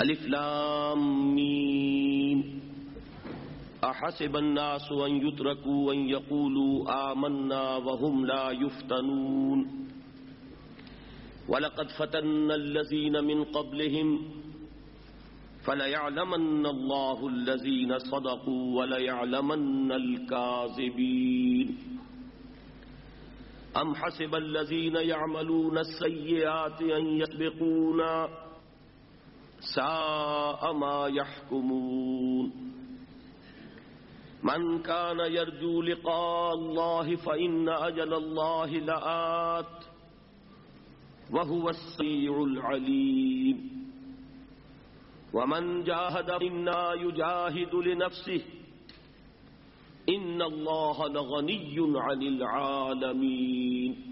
ألف لام ميم أحسب الناس أن يتركوا أن يقولوا آمنا وهم لا يفتنون ولقد فتنا الذين من قبلهم فليعلمن الله الذين صدقوا وليعلمن الكاذبين أم حسب الذين يعملون السيئات أن يسبقونا ساء ما يحكمون. من كان يرجو لقاء الله فإن أجل الله لآت. وهو السيع العليم. ومن جاهد منا يجاهد لنفسه. إن الله لغني عن العالمين.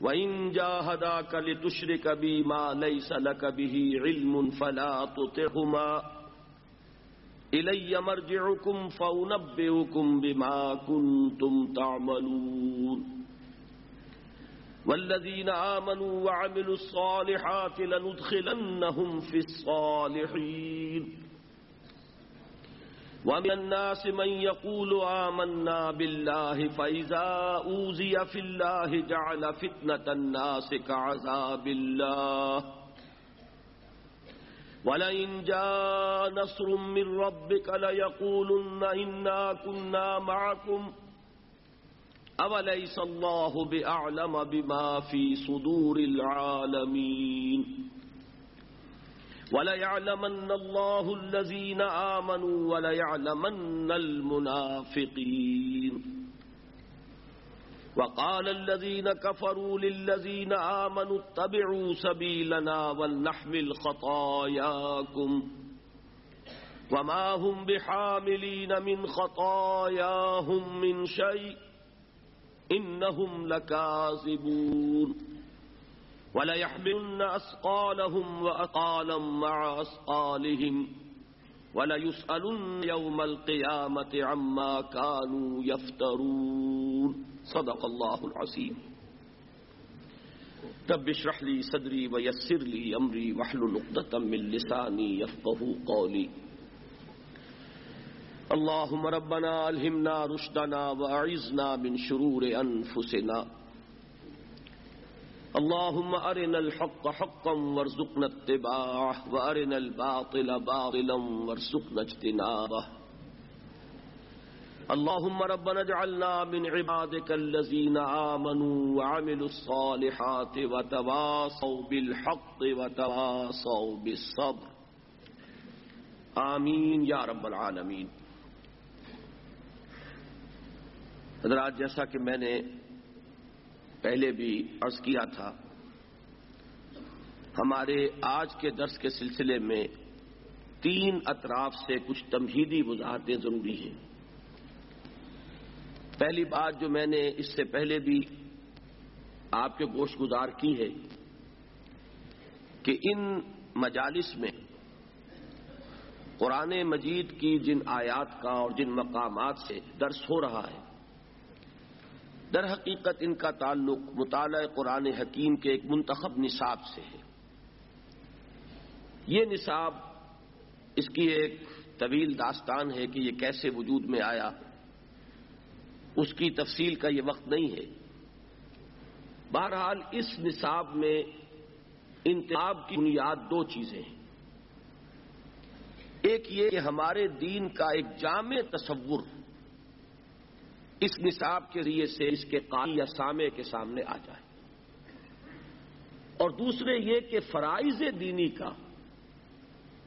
وإن جاهداك لتشرك بي ما ليس لك به علم فلا تطعهما إلي مرجعكم فأنبئكم بما كنتم تعملون والذين آمنوا وعملوا الصالحات لندخلنهم في الصالحين ومن الناس من يقول آمنا بالله فإذا أوزي في الله جعل فتنة الناس كعذاب الله. ولئن جاء نصر من ربك ليقولن إنا كنا معكم. أوليس الله بأعلم بما في صدور العالمين. وليعلمن الله الذين آمنوا وليعلمن المنافقين. وقال الذين كفروا للذين آمنوا اتبعوا سبيلنا ولنحمل خطاياكم. وما هم بحاملين من خطاياهم من شيء. إنهم لكاذبون. وليحملن أسقالهم وأقالا مع أسقالهم وليسألن يوم القيامة عما كانوا يفترون. صدق الله العظيم. رب اشرح لي صدري ويسر لي أمري واحلل عقدة من لساني يفقهوا قولي. اللهم ربنا ألهمنا رشدنا وأعذنا من شرور أنفسنا اللهم أرنا الحق حقا وارزقنا اتباعه، وأرنا الباطل باطلا وارزقنا اجتنابه. اللهم ربنا اجعلنا من عبادك الذين آمنوا وعملوا الصالحات وتواصوا بالحق وتواصوا بالصبر. آمین یا رب العالمین. حضرات، جیسا کہ میں نے پہلے بھی عرض کیا تھا، ہمارے آج کے درس کے سلسلے میں تین اطراف سے کچھ تمہیدی وضاحتیں ضروری ہیں۔ پہلی بات جو میں نے اس سے پہلے بھی آپ کے گوشت گزار کی ہے کہ ان مجالس میں قرآن مجید کی جن آیات کا اور جن مقامات سے درس ہو رہا ہے در حقیقت ان کا تعلق مطالعہ قرآن حکیم کے ایک منتخب نصاب سے ہے۔ یہ نصاب اس کی ایک طویل داستان ہے کہ یہ کیسے وجود میں آیا۔ اس کی تفصیل کا یہ وقت نہیں ہے۔ بہرحال اس نصاب میں انتخاب کی بنیاد دو چیزیں ہیں۔ ایک یہ کہ ہمارے دین کا ایک جامع تصور اس نصاب کے ذریعے سے اس کے قاری یا سامے کے سامنے آ جائے۔ اور دوسرے یہ کہ فرائض دینی کا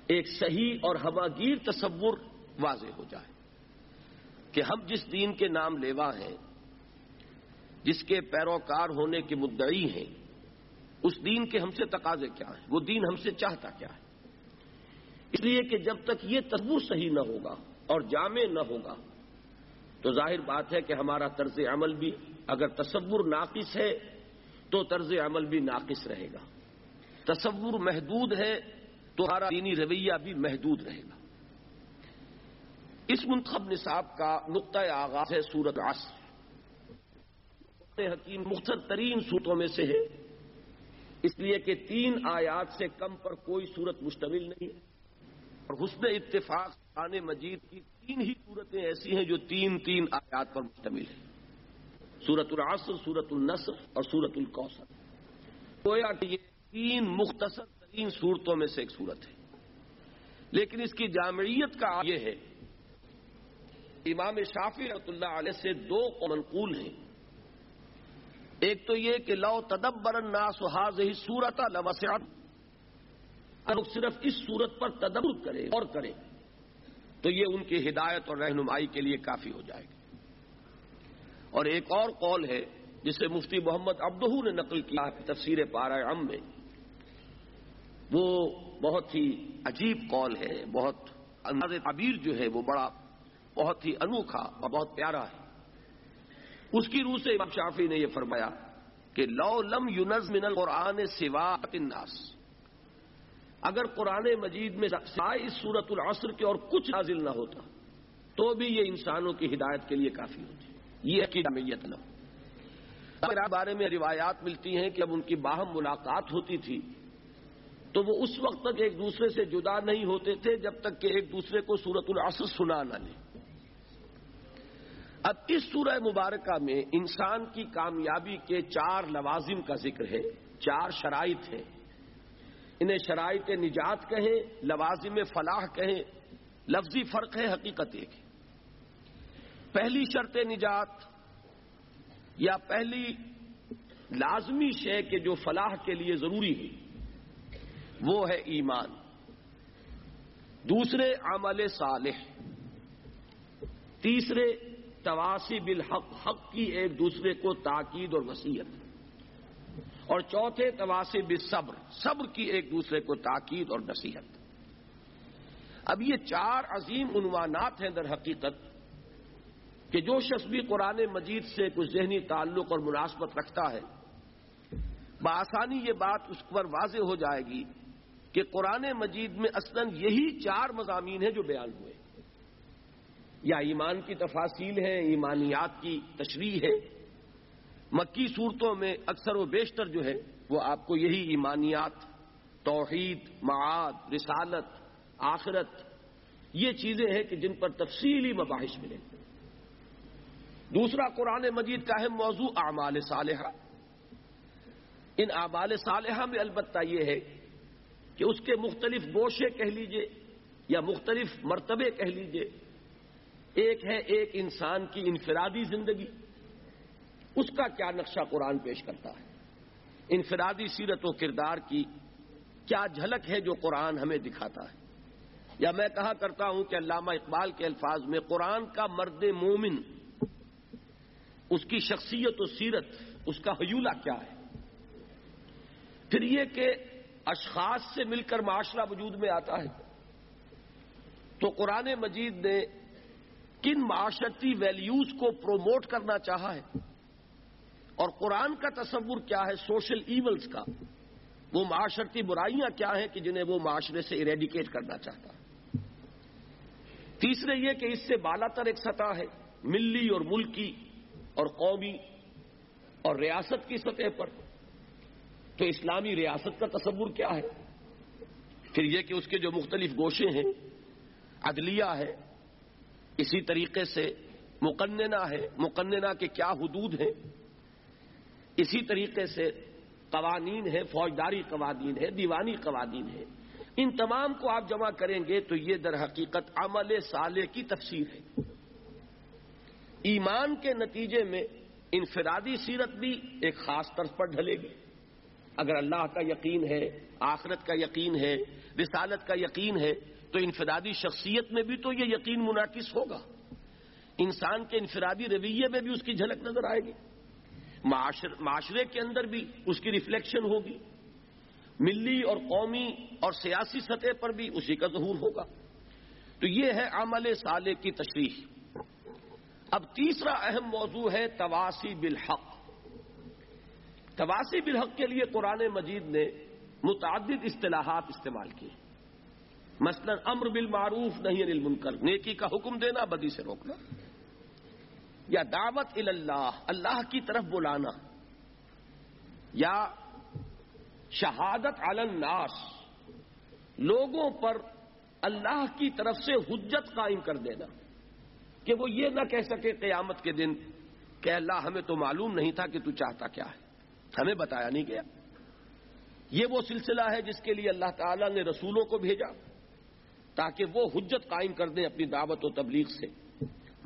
ایک صحیح اور ہواگیر تصور واضح ہو جائے کہ ہم جس دین کے نام لیوا ہیں، جس کے پیروکار ہونے کے مدعی ہیں، اس دین کے ہم سے تقاضے کیا ہیں؟ وہ دین ہم سے چاہتا کیا ہے؟ اس لیے کہ جب تک یہ تصور صحیح نہ ہوگا اور جامع نہ ہوگا تو ظاہر بات ہے کہ ہمارا طرز عمل بھی اگر تصور ناقص ہے تو طرز عمل بھی ناقص رہے گا۔ تصور محدود ہے تو ہمارا دینی رویہ بھی محدود رہے گا۔ اس منتخب نصاب کا نقطۂ آغاز ہے سورت عصر۔ حکیم مختصر ترین صورتوں میں سے ہے۔ اس لیے کہ تین آیات سے کم پر کوئی صورت مشتمل نہیں ہے۔ اور حسن اتفاق آنے مجید کی تین ہی صورتیں ایسی ہیں جو تین تین آیات پر مشتمل ہیں۔ سورت العصر سورت النصر اور سورت القوثر گویا کہ یہ تین مختصر ترین صورتوں میں سے ایک صورت ہے۔ لیکن اس کی جامعیت کا یہ ہے، امام شافی رحمۃ اللہ علیہ سے دو منقول ہیں۔ ایک تو یہ کہ لو تدبر الناس هذه صورت لوسعت صرف اس صورت پر تدبر کرے اور کرے۔ تو یہ ان کی ہدایت اور رہنمائی کے لیے کافی ہو جائے گی۔ اور ایک اور قول ہے جسے مفتی محمد عبدہ نے نقل کیا تفسیر پارا ام میں، وہ بہت ہی عجیب قول ہے، بہت انداز تعبیر جو ہے وہ بڑا، بہت ہی انوکھا اور بہت پیارا ہے۔ اس کی روح سے امام شافی نے یہ فرمایا کہ لو لم یونز من القرآن سوا الناس۔ اگر قرآن مجید میں اس صورت العصر کے اور کچھ حاصل نہ ہوتا، تو بھی یہ انسانوں کی ہدایت کے لیے کافی ہوتی یہ کی جامعیت نہ بارے میں روایات ملتی ہیں کہ اب ان کی باہم ملاقات ہوتی تھی، تو وہ اس وقت تک ایک دوسرے سے جدا نہیں ہوتے تھے جب تک کہ ایک دوسرے کو سورت العصر سنا نہ لیں اب اس سورہ مبارکہ میں انسان کی کامیابی کے چار لوازم کا ذکر ہے، چار شرائط ہیں۔ انہیں شرائط نجات کہیں، لوازم فلاح کہیں۔ لفظی فرق ہے، حقیقت ایک ہے۔ پہلی شرط نجات یا پہلی لازمی شے کے جو فلاح کے لیے ضروری ہے، وہ ہے ایمان۔ دوسرے، عمل صالح۔ تیسرے تواسی بالحق، حق کی ایک دوسرے کو تاکید اور وسیعت اور چوتھے تواسی بالصبر، صبر کی ایک دوسرے کو تاکید اور نصیحت۔ اب یہ چار عظیم عنوانات ہیں در حقیقت کہ جو شخص بھی قرآن مجید سے کچھ ذہنی تعلق اور مناسبت رکھتا ہے، بآسانی یہ بات اس پر واضح ہو جائے گی کہ قرآن مجید میں اصلاً یہی چار مضامین ہیں جو بیان ہوئے۔ یا ایمان کی تفاصیل ہے ایمانیات کی تشریح ہے مکی صورتوں میں اکثر و بیشتر جو ہے وہ آپ کو یہی ایمانیات، توحید، معاد، رسالت، آخرت، یہ چیزیں ہیں کہ جن پر تفصیلی مباحث ملے۔ دوسرا قرآن مجید کا ہے موضوع اعمال صالحہ۔ ان اعمال صالحہ میں البتہ یہ ہے کہ اس کے مختلف گوشے کہہ لیجیے یا مختلف مرتبے کہہ لیجیے۔ ایک ہے ایک انسان کی انفرادی زندگی۔ اس کا کیا نقشہ قرآن پیش کرتا ہے؟ انفرادی سیرت و کردار کی کیا جھلک ہے جو قرآن ہمیں دکھاتا ہے؟ یا میں کہا کرتا ہوں کہ علامہ اقبال کے الفاظ میں قرآن کا مرد مومن، اس کی شخصیت و سیرت، اس کا حیولہ کیا ہے؟ پھر یہ کہ اشخاص سے مل کر معاشرہ وجود میں آتا ہے، تو قرآن مجید نے کن معاشرتی ویلیوز کو پروموٹ کرنا چاہا ہے؟ اور قرآن کا تصور کیا ہے سوشل ایولز کا وہ معاشرتی برائیاں کیا ہیں کہ جنہیں وہ معاشرے سے اریڈیکیٹ کرنا چاہتا ہے؟ تیسرے یہ کہ اس سے بالا تر ایک سطح ہے ملی اور ملکی اور قومی اور ریاست کی سطح پر۔ تو اسلامی ریاست کا تصور کیا ہے؟ پھر یہ کہ اس کے جو مختلف گوشے ہیں، عدلیہ ہے، اسی طریقے سے مقننہ ہے۔ مقننہ کے کیا حدود ہیں؟ اسی طریقے سے قوانین ہے فوجداری قوانین ہے دیوانی قوانین ہے ان تمام کو آپ جمع کریں گے تو یہ در حقیقت عمل سالے کی تفسیر ہے۔ ایمان کے نتیجے میں انفرادی سیرت بھی ایک خاص طرز پر ڈھلے گی۔ اگر اللہ کا یقین ہے، آخرت کا یقین ہے، رسالت کا یقین ہے، تو انفرادی شخصیت میں بھی تو یہ یقین منعقد ہوگا۔ انسان کے انفرادی رویے میں بھی اس کی جھلک نظر آئے گی۔ معاشرے کے اندر بھی اس کی ریفلیکشن ہوگی۔ ملی اور قومی اور سیاسی سطح پر بھی اسی کا ظہور ہوگا۔ تو یہ ہے عمل سالے کی تشریح۔ اب تیسرا اہم موضوع ہے تواسی بالحق۔ تواسی بالحق کے لیے قرآن مجید نے متعدد اصطلاحات استعمال کی مثلا امر بالمعروف نہیں انل منکر نیکی کا حکم دینا، بدی سے روکنا۔ یا دعوت اللہ اللہ کی طرف بلانا، یا شہادت الناس، لوگوں پر اللہ کی طرف سے حجت قائم کر دینا، کہ وہ یہ نہ کہہ سکے قیامت کے دن کہ اللہ ہمیں تو معلوم نہیں تھا کہ تو چاہتا کیا ہے۔ ہمیں بتایا نہیں گیا۔ یہ وہ سلسلہ ہے جس کے لیے اللہ تعالی نے رسولوں کو بھیجا، تاکہ وہ حجت قائم کر دیں اپنی دعوت و تبلیغ سے۔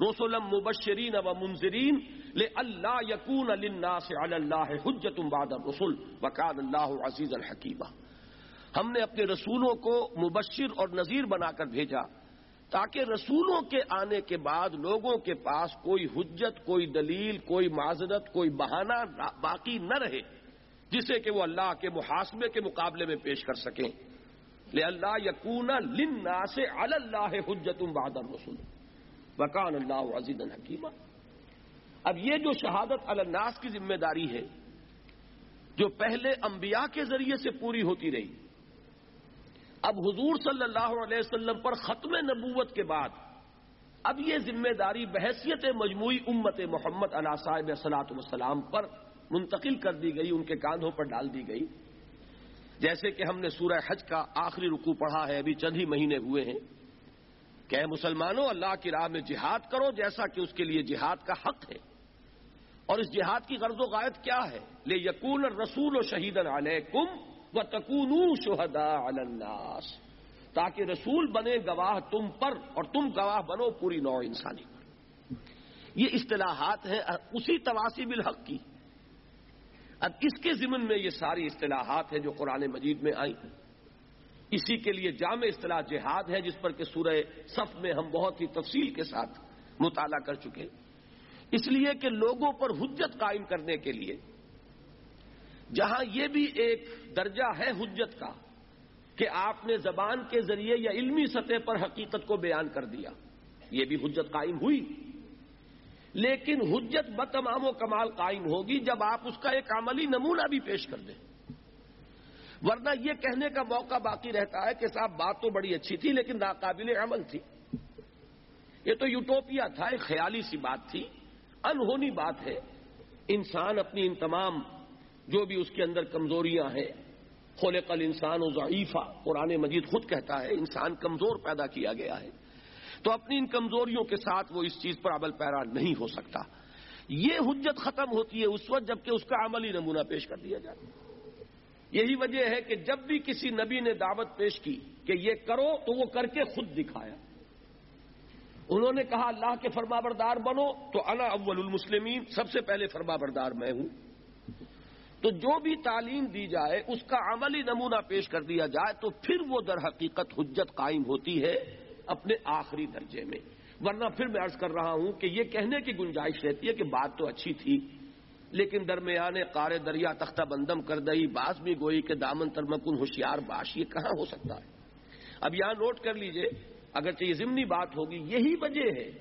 رسولم مبشرین و منظرین لے اللہ یقون سے اللہ حجت بعد رسول وقان اللہ عزیز الحکیمہ ہم نے اپنے رسولوں کو مبشر اور نذیر بنا کر بھیجا تاکہ رسولوں کے آنے کے بعد لوگوں کے پاس کوئی حجت، کوئی دلیل، کوئی معذرت، کوئی بہانہ باقی نہ رہے، جسے کہ وہ اللہ کے محاسبے کے مقابلے میں پیش کر سکیں۔ لے اللہ یقون لنا سے اللہ حجت بہادر رسول بکان اللہ عزیز الحکیمہ اب یہ جو شہادت الناس کی ذمہ داری ہے، جو پہلے انبیاء کے ذریعے سے پوری ہوتی رہی، اب حضور صلی اللہ علیہ وسلم پر ختم نبوت کے بعد، اب یہ ذمہ داری بحثیت مجموعی امت محمد علیہ صاحب صلاحت وسلام پر منتقل کر دی گئی، ان کے کاندھوں پر ڈال دی گئی۔ جیسے کہ ہم نے سورہ حج کا آخری رکو پڑھا ہے، ابھی چند ہی مہینے ہوئے ہیں۔ کہ مسلمانوں، اللہ کی راہ میں جہاد کرو جیسا کہ اس کے لیے جہاد کا حق ہے۔ اور اس جہاد کی غرض و غائد کیا ہے؟ لے یقون رسول و شہید علیکم و تکون شہدا الناس۔ تاکہ رسول بنے گواہ تم پر اور تم گواہ بنو پوری نو انسانی پر۔ یہ اصطلاحات ہیں اسی تواسی بالحق کی۔ اب اس کے ضمن میں یہ ساری اصطلاحات ہیں جو قرآن مجید میں آئی ہیں اسی کے لیے جامع اصطلاح جہاد ہے، جس پر کہ سورہ صف میں ہم بہت ہی تفصیل کے ساتھ مطالعہ کر چکے اس لیے کہ لوگوں پر حجت قائم کرنے کے لیے جہاں یہ بھی ایک درجہ ہے حجت کا کہ آپ نے زبان کے ذریعے یا علمی سطح پر حقیقت کو بیان کر دیا، یہ بھی حجت قائم ہوئی۔ لیکن حجت بتمام و کمال قائم ہوگی جب آپ اس کا ایک عملی نمونہ بھی پیش کر دیں۔ ورنہ یہ کہنے کا موقع باقی رہتا ہے کہ صاحب بات تو بڑی اچھی تھی لیکن ناقابل عمل تھی۔ یہ تو یوٹوپیا تھا، ایک خیالی سی بات تھی، انہونی بات ہے۔ انسان اپنی ان تمام جو بھی اس کے اندر کمزوریاں ہیں، خلق الانسان و ضعیفہ قرآن مجید خود کہتا ہے، انسان کمزور پیدا کیا گیا ہے۔ تو اپنی ان کمزوریوں کے ساتھ وہ اس چیز پر عمل پیرا نہیں ہو سکتا۔ یہ حجت ختم ہوتی ہے اس وقت جبکہ اس کا عملی نمونہ پیش کر دیا جائے یہی وجہ ہے کہ جب بھی کسی نبی نے دعوت پیش کی کہ یہ کرو تو وہ کر کے خود دکھایا۔ انہوں نے کہا، اللہ کے فرما بردار بنو تو انا اول المسلمین، سب سے پہلے فرما بردار میں ہوں۔ تو جو بھی تعلیم دی جائے، اس کا عملی نمونہ پیش کر دیا جائے، تو پھر وہ در حقیقت حجت قائم ہوتی ہے اپنے آخری درجے میں۔ ورنہ پھر میں عرض کر رہا ہوں کہ یہ کہنے کی گنجائش رہتی ہے کہ بات تو اچھی تھی۔ لیکن درمیان قار دریا تختہ بندم کر دئی باز بھی گوئی کہ دامن ترمکن ہوشیار باش، یہ کہاں ہو سکتا ہے؟ اب یہاں نوٹ کر لیجیے، اگرچہ یہ ضمنی بات ہوگی، یہی وجہ ہے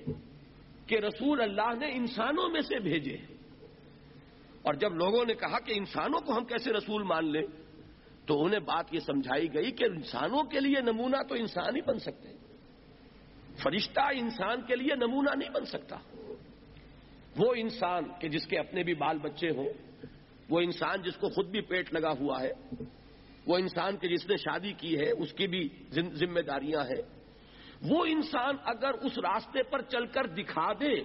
کہ رسول اللہ نے انسانوں میں سے بھیجے۔ اور جب لوگوں نے کہا کہ انسانوں کو ہم کیسے رسول مان لیں، تو انہیں بات یہ سمجھائی گئی کہ انسانوں کے لیے نمونہ تو انسان ہی بن سکتے۔ فرشتہ انسان کے لیے نمونہ نہیں بن سکتا۔ وہ انسان کہ جس کے اپنے بھی بال بچے ہوں، وہ انسان جس کو خود بھی پیٹ لگا ہوا ہے، وہ انسان کے جس نے شادی کی ہے، اس کی بھی ذمہ داریاں ہیں۔ وہ انسان اگر اس راستے پر چل کر دکھا دے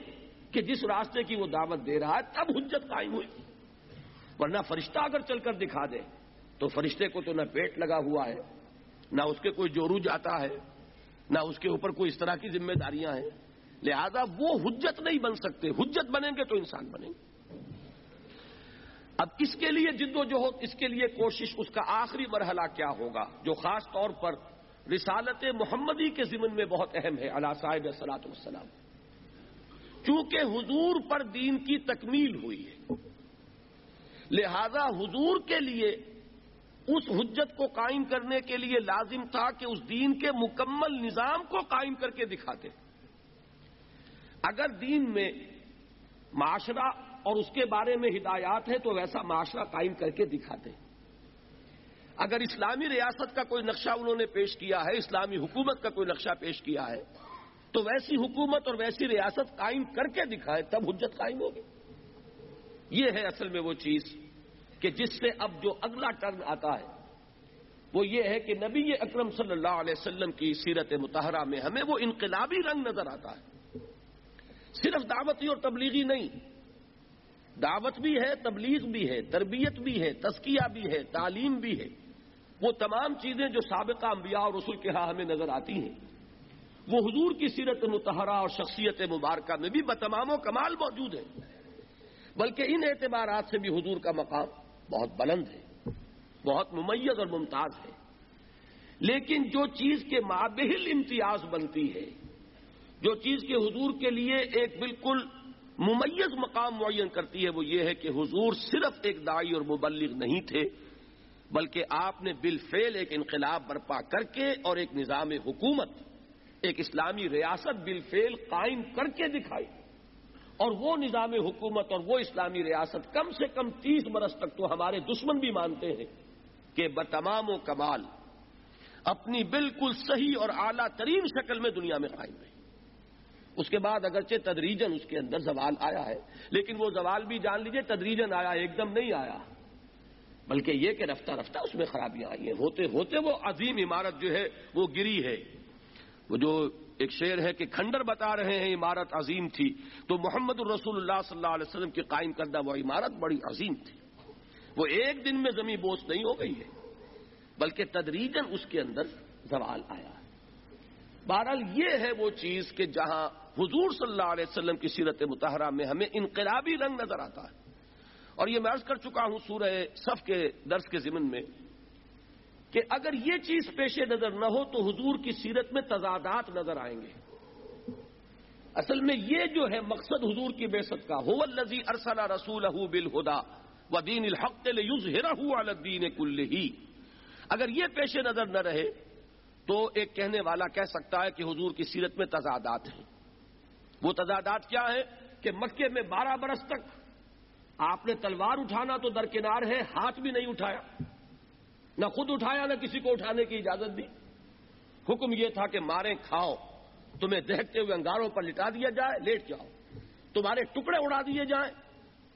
کہ جس راستے کی وہ دعوت دے رہا ہے، تب حجت قائم ہوئی۔ ورنہ فرشتہ اگر چل کر دکھا دے، تو فرشتے کو تو نہ پیٹ لگا ہوا ہے، نہ اس کے کوئی جورو جاتا ہے، نہ اس کے اوپر کوئی اس طرح کی ذمہ داریاں ہیں۔ لہذا وہ حجت نہیں بن سکتے۔ حجت بنیں گے تو انسان بنیں گے۔ اب اس کے لیے جد و جہد اس کے لیے کوشش، اس کا آخری مرحلہ کیا ہوگا؟ جو خاص طور پر رسالت محمدی کے ضمن میں بہت اہم ہے اللہ صاحب صلاحت والسلام۔ چونکہ حضور پر دین کی تکمیل ہوئی ہے، لہذا حضور کے لیے اس حجت کو قائم کرنے کے لیے لازم تھا کہ اس دین کے مکمل نظام کو قائم کر کے دکھاتے۔ اگر دین میں معاشرہ اور اس کے بارے میں ہدایات ہے تو ویسا معاشرہ قائم کر کے دکھاتے ہیں۔ اگر اسلامی ریاست کا کوئی نقشہ انہوں نے پیش کیا ہے، اسلامی حکومت کا کوئی نقشہ پیش کیا ہے، تو ویسی حکومت اور ویسی ریاست قائم کر کے دکھائے، تب حجت قائم ہوگی۔ یہ ہے اصل میں وہ چیز کہ جس سے اب جو اگلا ٹرن آتا ہے، وہ یہ ہے کہ نبی اکرم صلی اللہ علیہ وسلم کی سیرت متحرہ میں ہمیں وہ انقلابی رنگ نظر آتا ہے۔ صرف دعوتی اور تبلیغی نہیں۔ دعوت بھی ہے، تبلیغ بھی ہے، تربیت بھی ہے، تزکیہ بھی ہے، تعلیم بھی ہے۔ وہ تمام چیزیں جو سابقہ انبیاء اور رسول کے ہاں ہمیں نظر آتی ہیں۔ وہ حضور کی سیرت متحرہ اور شخصیت مبارکہ میں بھی بتمام و کمال موجود ہے بلکہ ان اعتبارات سے بھی حضور کا مقام بہت بلند ہے، بہت ممیز اور ممتاز ہے۔ لیکن جو چیز کے مابہل امتیاز بنتی ہے جو چیز کے حضور کے لیے ایک بالکل ممیز مقام معین کرتی ہے، وہ یہ ہے کہ حضور صرف ایک دائی اور مبلغ نہیں تھے، بلکہ آپ نے بالفعل ایک انقلاب برپا کر کے اور ایک نظام حکومت، ایک اسلامی ریاست بالفعل قائم کر کے دکھائی۔ اور وہ نظام حکومت اور وہ اسلامی ریاست کم سے کم تیس برس تک تو ہمارے دشمن بھی مانتے ہیں کہ بتمام و کمال اپنی بالکل صحیح اور اعلیٰ ترین شکل میں دنیا میں قائم رہی۔ اس کے بعد اگرچہ تدریجن اس کے اندر زوال آیا ہے، لیکن وہ زوال بھی جان لیجیے تدریجن آیا، ایک دم نہیں آیا۔ بلکہ یہ کہ رفتہ رفتہ اس میں خرابیاں آئی ہیں۔ ہوتے ہوتے وہ عظیم عمارت جو ہے وہ گری ہے۔ وہ جو ایک شعر ہے کہ کھنڈر بتا رہے ہیں، عمارت عظیم تھی۔ تو محمد الرسول اللہ صلی اللہ علیہ وسلم کی قائم کردہ وہ عمارت بڑی عظیم تھی۔ وہ ایک دن میں زمین بوس نہیں ہو گئی ہے، بلکہ تدریجن اس کے اندر زوال آیا ہے۔ بہرحال یہ ہے وہ چیز کہ جہاں حضور صلی اللہ علیہ وسلم کی سیرت متحرہ میں ہمیں انقلابی رنگ نظر آتا ہے۔ اور یہ میں عرض کر چکا ہوں سورہ صف کے درس کے ضمن میں کہ اگر یہ چیز پیش نظر نہ ہو تو حضور کی سیرت میں تضادات نظر آئیں گے۔ اصل میں یہ جو ہے مقصد حضور کی بے ست کا ہو الزی ارسلہ رسول بل ہدا و دین الحق یوز ہرا کل ہی اگر یہ پیش نظر نہ رہے تو ایک کہنے والا کہہ سکتا ہے کہ حضور کی سیرت میں تضادات ہیں۔ وہ تضادات کیا ہے کہ مکے میں بارہ برس تک آپ نے تلوار اٹھانا تو درکنار ہے، ہاتھ بھی نہیں اٹھایا۔ نہ خود اٹھایا، نہ کسی کو اٹھانے کی اجازت دی۔ حکم یہ تھا کہ مارے کھاؤ۔ تمہیں دیکھتے ہوئے انگاروں پر لٹا دیا جائے، لیٹ جاؤ۔ تمہارے ٹکڑے اڑا دیے جائیں۔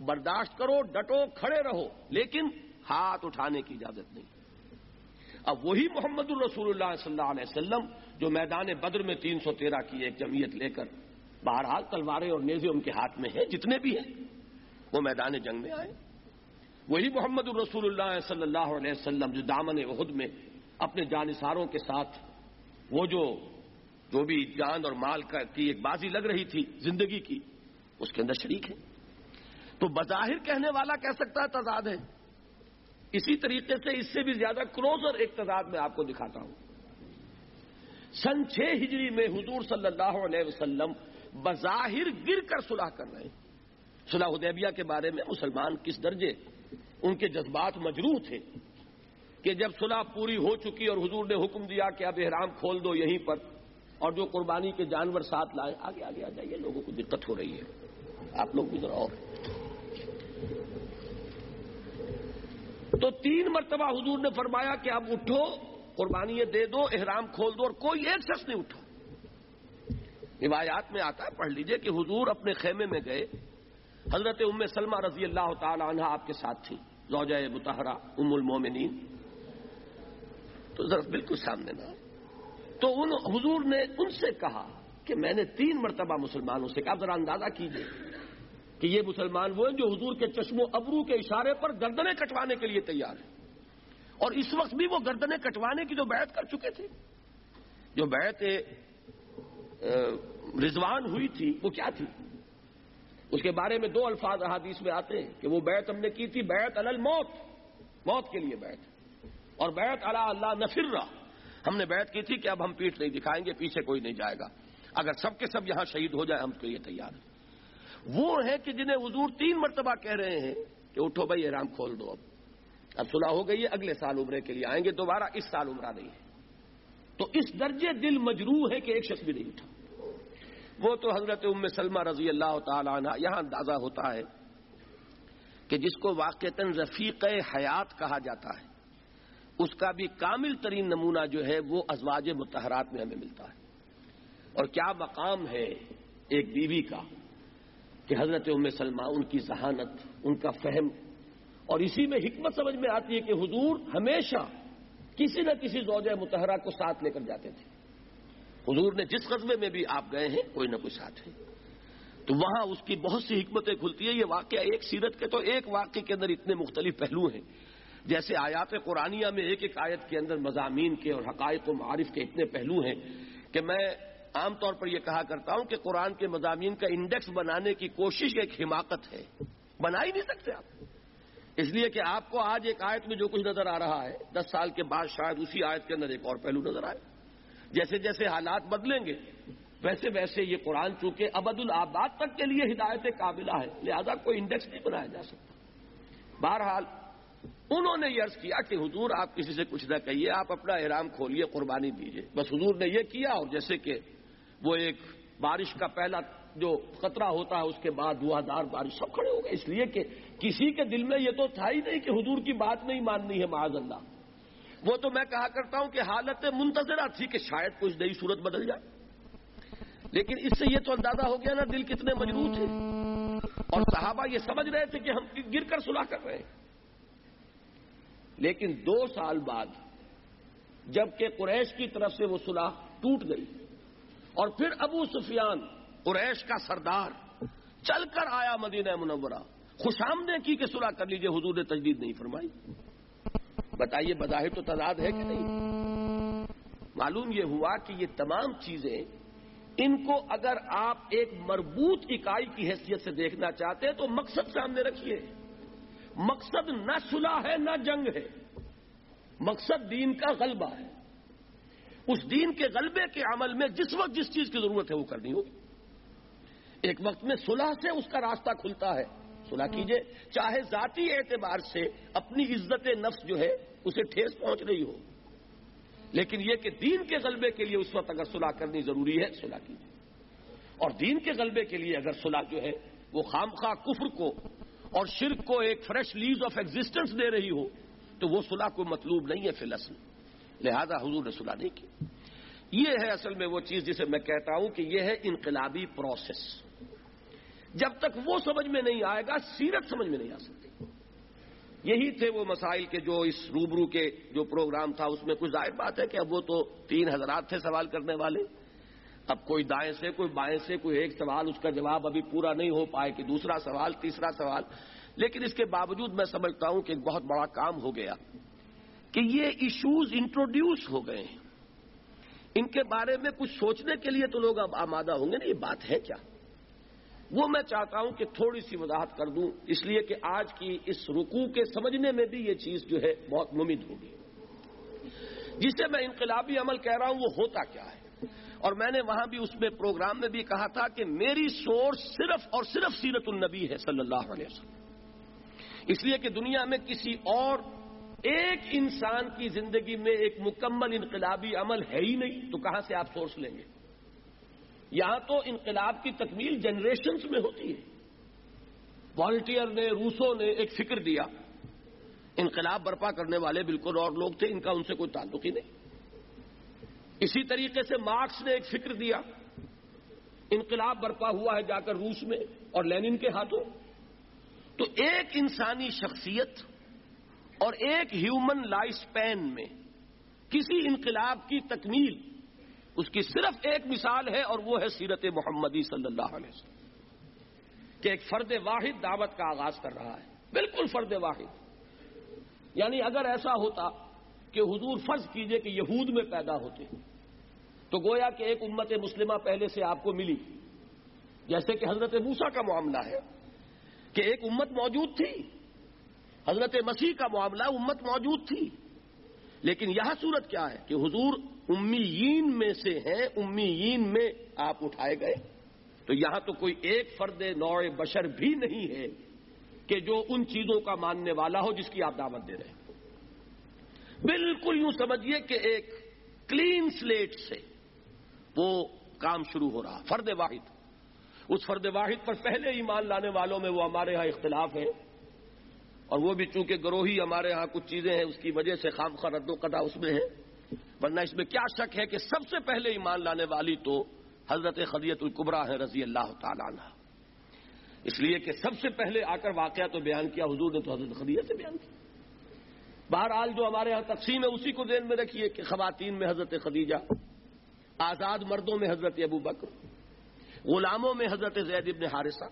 برداشت کرو، ڈٹو، کھڑے رہو، لیکن ہاتھ اٹھانے کی اجازت نہیں۔ اب وہی محمد الرسول اللہ صلی اللہ علیہ وسلم جو میدان بدر میں تین سو تیرہ کی ایک جمعیت لے کر بہرحال تلواریں اور نیزے ان کے ہاتھ میں ہیں، جتنے بھی ہیں، وہ میدان جنگ میں آئے۔ وہی محمد الرسول اللہ صلی اللہ علیہ وسلم جو دامن عہد میں اپنے جانساروں کے ساتھ وہ جو جو بھی جان اور مال کی ایک بازی لگ رہی تھی زندگی کی، اس کے اندر شریک ہے تو بظاہر کہنے والا کہہ سکتا ہے تضاد ہے۔ اسی طریقے سے اس سے بھی زیادہ کلوزر ایک تضاد میں آپ کو دکھاتا ہوں۔ سن چھ ہجری میں حضور صلی اللہ علیہ وسلم بظاہر گر کر صلاح کر رہے ہیں۔ صلاح حدیبیہ کے بارے میں مسلمان کس درجے؟ ان کے جذبات مجروح تھے کہ جب صلاح پوری ہو چکی اور حضور نے حکم دیا کہ اب احرام کھول دو یہیں پر اور جو قربانی کے جانور ساتھ لائے، آگے آگے آ جائیے لوگوں کو دقت ہو رہی ہے۔ آپ لوگ بھی ذرا اور۔ تو تین مرتبہ حضور نے فرمایا کہ اب اٹھو قربانی دے دو، احرام کھول دو اور کوئی ایک شخص نہیں اٹھا روایات میں آتا ہے، پڑھ لیجیے کہ حضور اپنے خیمے میں گئے۔ حضرت ام سلمہ رضی اللہ تعالی عنہ آپ کے ساتھ تھی، زوجہ متحرہ ام المومنین۔ تو ذرا بالکل سامنے نہ تو ان حضور نے ان سے کہا کہ میں نے تین مرتبہ مسلمانوں سے کہا ذرا اندازہ کیجیے کہ یہ مسلمان وہ ہیں جو حضور کے چشم و ابرو کے اشارے پر گردنیں کٹوانے کے لیے تیار ہیں۔ اور اس وقت بھی وہ گردنیں کٹوانے کی جو بیعت کر چکے تھے۔ جو بیعت رضوان ہوئی تھی، وہ کیا تھی؟ اس کے بارے میں دو الفاظ احادیث میں آتے ہیں کہ وہ بیعت ہم نے کی تھی، بیعت الموت، موت کے لیے بیعت۔ اور بیعت اللہ اللہ نفر ہم نے بیعت کی تھی کہ اب ہم پیٹ نہیں دکھائیں گے، پیچھے کوئی نہیں جائے گا۔ اگر سب کے سب یہاں شہید ہو جائے ہم کے لیے تیار ہیں۔ وہ ہیں کہ جنہیں حضور تین مرتبہ کہہ رہے ہیں کہ اٹھو بھائی احرام کھول دو اب۔ اب صلاح ہو گئی ہے، اگلے سال عمرے کے لیے آئیں گے، دوبارہ اس سال عمرہ نہیں ہے۔ تو اس درجے دل مجروح ہے کہ ایک شخص بھی نہیں اٹھا۔ وہ تو حضرت ام سلمہ رضی اللہ تعالی عنہ یہاں اندازہ ہوتا ہے کہ جس کو واقعتا رفیق حیات کہا جاتا ہے، اس کا بھی کامل ترین نمونہ جو ہے وہ ازواج متحرات میں ہمیں ملتا ہے۔ اور کیا مقام ہے ایک بیوی کا؟ کہ حضرت ام سلمہ ان کی ذہانت، ان کا فہم۔ اور اسی میں حکمت سمجھ میں آتی ہے کہ حضور ہمیشہ کسی نہ کسی زوجہ متحرہ کو ساتھ لے کر جاتے تھے۔ حضور نے جس قصبے میں بھی آپ گئے ہیں، کوئی نہ کوئی ساتھ ہے۔ تو وہاں اس کی بہت سی حکمتیں کھلتی ہیں۔ یہ واقعہ ایک سیرت کے تو ایک واقعے کے اندر اتنے مختلف پہلو ہیں۔ جیسے آیات قرآنیہ میں ایک ایک آیت کے اندر مضامین کے اور حقائق و معارف کے اتنے پہلو ہیں کہ میں عام طور پر یہ کہا کرتا ہوں کہ قرآن کے مضامین کا انڈیکس بنانے کی کوشش ایک حماقت ہے۔ بنا ہی نہیں سکتے آپ۔ اس لیے کہ آپ کو آج ایک آیت میں جو کچھ نظر آ رہا ہے، دس سال کے بعد شاید اسی آیت کے اندر ایک اور پہلو نظر آئے۔ جیسے جیسے حالات بدلیں گے، ویسے ویسے یہ قرآن چونکہ ابد الآباد تک کے لیے ہدایت قابلہ ہے، لہذا کوئی انڈیکس نہیں بنایا جا سکتا۔ بہرحال، انہوں نے یہ عرض کیا کہ حضور، آپ کسی سے کچھ نہ کہیے، آپ اپنا احرام کھولیے، قربانی دیجیے بس حضور نے یہ کیا اور جیسے کہ وہ ایک بارش کا پہلا جو خطرہ ہوتا ہے، اس کے بعد دعا دار بارش سب کھڑے ہو گئے۔ اس لیے کہ کسی کے دل میں یہ تو تھا ہی نہیں کہ حضور کی بات نہیں ماننی ہے، معاذ اللہ۔ وہ تو میں کہا کرتا ہوں کہ حالت منتظرہ تھی کہ شاید کچھ نئی صورت بدل جائے۔ لیکن اس سے یہ تو اندازہ ہو گیا نا دل کتنے مضبوط ہیں اور صحابہ یہ سمجھ رہے تھے کہ ہم گر کر صلاح کر رہے ہیں۔ لیکن دو سال بعد جبکہ قریش کی طرف سے وہ صلاح ٹوٹ گئی۔ اور پھر ابو سفیان قریش کا سردار چل کر آیا مدینہ منورہ۔ خوش آمدے کی کہ صلاح کر لیجیے، حضور نے تجدید نہیں فرمائی۔ بتائیے بظاہر تو تعداد ہے کہ نہیں؟ معلوم یہ ہوا کہ یہ تمام چیزیں ان کو اگر آپ ایک مربوط اکائی کی حیثیت سے دیکھنا چاہتے ہیں تو مقصد سامنے رکھیے۔ مقصد نہ صلح ہے، نہ جنگ ہے۔ مقصد دین کا غلبہ ہے۔ اس دین کے غلبے کے عمل میں جس وقت جس چیز کی ضرورت ہے وہ کرنی ہوگی ایک وقت میں صلح سے اس کا راستہ کھلتا ہے۔ صلح کیجیے۔ چاہے ذاتی اعتبار سے اپنی عزت نفس جو ہے اسے ٹھیس پہنچ رہی ہو۔ لیکن یہ کہ دین کے غلبے کے لیے اس وقت اگر صلح کرنی ضروری ہے، صلح کیجیے اور دین کے غلبے کے لیے اگر صلح جو ہے وہ خام خواہ کفر کو اور شرک کو ایک فریش لیز آف ایگزٹینس دے رہی ہو، تو وہ صلح کو مطلوب نہیں ہے فی اصل لہذا حضور نے صلح نہیں کی۔ یہ ہے اصل میں وہ چیز جسے میں کہتا ہوں کہ یہ ہے انقلابی پروسیس۔ جب تک وہ سمجھ میں نہیں آئے گا، سیرت سمجھ میں نہیں آ سکتی۔ یہی تھے وہ مسائل کے جو اس روبرو کے جو پروگرام تھا، اس میں کچھ ظاہر بات ہے کہ اب وہ تو تین حضرات تھے سوال کرنے والے۔ اب کوئی دائیں سے، کوئی بائیں سے، کوئی ایک سوال، اس کا جواب ابھی پورا نہیں ہو پائے کہ دوسرا سوال، تیسرا سوال۔ لیکن اس کے باوجود میں سمجھتا ہوں کہ ایک بہت بڑا کام ہو گیا۔ کہ یہ ایشوز انٹروڈیوس ہو گئے ہیں۔ ان کے بارے میں کچھ سوچنے کے لیے تو لوگ اب آمادہ ہوں گے نا، یہ بات ہے کیا؟ وہ میں چاہتا ہوں کہ تھوڑی سی وضاحت کر دوں، اس لیے کہ آج کی اس رکوع کے سمجھنے میں بھی یہ چیز جو ہے بہت ممد ہوگی جسے میں انقلابی عمل کہہ رہا ہوں، وہ ہوتا کیا ہے؟ اور میں نے وہاں بھی اس میں پروگرام میں بھی کہا تھا کہ میری سورس صرف اور صرف سیرت النبی ہے صلی اللہ علیہ وسلم۔ اس لیے کہ دنیا میں کسی اور ایک انسان کی زندگی میں ایک مکمل انقلابی عمل ہے ہی نہیں، تو کہاں سے آپ سورس لیں گے؟ یہاں تو انقلاب کی تکمیل جنریشنز میں ہوتی ہے۔ والٹیئر نے، روسوں نے ایک فکر دیا۔ انقلاب برپا کرنے والے بالکل اور لوگ تھے، ان کا ان سے کوئی تعلق ہی نہیں۔ اسی طریقے سے مارکس نے ایک فکر دیا۔ انقلاب برپا ہوا ہے جا کر روس میں اور لینن کے ہاتھوں۔ تو ایک انسانی شخصیت اور ایک ہیومن لائف اسپین میں کسی انقلاب کی تکمیل، اس کی صرف ایک مثال ہے اور وہ ہے سیرت محمدی صلی اللہ علیہ وسلم، کہ ایک فرد واحد دعوت کا آغاز کر رہا ہے۔ بالکل فرد واحد۔ یعنی اگر ایسا ہوتا کہ حضور فرض کیجیے کہ یہود میں پیدا ہوتے، تو گویا کہ ایک امت مسلمہ پہلے سے آپ کو ملی۔ جیسے کہ حضرت موسا کا معاملہ ہے کہ ایک امت موجود تھی حضرت مسیح کا معاملہ امت موجود تھی۔ لیکن یہاں صورت کیا ہے کہ حضور امیین میں سے ہیں، امیین میں آپ اٹھائے گئے۔ تو یہاں تو کوئی ایک فرد نوع بشر بھی نہیں ہے کہ جو ان چیزوں کا ماننے والا ہو جس کی آپ دعوت دے رہے ہیں۔ بالکل یوں سمجھیے کہ ایک کلین سلیٹ سے وہ کام شروع ہو رہا، فرد واحد۔ اس فرد واحد پر پہلے ایمان لانے والوں میں وہ ہمارے ہاں اختلاف ہے اور وہ بھی چونکہ گروہی ہمارے ہاں کچھ چیزیں ہیں، اس کی وجہ سے خام خواہ رد و قطع اس میں ہے ورنہ اس میں کیا شک ہے کہ سب سے پہلے ایمان لانے والی تو حضرت خدیت القبرا ہے رضی اللہ تعالیٰ عنہ۔ اس لیے کہ سب سے پہلے آ کر واقعہ تو بیان کیا، حضور نے تو حضرت خدیت سے بیان کیا۔ بہرحال جو ہمارے یہاں تقسیم ہے، اسی کو ذہن میں رکھیے کہ خواتین میں حضرت خدیجہ، آزاد مردوں میں حضرت ابو بکر، غلاموں میں حضرت زید ابن حارثہ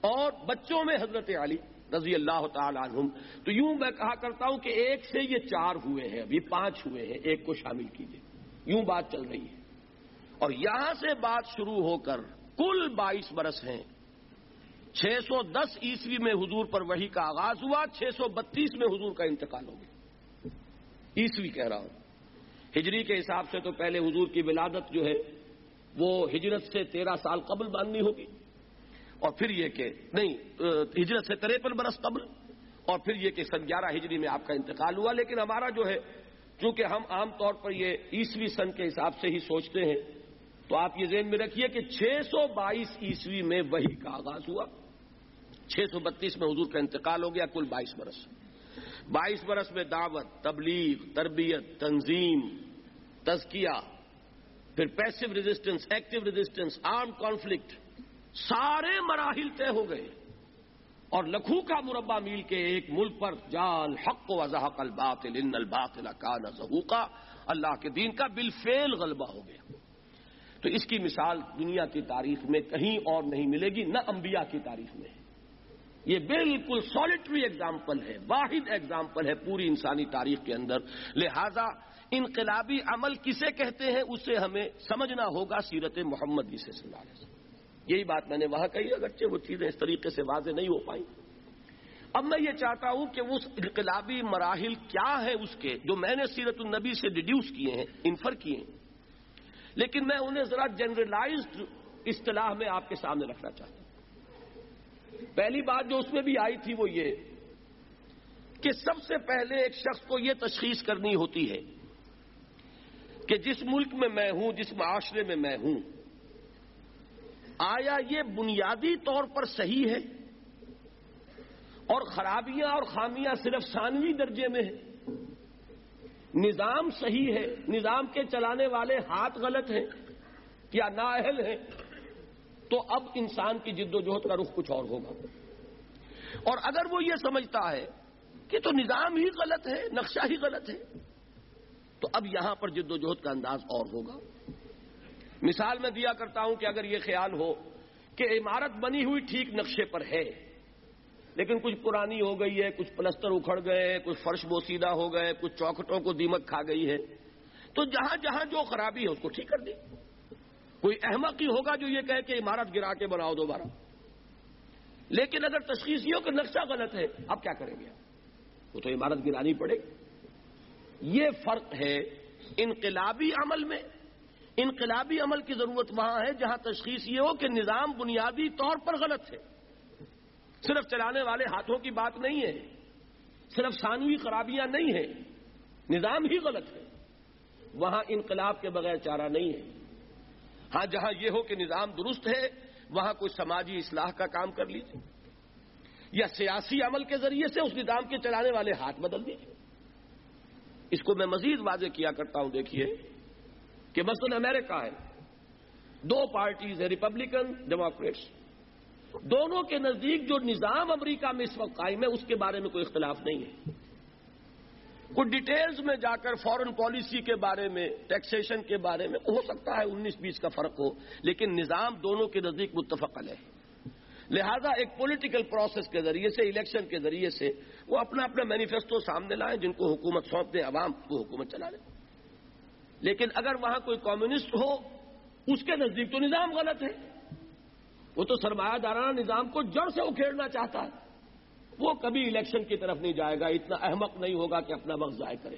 اور بچوں میں حضرت علی۔ رضی اللہ تعالی عنہم۔ تو یوں میں کہا کرتا ہوں کہ ایک سے یہ چار ہوئے ہیں، ابھی پانچ ہوئے ہیں، ایک کو شامل کیجیے یوں بات چل رہی ہے۔ اور یہاں سے بات شروع ہو کر کل بائیس برس ہیں۔ چھ سو دس عیسوی میں حضور پر وہی کا آغاز ہوا، چھ سو بتیس میں حضور کا انتقال ہو گیا۔ عیسوی کہہ رہا ہوں۔ ہجری کے حساب سے تو پہلے حضور کی ولادت جو ہے، وہ ہجرت سے تیرہ سال قبل باندھنی ہوگی۔ اور پھر یہ کہ نہیں ہجرت سے تریپن برس قبل، اور پھر یہ کہ سن گیارہ ہجری میں آپ کا انتقال ہوا، لیکن ہمارا جو ہے، چونکہ ہم عام طور پر یہ عیسوی سن کے حساب سے ہی سوچتے ہیں، تو آپ یہ ذہن میں رکھیے کہ چھ سو بائیس عیسوی میں وہی کا آغاز ہوا۔ چھ سو بتیس میں حضور کا انتقال ہو گیا، کل بائیس برس۔ بائیس برس میں دعوت، تبلیغ، تربیت، تنظیم، تزکیہ، پھر passive resistance active resistance arm conflict سارے مراحل طے ہو گئے اور لکھو کا مربع میل کے ایک ملک پر جال حق و وضاحق الباطل، ان الباطل کان زہوقا، اللہ کے دین کا بالفعل غلبہ ہو گیا۔ تو اس کی مثال دنیا کی تاریخ میں کہیں اور نہیں ملے گی، نہ انبیاء کی تاریخ میں۔ یہ بالکل سالٹری ایگزامپل ہے، واحد ایگزامپل ہے پوری انسانی تاریخ کے اندر۔ لہذا انقلابی عمل کسے کہتے ہیں، اسے ہمیں سمجھنا ہوگا سیرت محمد سے یہی بات میں نے وہاں کہی، اگرچہ وہ چیزیں اس طریقے سے واضح نہیں ہو پائیں۔ اب میں یہ چاہتا ہوں کہ اس انقلابی مراحل کیا ہے اس کے، جو میں نے سیرت النبی سے ڈیڈیوس کیے ہیں انفر کیے ہیں۔ لیکن میں انہیں ذرا جنرلائزڈ اصطلاح میں آپ کے سامنے رکھنا چاہتا ہوں۔ پہلی بات جو اس میں بھی آئی تھی وہ یہ کہ سب سے پہلے ایک شخص کو یہ تشخیص کرنی ہوتی ہے کہ جس ملک میں میں ہوں، جس معاشرے میں میں ہوں آیا یہ بنیادی طور پر صحیح ہے؟ اور خرابیاں اور خامیاں صرف ثانوی درجے میں ہیں۔ نظام صحیح ہے، نظام کے چلانے والے ہاتھ غلط ہیں کیا نااہل ہیں، تو اب انسان کی جد و جہد کا رخ کچھ اور ہوگا۔ اور اگر وہ یہ سمجھتا ہے کہ تو نظام ہی غلط ہے، نقشہ ہی غلط ہے، تو اب یہاں پر جد و جہد کا انداز اور ہوگا۔ مثال میں دیا کرتا ہوں کہ اگر یہ خیال ہو کہ عمارت بنی ہوئی ٹھیک نقشے پر ہے، لیکن کچھ پرانی ہو گئی ہے، کچھ پلستر اکھڑ گئے کچھ فرش بوسیدہ ہو گئے، کچھ چوکھٹوں کو دیمک کھا گئی ہے، تو جہاں جہاں جو خرابی ہے اس کو ٹھیک کر دی کوئی احمق ہی ہوگا جو یہ کہے کہ عمارت گرا کے بناؤ دوبارہ۔ لیکن اگر تشخیص یہ ہو کہ نقشہ غلط ہے، اب کیا کریں گے؟ وہ تو عمارت گرانی پڑے گی۔ یہ فرق ہے انقلابی عمل میں۔ انقلابی عمل کی ضرورت وہاں ہے، جہاں تشخیص یہ ہو کہ نظام بنیادی طور پر غلط ہے۔ صرف چلانے والے ہاتھوں کی بات نہیں ہے، صرف ثانوی خرابیاں نہیں ہیں، نظام ہی غلط ہے۔ وہاں انقلاب کے بغیر چارہ نہیں ہے۔ ہاں جہاں یہ ہو کہ نظام درست ہے، وہاں کوئی سماجی اصلاح کا کام کر لیجیے یا سیاسی عمل کے ذریعے سے اس نظام کے چلانے والے ہاتھ بدل دیجیے اس کو میں مزید واضح کیا کرتا ہوں، دیکھیے۔ کہ مثلاً امریکہ ہے۔ دو پارٹیز ہیں ریپبلکن ڈیموکریٹس دونوں کے نزدیک جو نظام امریکہ میں اس وقت قائم ہے، اس کے بارے میں کوئی اختلاف نہیں ہے۔ کچھ ڈیٹیلز میں جا کر فورن پالیسی کے بارے میں ٹیکسیشن کے بارے میں، ہو سکتا ہے انیس بیس کا فرق ہو، لیکن نظام دونوں کے نزدیک متفق ہے۔ لہذا ایک پولیٹیکل پروسیس کے ذریعے سے الیکشن کے ذریعے سے، وہ اپنا اپنا مینیفیسٹو سامنے لائیں، جن کو حکومت سونپ دیں عوام کو حکومت چلا لیں لیکن اگر وہاں کوئی کمیونسٹ ہو، اس کے نزدیک تو نظام غلط ہے۔ وہ تو سرمایہ دارانہ نظام کو جڑ سے اکھیڑنا چاہتا ہے۔ وہ کبھی الیکشن کی طرف نہیں جائے گا، اتنا احمق نہیں ہوگا کہ اپنا وقت ضائع کرے۔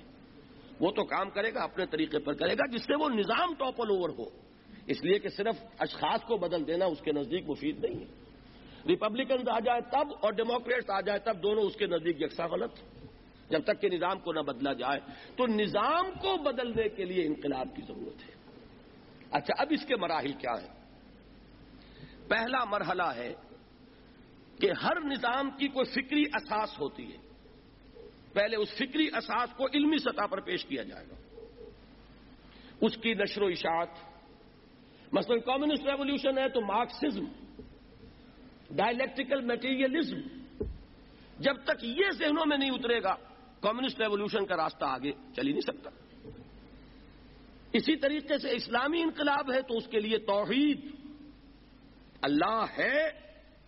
وہ تو کام کرے گا، اپنے طریقے پر کرے گا، جس سے وہ نظام ٹاپل اوور ہو۔ اس لیے کہ صرف اشخاص کو بدل دینا اس کے نزدیک مفید نہیں ہے۔ ریپبلکنز آ جائے تب اور ڈیموکریٹس آ جائے تب دونوں اس کے نزدیک یکساں غلط۔ جب تک کہ نظام کو نہ بدلا جائے، تو نظام کو بدلنے کے لیے انقلاب کی ضرورت ہے۔ اچھا اب اس کے مراحل کیا ہیں؟ پہلا مرحلہ ہے کہ ہر نظام کی کوئی فکری اساس ہوتی ہے۔ پہلے اس فکری اساس کو علمی سطح پر پیش کیا جائے گا۔ اس کی نشر و اشاعت، مثلا کمیونسٹ ریولیوشن ہے تو مارکسزم، ڈائلیکٹیکل میٹیریلزم، جب تک یہ ذہنوں میں نہیں اترے گا کمیونسٹ ریولیوشن کا راستہ آگے چل ہی نہیں سکتا۔ اسی طریقے سے اسلامی انقلاب ہے تو اس کے لیے توحید اللہ ہے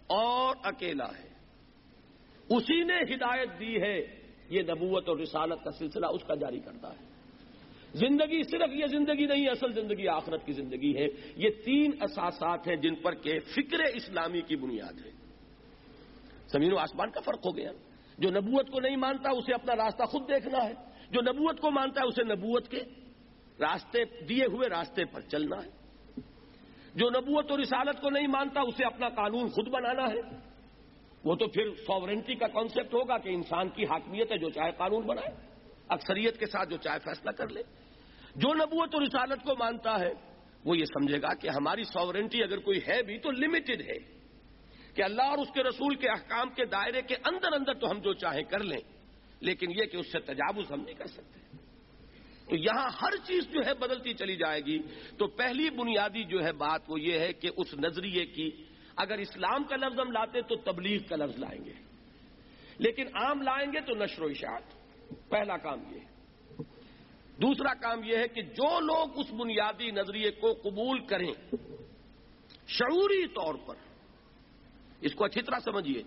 اور اکیلا ہے۔ اسی نے ہدایت دی ہے، یہ نبوت اور رسالت کا سلسلہ اس کا جاری کرتا ہے۔ زندگی صرف یہ زندگی نہیں، اصل زندگی آخرت کی زندگی ہے۔ یہ تین اساسات ہیں جن پر کہ فکر اسلامی کی بنیاد ہے۔ زمین و آسمان کا فرق ہو گیا۔ جو نبوت کو نہیں مانتا اسے اپنا راستہ خود دیکھنا ہے۔ جو نبوت کو مانتا ہے اسے نبوت کے راستے دیے ہوئے راستے پر چلنا ہے۔ جو نبوت اور رسالت کو نہیں مانتا اسے اپنا قانون خود بنانا ہے۔ وہ تو پھر ساورنٹی کا کانسیپٹ ہوگا کہ انسان کی حاکمیت ہے جو چاہے قانون بنائے۔ اکثریت کے ساتھ جو چاہے فیصلہ کر لے۔ جو نبوت اور رسالت کو مانتا ہے، وہ یہ سمجھے گا کہ ہماری ساورنٹی اگر کوئی ہے بھی تو لمیٹڈ ہے۔ کہ اللہ اور اس کے رسول کے احکام کے دائرے کے اندر اندر تو ہم جو چاہیں کر لیں، لیکن یہ کہ اس سے تجاوز ہم نہیں کر سکتے۔ تو یہاں ہر چیز جو ہے بدلتی چلی جائے گی۔ تو پہلی بنیادی جو ہے بات وہ یہ ہے کہ اس نظریے کی اگر اسلام کا لفظ ہم لاتے تو تبلیغ کا لفظ لائیں گے۔ لیکن عام لائیں گے تو نشر و اشاعت۔ پہلا کام یہ۔ دوسرا کام یہ ہے کہ جو لوگ اس بنیادی نظریے کو قبول کریں، شعوری طور پر اس کو اچھی طرح سمجھیے۔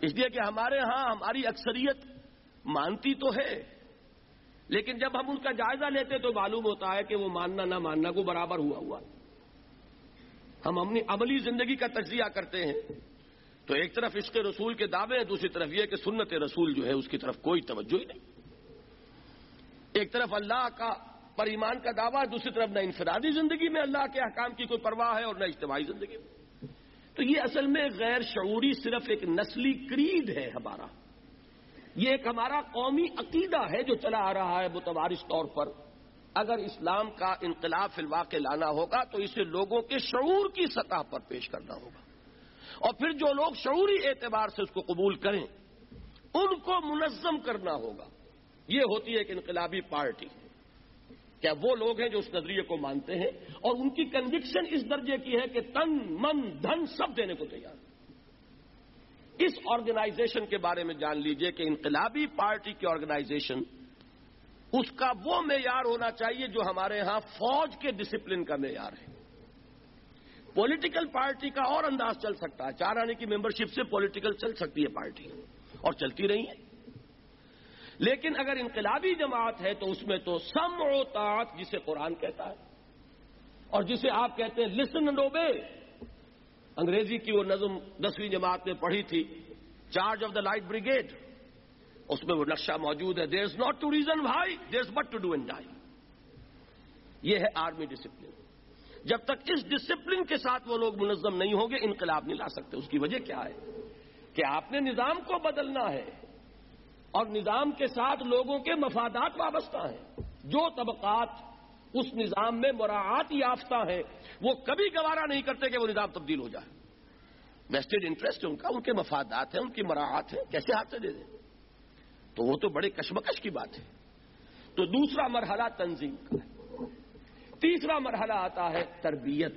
اس لیے کہ ہمارے ہاں ہماری اکثریت مانتی تو ہے، لیکن جب ہم ان کا جائزہ لیتے تو معلوم ہوتا ہے کہ وہ ماننا نہ ماننا کو برابر ہوا ہوا۔ ہم اپنی عملی زندگی کا تجزیہ کرتے ہیں۔ تو ایک طرف عشق رسول کے دعوے ہیں، دوسری طرف یہ کہ سنت رسول جو ہے اس کی طرف کوئی توجہ ہی نہیں۔ ایک طرف اللہ کا پر ایمان کا دعویٰ، دوسری طرف نہ انفرادی زندگی میں اللہ کے احکام کی کوئی پرواہ ہے اور نہ اجتماعی زندگی میں۔ تو یہ اصل میں غیر شعوری صرف ایک نسلی کرید ہے ہمارا۔ یہ ایک ہمارا قومی عقیدہ ہے جو چلا آ رہا ہے متوارش طور پر۔ اگر اسلام کا انقلاب فی الواقع لانا ہوگا تو اسے لوگوں کے شعور کی سطح پر پیش کرنا ہوگا۔ اور پھر جو لوگ شعوری اعتبار سے اس کو قبول کریں، ان کو منظم کرنا ہوگا۔ یہ ہوتی ہے ایک انقلابی پارٹی۔ کیا وہ لوگ ہیں جو اس نظریے کو مانتے ہیں اور ان کی کنوکشن اس درجے کی ہے کہ تن، من، دھن سب دینے کو تیار اس آرگنائزیشن کے بارے میں جان لیجیے کہ انقلابی پارٹی کی آرگنائزیشن اس کا وہ معیار ہونا چاہیے جو ہمارے ہاں فوج کے ڈسپلن کا معیار ہے۔ پولیٹیکل پارٹی کا اور انداز چل سکتا ہے۔ چار آنے کی ممبرشپ سے پولیٹیکل چل سکتی ہے پارٹی اور چلتی رہی ہے لیکن اگر انقلابی جماعت ہے تو اس میں تو سم و طاعت جسے قرآن کہتا ہے اور جسے آپ کہتے ہیں لسن اینڈ اوبے۔ انگریزی کی وہ نظم دسویں جماعت میں پڑھی تھی charge of the light brigade اس میں وہ نقشہ موجود ہے there is not to reason why there is but to do and die یہ ہے آرمی ڈسپلن جب تک اس ڈسپلن کے ساتھ وہ لوگ منظم نہیں ہوں گے، انقلاب نہیں لا سکتے۔ اس کی وجہ کیا ہے؟ کہ آپ نے نظام کو بدلنا ہے۔ اور نظام کے ساتھ لوگوں کے مفادات وابستہ ہیں۔ جو طبقات اس نظام میں مراعات یافتہ ہیں، وہ کبھی گوارا نہیں کرتے کہ وہ نظام تبدیل ہو جائے۔ ویسٹڈ انٹرسٹ ان کا، ان کے مفادات ہیں، ان کی مراعات ہیں، کیسے ہاتھ سے دے دیں؟ تو وہ تو بڑے کشمکش کی بات ہے۔ تو دوسرا مرحلہ تنظیم کا ہے۔ تیسرا مرحلہ آتا ہے تربیت۔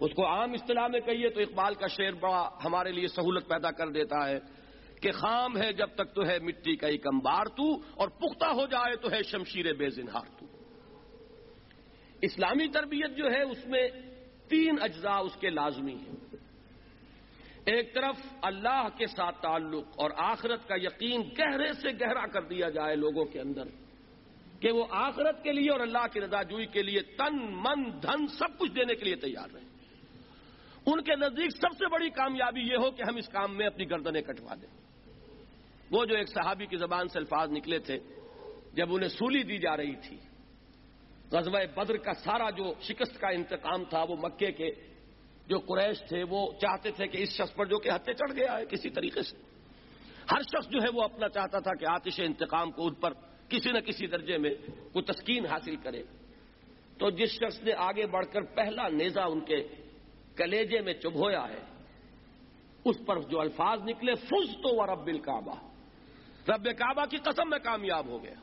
اس کو عام اصطلاح میں کہیے تو اقبال کا شعر بڑا ہمارے لیے سہولت پیدا کر دیتا ہے۔ کہ خام ہے جب تک تو ہے مٹی کا ایک امبار تو، اور پختہ ہو جائے تو ہے شمشیر بے زنہار تو۔ اسلامی تربیت جو ہے، اس میں تین اجزاء اس کے لازمی ہیں۔ ایک طرف اللہ کے ساتھ تعلق اور آخرت کا یقین گہرے سے گہرا کر دیا جائے لوگوں کے اندر، کہ وہ آخرت کے لیے اور اللہ کی رضا جوئی کے لیے تن، من، دھن سب کچھ دینے کے لیے تیار رہیں۔ ان کے نزدیک سب سے بڑی کامیابی یہ ہو کہ ہم اس کام میں اپنی گردنیں کٹوا دیں۔ وہ جو ایک صحابی کی زبان سے الفاظ نکلے تھے، جب انہیں سولی دی جا رہی تھی، غزوہ بدر کا سارا جو شکست کا انتقام تھا، وہ مکے کے جو قریش تھے، وہ چاہتے تھے کہ اس شخص پر جو کہ ہتھے چڑھ گیا ہے، کسی طریقے سے۔ ہر شخص جو ہے وہ اپنا چاہتا تھا کہ آتش انتقام کو ان پر کسی نہ کسی درجے میں کوئی تسکین حاصل کرے۔ تو جس شخص نے آگے بڑھ کر پہلا نیزا ان کے کلیجے میں چبھویا ہے، اس پر جو الفاظ نکلے فز تو وہ رب الکعبہ۔ رب کعبہ کی قسم میں کامیاب ہو گیا۔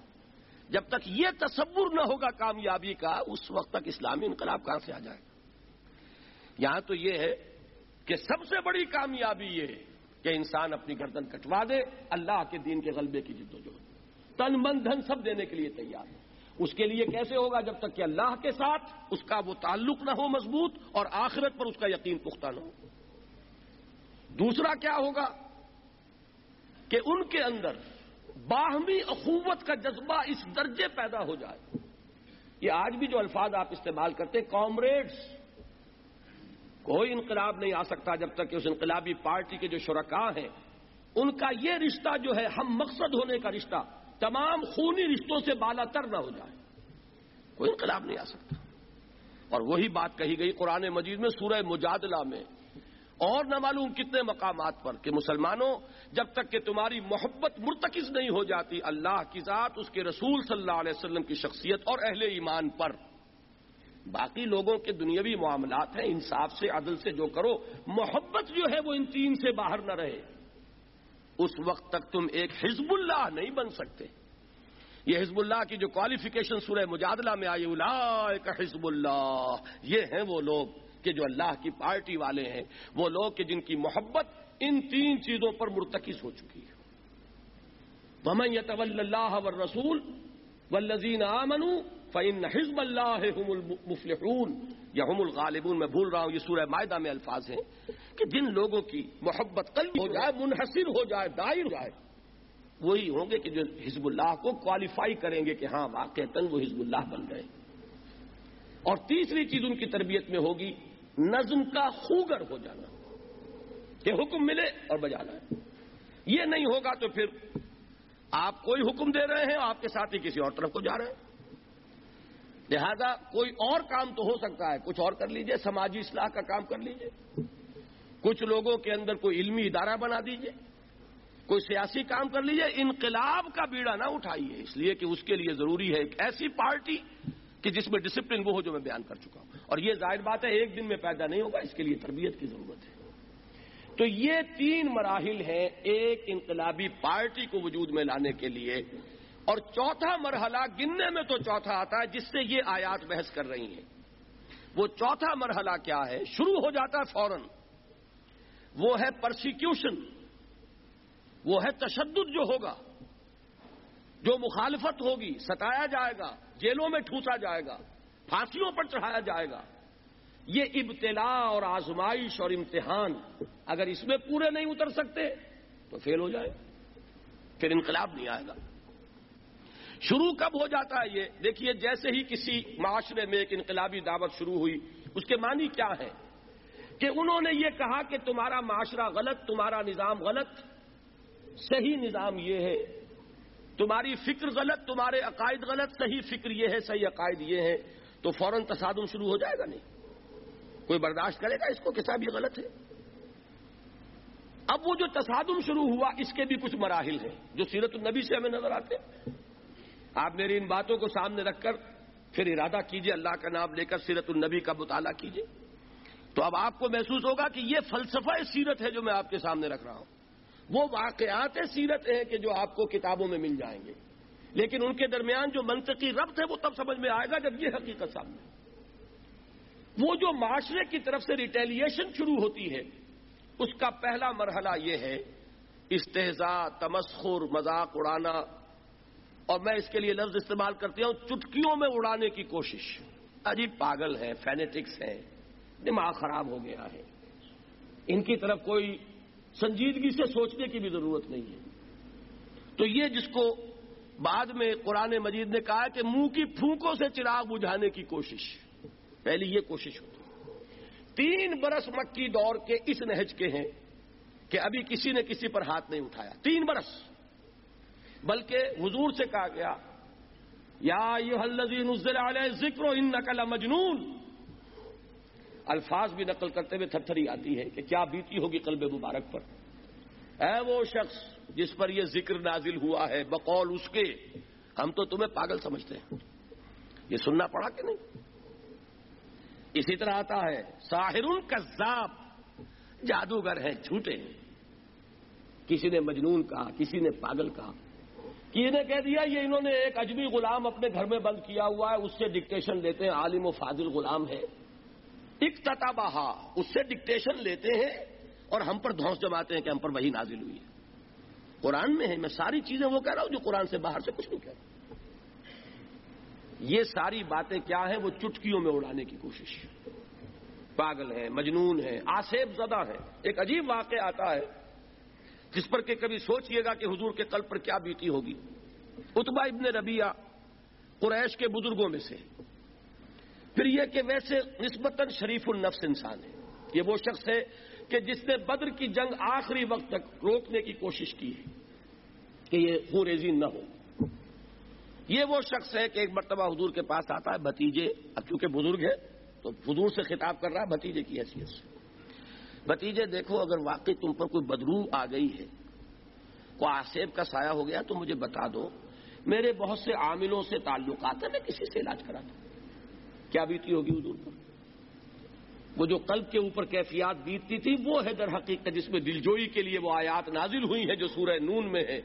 جب تک یہ تصور نہ ہوگا کامیابی کا، اس وقت تک اسلامی انقلاب کہاں سے آ جائے؟ گا یہاں تو یہ ہے کہ سب سے بڑی کامیابی یہ ہے کہ انسان اپنی گردن کٹوا دے، اللہ کے دین کے غلبے کی جد و جہد۔ تن من دھن سب دینے کے لیے تیار۔ ہے اس کے لیے کیسے ہوگا جب تک کہ اللہ کے ساتھ اس کا وہ تعلق نہ ہو مضبوط اور آخرت پر اس کا یقین پختہ نہ ہو۔ دوسرا کیا ہوگا کہ ان کے اندر باہمی اخوت کا جذبہ اس درجے پیدا ہو جائے۔ یہ آج بھی جو الفاظ آپ استعمال کرتے ہیں کامریڈس کوئی انقلاب نہیں آ سکتا جب تک کہ اس انقلابی پارٹی کے جو شرکاء ہیں، ان کا یہ رشتہ جو ہے، ہم مقصد ہونے کا رشتہ، تمام خونی رشتوں سے بالا تر نہ ہو جائے۔ کوئی انقلاب نہیں آ سکتا۔ اور وہی بات کہی گئی قرآن مجید میں، سورہ مجادلہ میں۔ اور نہ معلوم کتنے مقامات پر کہ مسلمانوں، جب تک کہ تمہاری محبت مرتکز نہیں ہو جاتی، اللہ کی ذات، اس کے رسول صلی اللہ علیہ وسلم کی شخصیت اور اہل ایمان پر۔ باقی لوگوں کے دنیاوی معاملات ہیں، انصاف سے، عدل سے، جو کرو، محبت جو ہے وہ ان تین سے باہر نہ رہے۔ اس وقت تک تم ایک حزب اللہ نہیں بن سکتے۔ یہ حزب اللہ کی جو کوالیفیکیشن سورہ مجادلہ میں آئی الا حزب اللہ، یہ ہیں وہ لوگ۔ کہ جو اللہ کی پارٹی والے ہیں، وہ لوگ کہ جن کی محبت ان تین چیزوں پر مرتکز ہو چکی ہے۔ ممن یتول اللہ و رسول ولزین آمن فعن حزب اللہ المفلحون۔ یا ہم الغالبون، میں بھول رہا ہوں، یہ سورہ معدہ میں الفاظ ہیں کہ جن لوگوں کی محبت قلبی ہو جائے، منحصر ہو جائے، دائر ہو جائے، وہی ہوں گے کہ جو حزب اللہ کو کوالیفائی کریں گے کہ ہاں واقع وہ حزب اللہ بن گئے۔ اور تیسری چیز ان کی تربیت میں ہوگی نظم کا خوگر ہو جانا کہ حکم ملے اور بجانا ہے۔ یہ نہیں ہوگا تو پھر آپ کوئی حکم دے رہے ہیں آپ کے ساتھ ہی کسی اور طرف کو جا رہے ہیں۔ لہذا کوئی اور کام تو ہو سکتا ہے۔ کچھ اور کر لیجیے، سماجی اصلاح کا کام کر لیجیے۔ کچھ لوگوں کے اندر کوئی علمی ادارہ بنا دیجیے۔ کوئی سیاسی کام کر لیجیے۔ انقلاب کا بیڑا نہ اٹھائیے۔ اس لیے کہ اس کے لیے ضروری ہے ایک ایسی پارٹی کہ جس میں ڈسپلن وہ ہو جو میں بیان کر چکا ہوں۔ اور یہ ظاہر بات ہے، ایک دن میں پیدا نہیں ہوگا، اس کے لیے تربیت کی ضرورت ہے۔ تو یہ تین مراحل ہیں ایک انقلابی پارٹی کو وجود میں لانے کے لیے، اور چوتھا مرحلہ گننے میں تو چوتھا آتا ہے، جس سے یہ آیات بحث کر رہی ہیں۔ وہ چوتھا مرحلہ کیا ہے؟ شروع ہو جاتا ہے فوراً۔ وہ ہے پرسیکیوشن وہ ہے تشدد جو ہوگا، جو مخالفت ہوگی، ستایا جائے گا۔ جیلوں میں ٹھوسا جائے گا، پھانسیوں پر چڑھایا جائے گا۔ یہ ابتلا اور آزمائش اور امتحان اگر اس میں پورے نہیں اتر سکتے تو فیل ہو جائے، پھر انقلاب نہیں آئے گا۔ شروع کب ہو جاتا ہے یہ؟ دیکھیے، جیسے ہی کسی معاشرے میں ایک انقلابی دعوت شروع ہوئی، اس کے معنی کیا ہے کہ انہوں نے یہ کہا کہ تمہارا معاشرہ غلط، تمہارا نظام غلط، صحیح نظام یہ ہے تمہاری فکر غلط، تمہارے عقائد غلط، صحیح فکر یہ ہے، صحیح عقائد یہ ہے تو فوراً تصادم شروع ہو جائے گا نہیں۔ کوئی برداشت کرے گا اس کو کہ صاحب یہ غلط ہے؟ اب وہ جو تصادم شروع ہوا، اس کے بھی کچھ مراحل ہیں، جو سیرت النبی سے ہمیں نظر آتے ہیں۔ آپ میری ان باتوں کو سامنے رکھ کر پھر ارادہ کیجیے، اللہ کا نام لے کر سیرت النبی کا مطالعہ کیجیے۔ تو اب آپ کو محسوس ہوگا کہ یہ فلسفہ سیرت ہے جو میں آپ کے سامنے رکھ رہا ہوں۔ وہ واقعات سیرت ہیں کہ جو آپ کو کتابوں میں مل جائیں گے۔ لیکن ان کے درمیان جو منطقی ربط ہے، وہ تب سمجھ میں آئے گا جب یہ حقیقت سامنے وہ جو معاشرے کی طرف سے ریٹیلیشن شروع ہوتی ہے، اس کا پہلا مرحلہ یہ ہے استحزا تمسخر، مذاق اڑانا۔ اور میں اس کے لیے لفظ استعمال کرتی ہوں، چٹکیوں میں اڑانے کی کوشش۔ عجیب پاگل ہیں فینیٹکس ہیں، دماغ خراب ہو گیا ہے۔ ان کی طرف کوئی سنجیدگی سے سوچنے کی بھی ضرورت نہیں ہے۔ تو یہ جس کو بعد میں قرآن مجید نے کہا کہ منہ کی پھونکوں سے چراغ بجھانے کی کوشش۔ پہلی یہ کوشش ہوتی تین برس مکی دور کے اس نہج کے ہیں کہ ابھی کسی نے کسی پر ہاتھ نہیں اٹھایا۔ تین برس۔ بلکہ حضور سے کہا گیا، یا یہ نزل علیہ ذکر و ان نقل مجنون الفاظ بھی نقل کرتے ہوئے تھر تھری آتی ہے کہ کیا بیتی ہوگی قلب مبارک پر۔ اے وہ شخص جس پر یہ ذکر نازل ہوا ہے، بقول اس کے، ہم تو تمہیں پاگل سمجھتے ہیں۔ یہ سننا پڑا کہ نہیں؟ اسی طرح آتا ہے ساحر کذاب، جادوگر ہیں، جھوٹے ہیں۔ کسی نے مجنون کہا، کسی نے پاگل کہا۔ کہ انہیں کہہ دیا، یہ انہوں نے ایک اجبی غلام اپنے گھر میں بند کیا ہوا ہے، اس سے ڈکٹیشن لیتے ہیں، عالم و فاضل غلام ہے۔ اکتا بہا اس سے ڈکٹیشن لیتے ہیں اور ہم پر دھوس جماتے ہیں کہ ہم پر وہی نازل ہوئی ہے۔ قرآن میں ہے، میں ساری چیزیں وہ کہہ رہا ہوں جو قرآن سے باہر سے کچھ نہیں کہہ رہا۔ یہ ساری باتیں کیا ہیں؟ وہ چٹکیوں میں اڑانے کی کوشش۔ پاگل ہے مجنون ہے آسیب زدہ ہے ایک عجیب واقع آتا ہے، جس پر کہ کبھی سوچئے گا کہ حضور کے قلب پر کیا بیتی ہوگی۔ اتبا ابن ربیہ قریش کے بزرگوں میں سے۔ پھر یہ کہ ویسے نسبتاً شریف النفس انسان ہے۔ یہ وہ شخص ہے کہ جس نے بدر کی جنگ آخری وقت تک روکنے کی کوشش کی ہے کہ یہ خوریزی نہ ہو۔ یہ وہ شخص ہے کہ ایک مرتبہ حضور کے پاس آتا ہے، بھتیجے، اب چونکہ بزرگ ہے، تو حضور سے خطاب کر رہا ہے، بھتیجے کی حیثیت سے۔ بھتیجے، دیکھو، اگر واقعی تم پر کوئی بدرو آ گئی ہے، کوئی آسیب کا سایہ ہو گیا، تو مجھے بتا دو۔ میرے بہت سے عاملوں سے تعلقات ہیں، میں کسی سے علاج کرا دوں۔ کیا بیتی ہوگی حضور؟ پر وہ جو قلب کے اوپر کیفیات بیتتی تھی، وہ ہے در حقیقت جس میں دلجوئی کے لیے وہ آیات نازل ہوئی ہیں جو سورہ نون میں ہے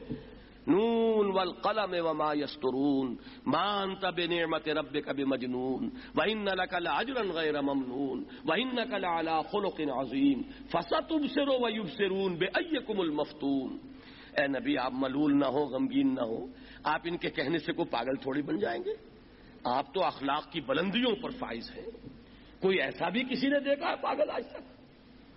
نون والقلم وما يسترون ما انت بنعمت ربك بمجنون وان لك لاجرا غير ممنون وانك لعلى خلق عظيم فستبصر ويبصرون بايكم المفتون۔ اے نبی، آپ ملول نہ ہو غمگین نہ ہو آپ ان کے کہنے سے کوئی پاگل تھوڑی بن جائیں گے؟ آپ تو اخلاق کی بلندیوں پر فائز ہیں۔ کوئی ایسا بھی کسی نے دیکھا ہے پاگل آج تک؟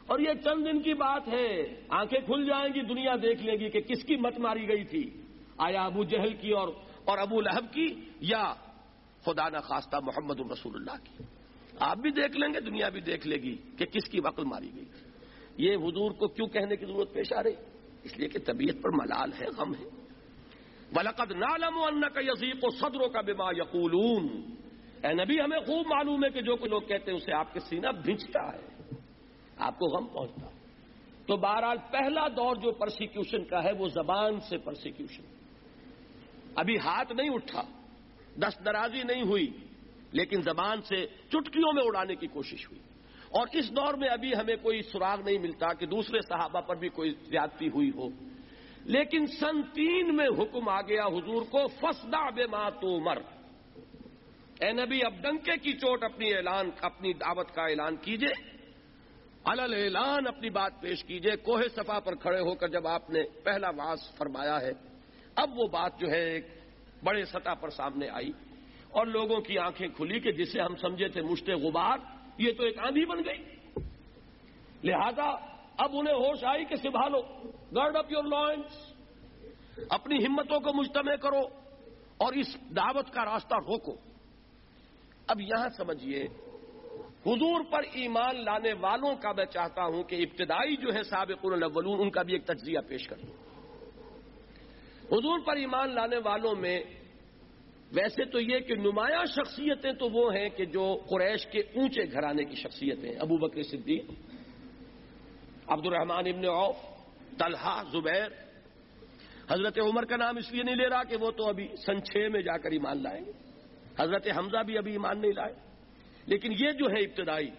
اور یہ چند دن کی بات ہے۔ آنکھیں کھل جائیں گی، دنیا دیکھ لے گی کہ کس کی مت ماری گئی تھی۔ آیا ابو جہل کی اور اور ابو لہب کی، یا خدا نخواستہ محمد الرسول اللہ کی؟ آپ بھی دیکھ لیں گے، دنیا بھی دیکھ لے گی کہ کس کی وقل ماری گئی تھی۔ یہ حضور کو کیوں کہنے کی ضرورت پیش آ رہی؟ اس لیے کہ طبیعت پر ملال ہے، غم ہے۔ بلقد نالم کا یزیق و صدروں کا بما یقولون اے نبی، ہمیں خوب معلوم ہے کہ جو لوگ کہتے ہیں، اسے آپ کے سینہ بھنچتا ہے، آپ کو غم پہنچتا ہے۔ تو بہرحال، پہلا دور جو پرسیکیوشن کا ہے، وہ زبان سے پرسیکیوشن ابھی ہاتھ نہیں اٹھا، دست درازی نہیں ہوئی، لیکن زبان سے چٹکیوں میں اڑانے کی کوشش ہوئی۔ اور اس دور میں ابھی ہمیں کوئی سراغ نہیں ملتا کہ دوسرے صحابہ پر بھی کوئی زیادتی ہوئی ہو۔ لیکن سن تین میں حکم آ گیا حضور کو فسدا بے ماں تو مر اے نبی، اب ڈنکے کی چوٹ اپنی اعلان، اپنی دعوت کا اعلان کیجیے۔ الل اعلان اپنی بات پیش کیجیے۔ کوہ صفا پر کھڑے ہو کر جب آپ نے پہلا واس فرمایا ہے، اب وہ بات جو ہے ایک بڑے سطح پر سامنے آئی۔ اور لوگوں کی آنکھیں کھلی کہ جسے ہم سمجھے تھے مشت غبار، یہ تو ایک آندھی بن گئی۔ لہذا اب انہیں ہوش آئی کہ سنبھالو۔ گارڈ اپ یور لائنس اپنی ہمتوں کو مجتمع کرو اور اس دعوت کا راستہ روکو۔ اب یہاں سمجھیے حضور پر ایمان لانے والوں کا میں چاہتا ہوں کہ ابتدائی جو ہے سابق الاولون، ان کا بھی ایک تجزیہ پیش کر دوں۔ حضور پر ایمان لانے والوں میں ویسے تو یہ کہ نمایاں شخصیتیں تو وہ ہیں کہ جو قریش کے اونچے گھرانے کی شخصیتیں ابو بکر صدیق عبد الرحمان ابن عوف طلحہ زبیر۔ حضرت عمر کا نام اس لیے نہیں لے رہا کہ وہ تو ابھی سن چھ میں جا کر ایمان لائیں گے حضرت حمزہ بھی ابھی ایمان نہیں لائے۔ لیکن یہ جو ہے ابتدائی،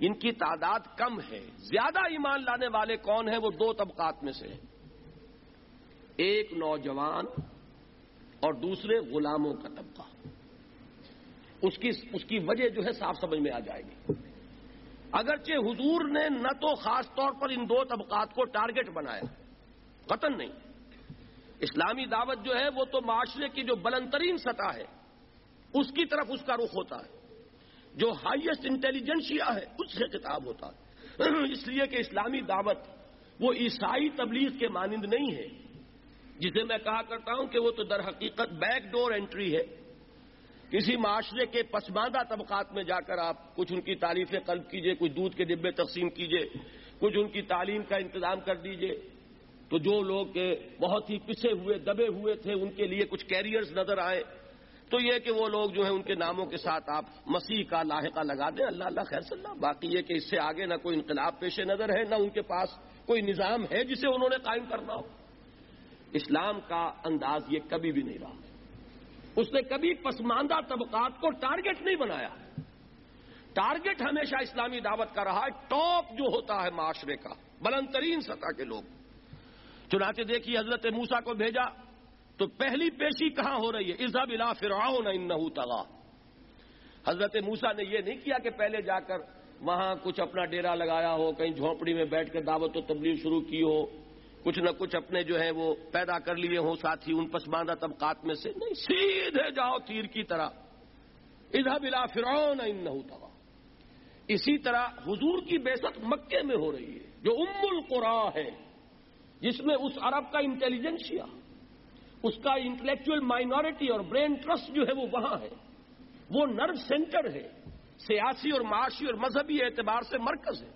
ان کی تعداد کم ہے۔ زیادہ ایمان لانے والے کون ہیں؟ وہ دو طبقات میں سے۔ ہیں ایک نوجوان اور دوسرے غلاموں کا طبقہ۔ اس کی اس کی وجہ جو ہے صاف سمجھ میں آ جائے گی۔ اگرچہ حضور نے نہ تو خاص طور پر ان دو طبقات کو ٹارگٹ بنایا قطن نہیں۔ اسلامی دعوت جو ہے، وہ تو معاشرے کی جو بلند ترین سطح ہے، اس کی طرف اس کا رخ ہوتا ہے۔ جو ہائیسٹ انٹیلیجنشیا ہے، اس سے کتاب ہوتا ہے۔ اس لیے کہ اسلامی دعوت وہ عیسائی تبلیغ کے مانند نہیں ہے، جسے میں کہا کرتا ہوں کہ وہ تو در حقیقت بیک ڈور انٹری ہے۔ کسی معاشرے کے پسماندہ طبقات میں جا کر آپ کچھ ان کی تعریفیں قلب کیجیے، کچھ دودھ کے ڈبے تقسیم کیجیے، کچھ ان کی تعلیم کا انتظام کر دیجیے۔ تو جو لوگ بہت ہی پسے ہوئے، دبے ہوئے تھے، ان کے لیے کچھ کیریئرز نظر آئے۔ تو یہ کہ وہ لوگ جو ہیں، ان کے ناموں کے ساتھ آپ مسیح کا لاحقہ لگا دیں۔ اللہ اللہ خیر صلی اللہ باقی یہ کہ اس سے آگے نہ کوئی انقلاب پیش نظر ہے، نہ ان کے پاس کوئی نظام ہے جسے انہوں نے قائم کرنا ہو۔ اسلام کا انداز یہ کبھی بھی نہیں رہا۔ اس نے کبھی پسماندہ طبقات کو ٹارگٹ نہیں بنایا۔ ٹارگٹ ہمیشہ اسلامی دعوت کا رہا ہے ٹاپ جو ہوتا ہے معاشرے کا، بلند ترین سطح کے لوگ۔ چنانچہ دیکھیے حضرت موسا کو بھیجا، تو پہلی پیشی کہاں ہو رہی ہے؟ ازا بلا فرعون انہو تغا۔ حضرت موسا نے یہ نہیں کیا کہ پہلے جا کر وہاں کچھ اپنا ڈیرا لگایا ہو، کہیں جھونپڑی میں بیٹھ کے دعوت و تبلیغ شروع کی ہو۔ کچھ نہ کچھ اپنے جو ہے وہ پیدا کر لیے ہوں ساتھی ان پسماندہ طبقات میں سے۔ نہیں، سیدھے جاؤ تیر کی طرح۔ ادھا بلا فرعون انہو تغا اسی طرح حضور کی بےست مکے میں ہو رہی ہے، جو ام القرا ہے، جس میں اس عرب کا انٹیلیجنسیا اس کا انٹلیکچل مائنورٹی اور برین ٹرسٹ جو ہے وہ وہاں ہے۔ وہ نرو سینٹر ہے، سیاسی اور معاشی اور مذہبی اعتبار سے مرکز ہے۔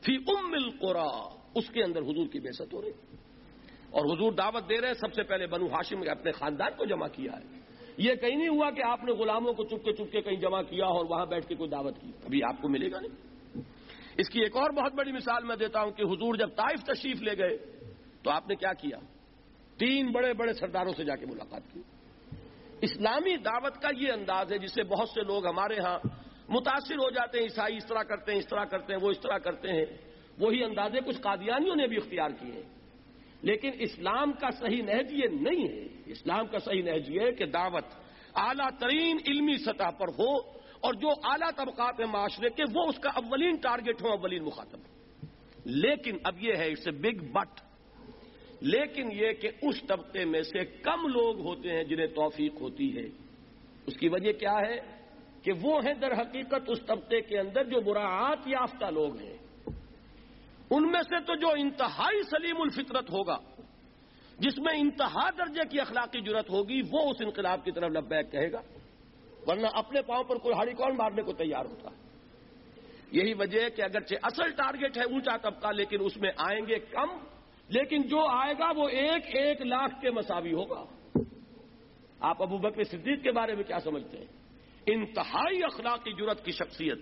فی ام القرا۔ اس کے اندر حضور کی بےست ہو رہی۔ اور حضور دعوت دے رہے ہیں سب سے پہلے بنو ہاشم اپنے خاندان کو جمع کیا ہے۔ یہ کہیں نہیں ہوا کہ آپ نے غلاموں کو چپ کے چپ کے کہیں جمع کیا اور وہاں بیٹھ کے کوئی دعوت کی۔ ابھی آپ کو ملے گا نہیں۔ اس کی ایک اور بہت بڑی مثال میں دیتا ہوں کہ حضور جب طائف تشریف لے گئے تو آپ نے کیا کیا؟ تین بڑے بڑے سرداروں سے جا کے ملاقات کی۔ اسلامی دعوت کا یہ انداز ہے جسے بہت سے لوگ ہمارے ہاں متاثر ہو جاتے ہیں، عیسائی اس طرح کرتے ہیں، اس طرح کرتے ہیں، وہ اس طرح کرتے ہیں۔ وہی اندازے کچھ قادیانیوں نے بھی اختیار کیے ہیں۔ لیکن اسلام کا صحیح نہج یہ نہیں ہے۔ اسلام کا صحیح نہج یہ ہے کہ دعوت اعلیٰ ترین علمی سطح پر ہو اور جو اعلیٰ طبقات ہیں معاشرے کے، وہ اس کا اولین ٹارگٹ ہو اولین مخاطب۔ لیکن اب یہ ہے اٹس اے بگ بٹ لیکن یہ کہ اس طبقے میں سے کم لوگ ہوتے ہیں جنہیں توفیق ہوتی ہے۔ اس کی وجہ کیا ہے؟ کہ وہ ہیں در حقیقت اس طبقے کے اندر جو براعات یافتہ لوگ ہیں۔ ان میں سے تو جو انتہائی سلیم الفطرت ہوگا، جس میں انتہا درجے کی اخلاقی جرت ہوگی، وہ اس انقلاب کی طرف لبیک کہے گا، ورنہ اپنے پاؤں پر کوئی ہاڑی کون مارنے کو تیار ہوتا؟ یہی وجہ ہے کہ اگرچہ اصل ٹارگٹ ہے اونچا طبقہ، لیکن اس میں آئیں گے کم، لیکن جو آئے گا وہ ایک ایک لاکھ کے مساوی ہوگا۔ آپ ابو بکر صدیق کے بارے میں کیا سمجھتے ہیں؟ انتہائی اخلاقی جرت کی شخصیت۔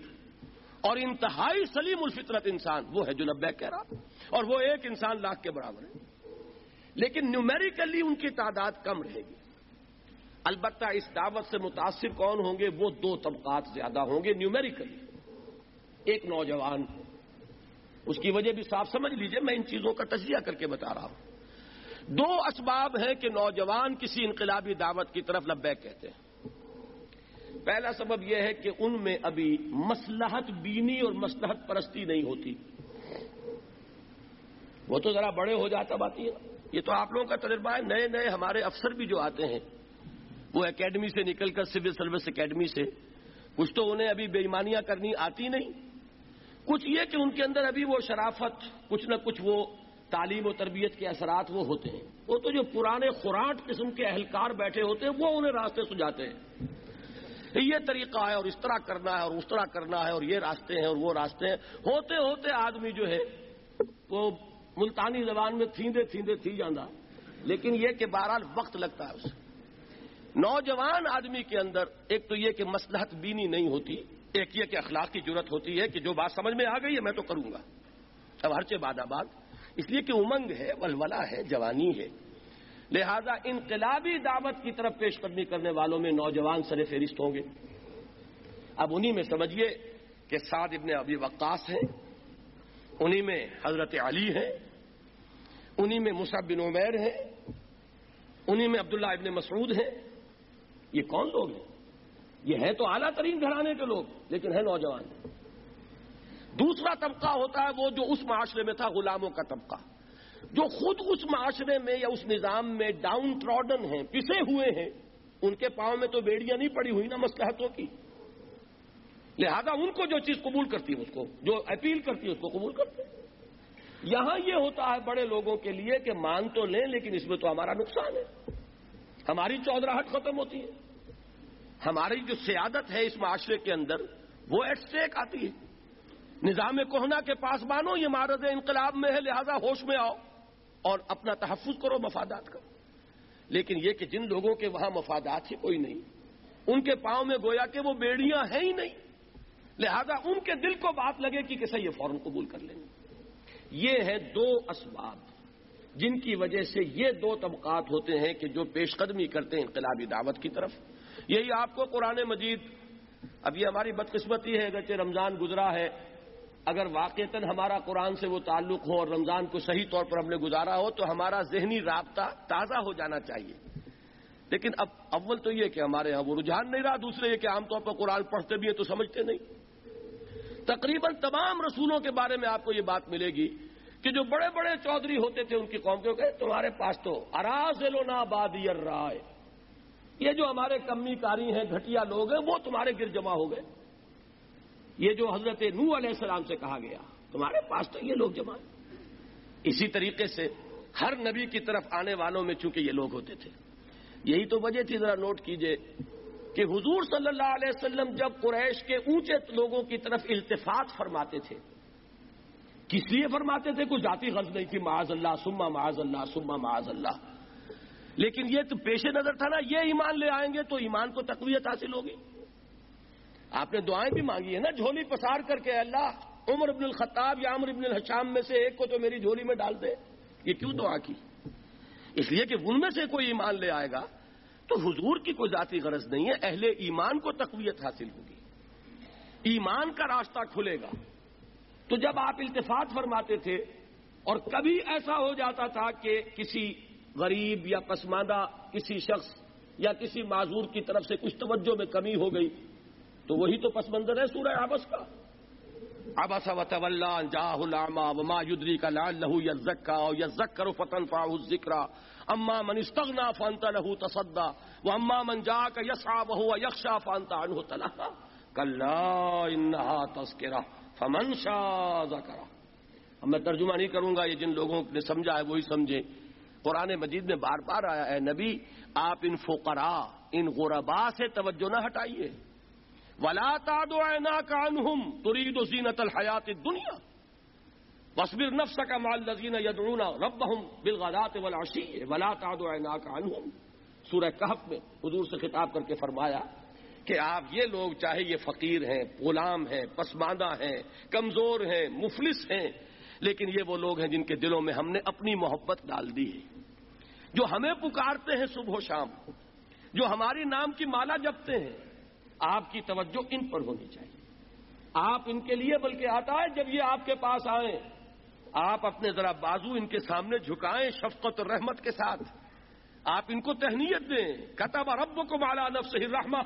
اور انتہائی سلیم الفطرت انسان، وہ ہے جو لبیک کہہ رہا اور وہ ایک انسان لاکھ کے برابر ہے۔ لیکن نیومیریکلی ان کی تعداد کم رہے گی۔ البتہ اس دعوت سے متاثر کون ہوں گے؟ وہ دو طبقات زیادہ ہوں گے نیومیریکلی ایک نوجوان اس کی وجہ بھی صاف سمجھ لیجیے، میں ان چیزوں کا تجزیہ کر کے بتا رہا ہوں۔ دو اسباب ہیں کہ نوجوان کسی انقلابی دعوت کی طرف لبیک کہتے ہیں۔ پہلا سبب یہ ہے کہ ان میں ابھی مسلحت بینی اور مسلحت پرستی نہیں ہوتی۔ وہ تو ذرا بڑے ہو جاتا باتی ہے۔ یہ تو آپ لوگوں کا تجربہ ہے۔ نئے نئے ہمارے افسر بھی جو آتے ہیں، وہ اکیڈمی سے نکل کر سول سروس اکیڈمی سے، کچھ تو انہیں ابھی بےمانیاں کرنی آتی نہیں۔ کچھ یہ کہ ان کے اندر ابھی وہ شرافت، کچھ نہ کچھ وہ تعلیم و تربیت کے اثرات وہ ہوتے ہیں۔ وہ تو جو پرانے خوراٹ قسم کے اہلکار بیٹھے ہوتے ہیں، وہ انہیں راستے سجاتے ہیں۔ یہ طریقہ ہے اور اس طرح کرنا ہے اور اس طرح کرنا ہے اور یہ راستے ہیں اور وہ راستے ہیں۔ ہوتے ہوتے آدمی جو ہے، وہ ملتانی زبان میں تھیندے تھیندے تھی جانا لیکن یہ کہ بہرحال وقت لگتا ہے اسے نوجوان آدمی کے اندر ایک تو یہ کہ مسلحت بینی نہیں ہوتی، ایک یہ کہ اخلاق کی ضرورت ہوتی ہے کہ جو بات سمجھ میں آ گئی ہے، میں تو کروں گا۔ اب ہر باد۔ آباد اس لیے کہ امنگ ہے ولولا ہے، جوانی ہے۔ لہذا انقلابی دعوت کی طرف پیش قدمی کرنے والوں میں نوجوان سر فہرست ہوں گے۔ اب انہی میں سمجھیے کہ سعد ابن ابی وقاص ہیں، انہی میں حضرت علی ہیں، انہی میں مصعب بن عمیر ہیں، انہی میں عبداللہ ابن مسعود ہیں۔ یہ کون لوگ ہیں؟ یہ ہے تو اعلیٰ ترین گھرانے کے لوگ، لیکن ہے نوجوان۔ دوسرا طبقہ ہوتا ہے وہ جو اس معاشرے میں تھا غلاموں کا طبقہ۔ جو خود اس معاشرے میں یا اس نظام میں ڈاؤن ٹراڈن ہیں، پسے ہوئے ہیں، ان کے پاؤں میں تو بیڑیاں نہیں پڑی ہوئی نا مسلحتوں کی۔ لہذا ان کو جو چیز قبول کرتی ہے، اس کو، جو اپیل کرتی ہے، اس کو قبول کرتے یہاں یہ ہوتا ہے بڑے لوگوں کے لیے کہ مان تو لیں، لیکن اس میں تو ہمارا نقصان ہے۔ ہماری چودراہٹ ختم ہوتی ہے۔ ہماری جو سیادت ہے اس معاشرے کے اندر، وہ ایٹ اسٹیک آتی ہے۔ نظام کوہنا کے پاس مانو یہ مارد انقلاب میں ہے، لہذا ہوش میں آؤ۔ اور اپنا تحفظ کرو مفادات کا۔ لیکن یہ کہ جن لوگوں کے وہاں مفادات ہی کوئی نہیں۔ ان کے پاؤں میں گویا کہ وہ بیڑیاں ہیں ہی نہیں۔ لہذا ان کے دل کو بات لگے کہ کسے یہ فوراً قبول کر لیں۔ گے یہ ہے دو اسباب جن کی وجہ سے یہ دو طبقات ہوتے ہیں کہ جو پیش قدمی کرتے ہیں انقلابی دعوت کی طرف۔ یہی آپ کو قرآن مجید۔ اب یہ ہماری بدقسمتی ہے، اگرچہ رمضان گزرا ہے۔ اگر واقعتاً ہمارا قرآن سے وہ تعلق ہو اور رمضان کو صحیح طور پر ہم نے گزارا ہو، تو ہمارا ذہنی رابطہ تازہ ہو جانا چاہیے۔ لیکن اب اول تو یہ کہ ہمارے ہاں وہ رجحان نہیں رہا، دوسرے یہ کہ عام طور پر قرآن پڑھتے بھی ہیں تو سمجھتے نہیں۔ تقریباً تمام رسولوں کے بارے میں آپ کو یہ بات ملے گی کہ جو بڑے بڑے چودھری ہوتے تھے ان کی قوم کے کہ تمہارے پاس تو اراض لونا بادی رائے یہ جو ہمارے کمی کاری ہیں، گھٹیا لوگ ہیں، وہ تمہارے گر جمع ہو گئے۔ یہ جو حضرت نو علیہ السلام سے کہا گیا، تمہارے پاس تو یہ لوگ جمع اسی طریقے سے ہر نبی کی طرف آنے والوں میں چونکہ یہ لوگ ہوتے تھے۔ یہی تو وجہ تھی، ذرا نوٹ کیجیے کہ حضور صلی اللہ علیہ وسلم جب قریش کے اونچے لوگوں کی طرف التفات فرماتے تھے، کس لیے فرماتے تھے؟ کوئی ذاتی غرض نہیں تھی، معاذ اللہ سما معاذ اللہ سما معاذ اللہ۔ لیکن یہ تو پیش نظر تھا نا، یہ ایمان لے آئیں گے تو ایمان کو تقویت حاصل ہوگی۔ آپ نے دعائیں بھی مانگی ہے نا جھولی پسار کر کے اللہ عمر ابن الخطاب یا عمر ابن الحشام میں سے ایک کو تو میری جھولی میں ڈال دے یہ کیوں دعا کی اس لیے کہ ان میں سے کوئی ایمان لے آئے گا تو حضور کی کوئی ذاتی غرض نہیں ہے، اہل ایمان کو تقویت حاصل ہوگی۔ ایمان کا راستہ کھلے گا۔ تو جب آپ التفات فرماتے تھے اور کبھی ایسا ہو جاتا تھا کہ کسی غریب یا پسماندہ کسی شخص یا کسی معذور کی طرف سے کچھ توجہ میں کمی ہو گئی تو وہی تو پس منظر ہے سورہ آبس کا۔ ابس و جاہ العما وما یدری کا لال لہو یزکا یزک کرو فتن فاہ ذکر اما من استغنا فانتا لہو تصدا وہ اما من جا کا یسا بہو یکشا فانتا انہ تلا کل انہا تذکرہ فمن شاہ ذکرہ اب میں ترجمہ نہیں کروں گا، یہ جن لوگوں نے سمجھا ہے وہی سمجھے قرآن مجید میں بار بار آیا ہے نبی، آپ ان فقراء، ان غربا سے توجہ نہ ہٹائیے۔ ولا تاد کانہم ترید زینت الحیات دنیا بصبر نفس کا مال لذین یدعون ربهم بالغدات والعشی ولا تاد کانہم سورہ کہف میں حضور سے خطاب کر کے فرمایا کہ آپ یہ لوگ چاہے یہ فقیر ہیں، غلام ہیں، پسماندہ ہیں، کمزور ہیں، مفلس ہیں، لیکن یہ وہ لوگ ہیں جن کے دلوں میں ہم نے اپنی محبت ڈال دی ہے۔ جو ہمیں پکارتے ہیں صبح و شام، جو ہماری نام کی مالا جپتے ہیں آپ کی توجہ ان پر ہونی چاہیے۔ آپ ان کے لیے بلکہ آتا ہے، جب یہ آپ کے پاس آئیں، آپ اپنے ذرا بازو ان کے سامنے جھکائیں شفقت اور رحمت کے ساتھ۔ آپ ان کو تہنیت دیں۔ کتب رب کو مالا نفس رحمت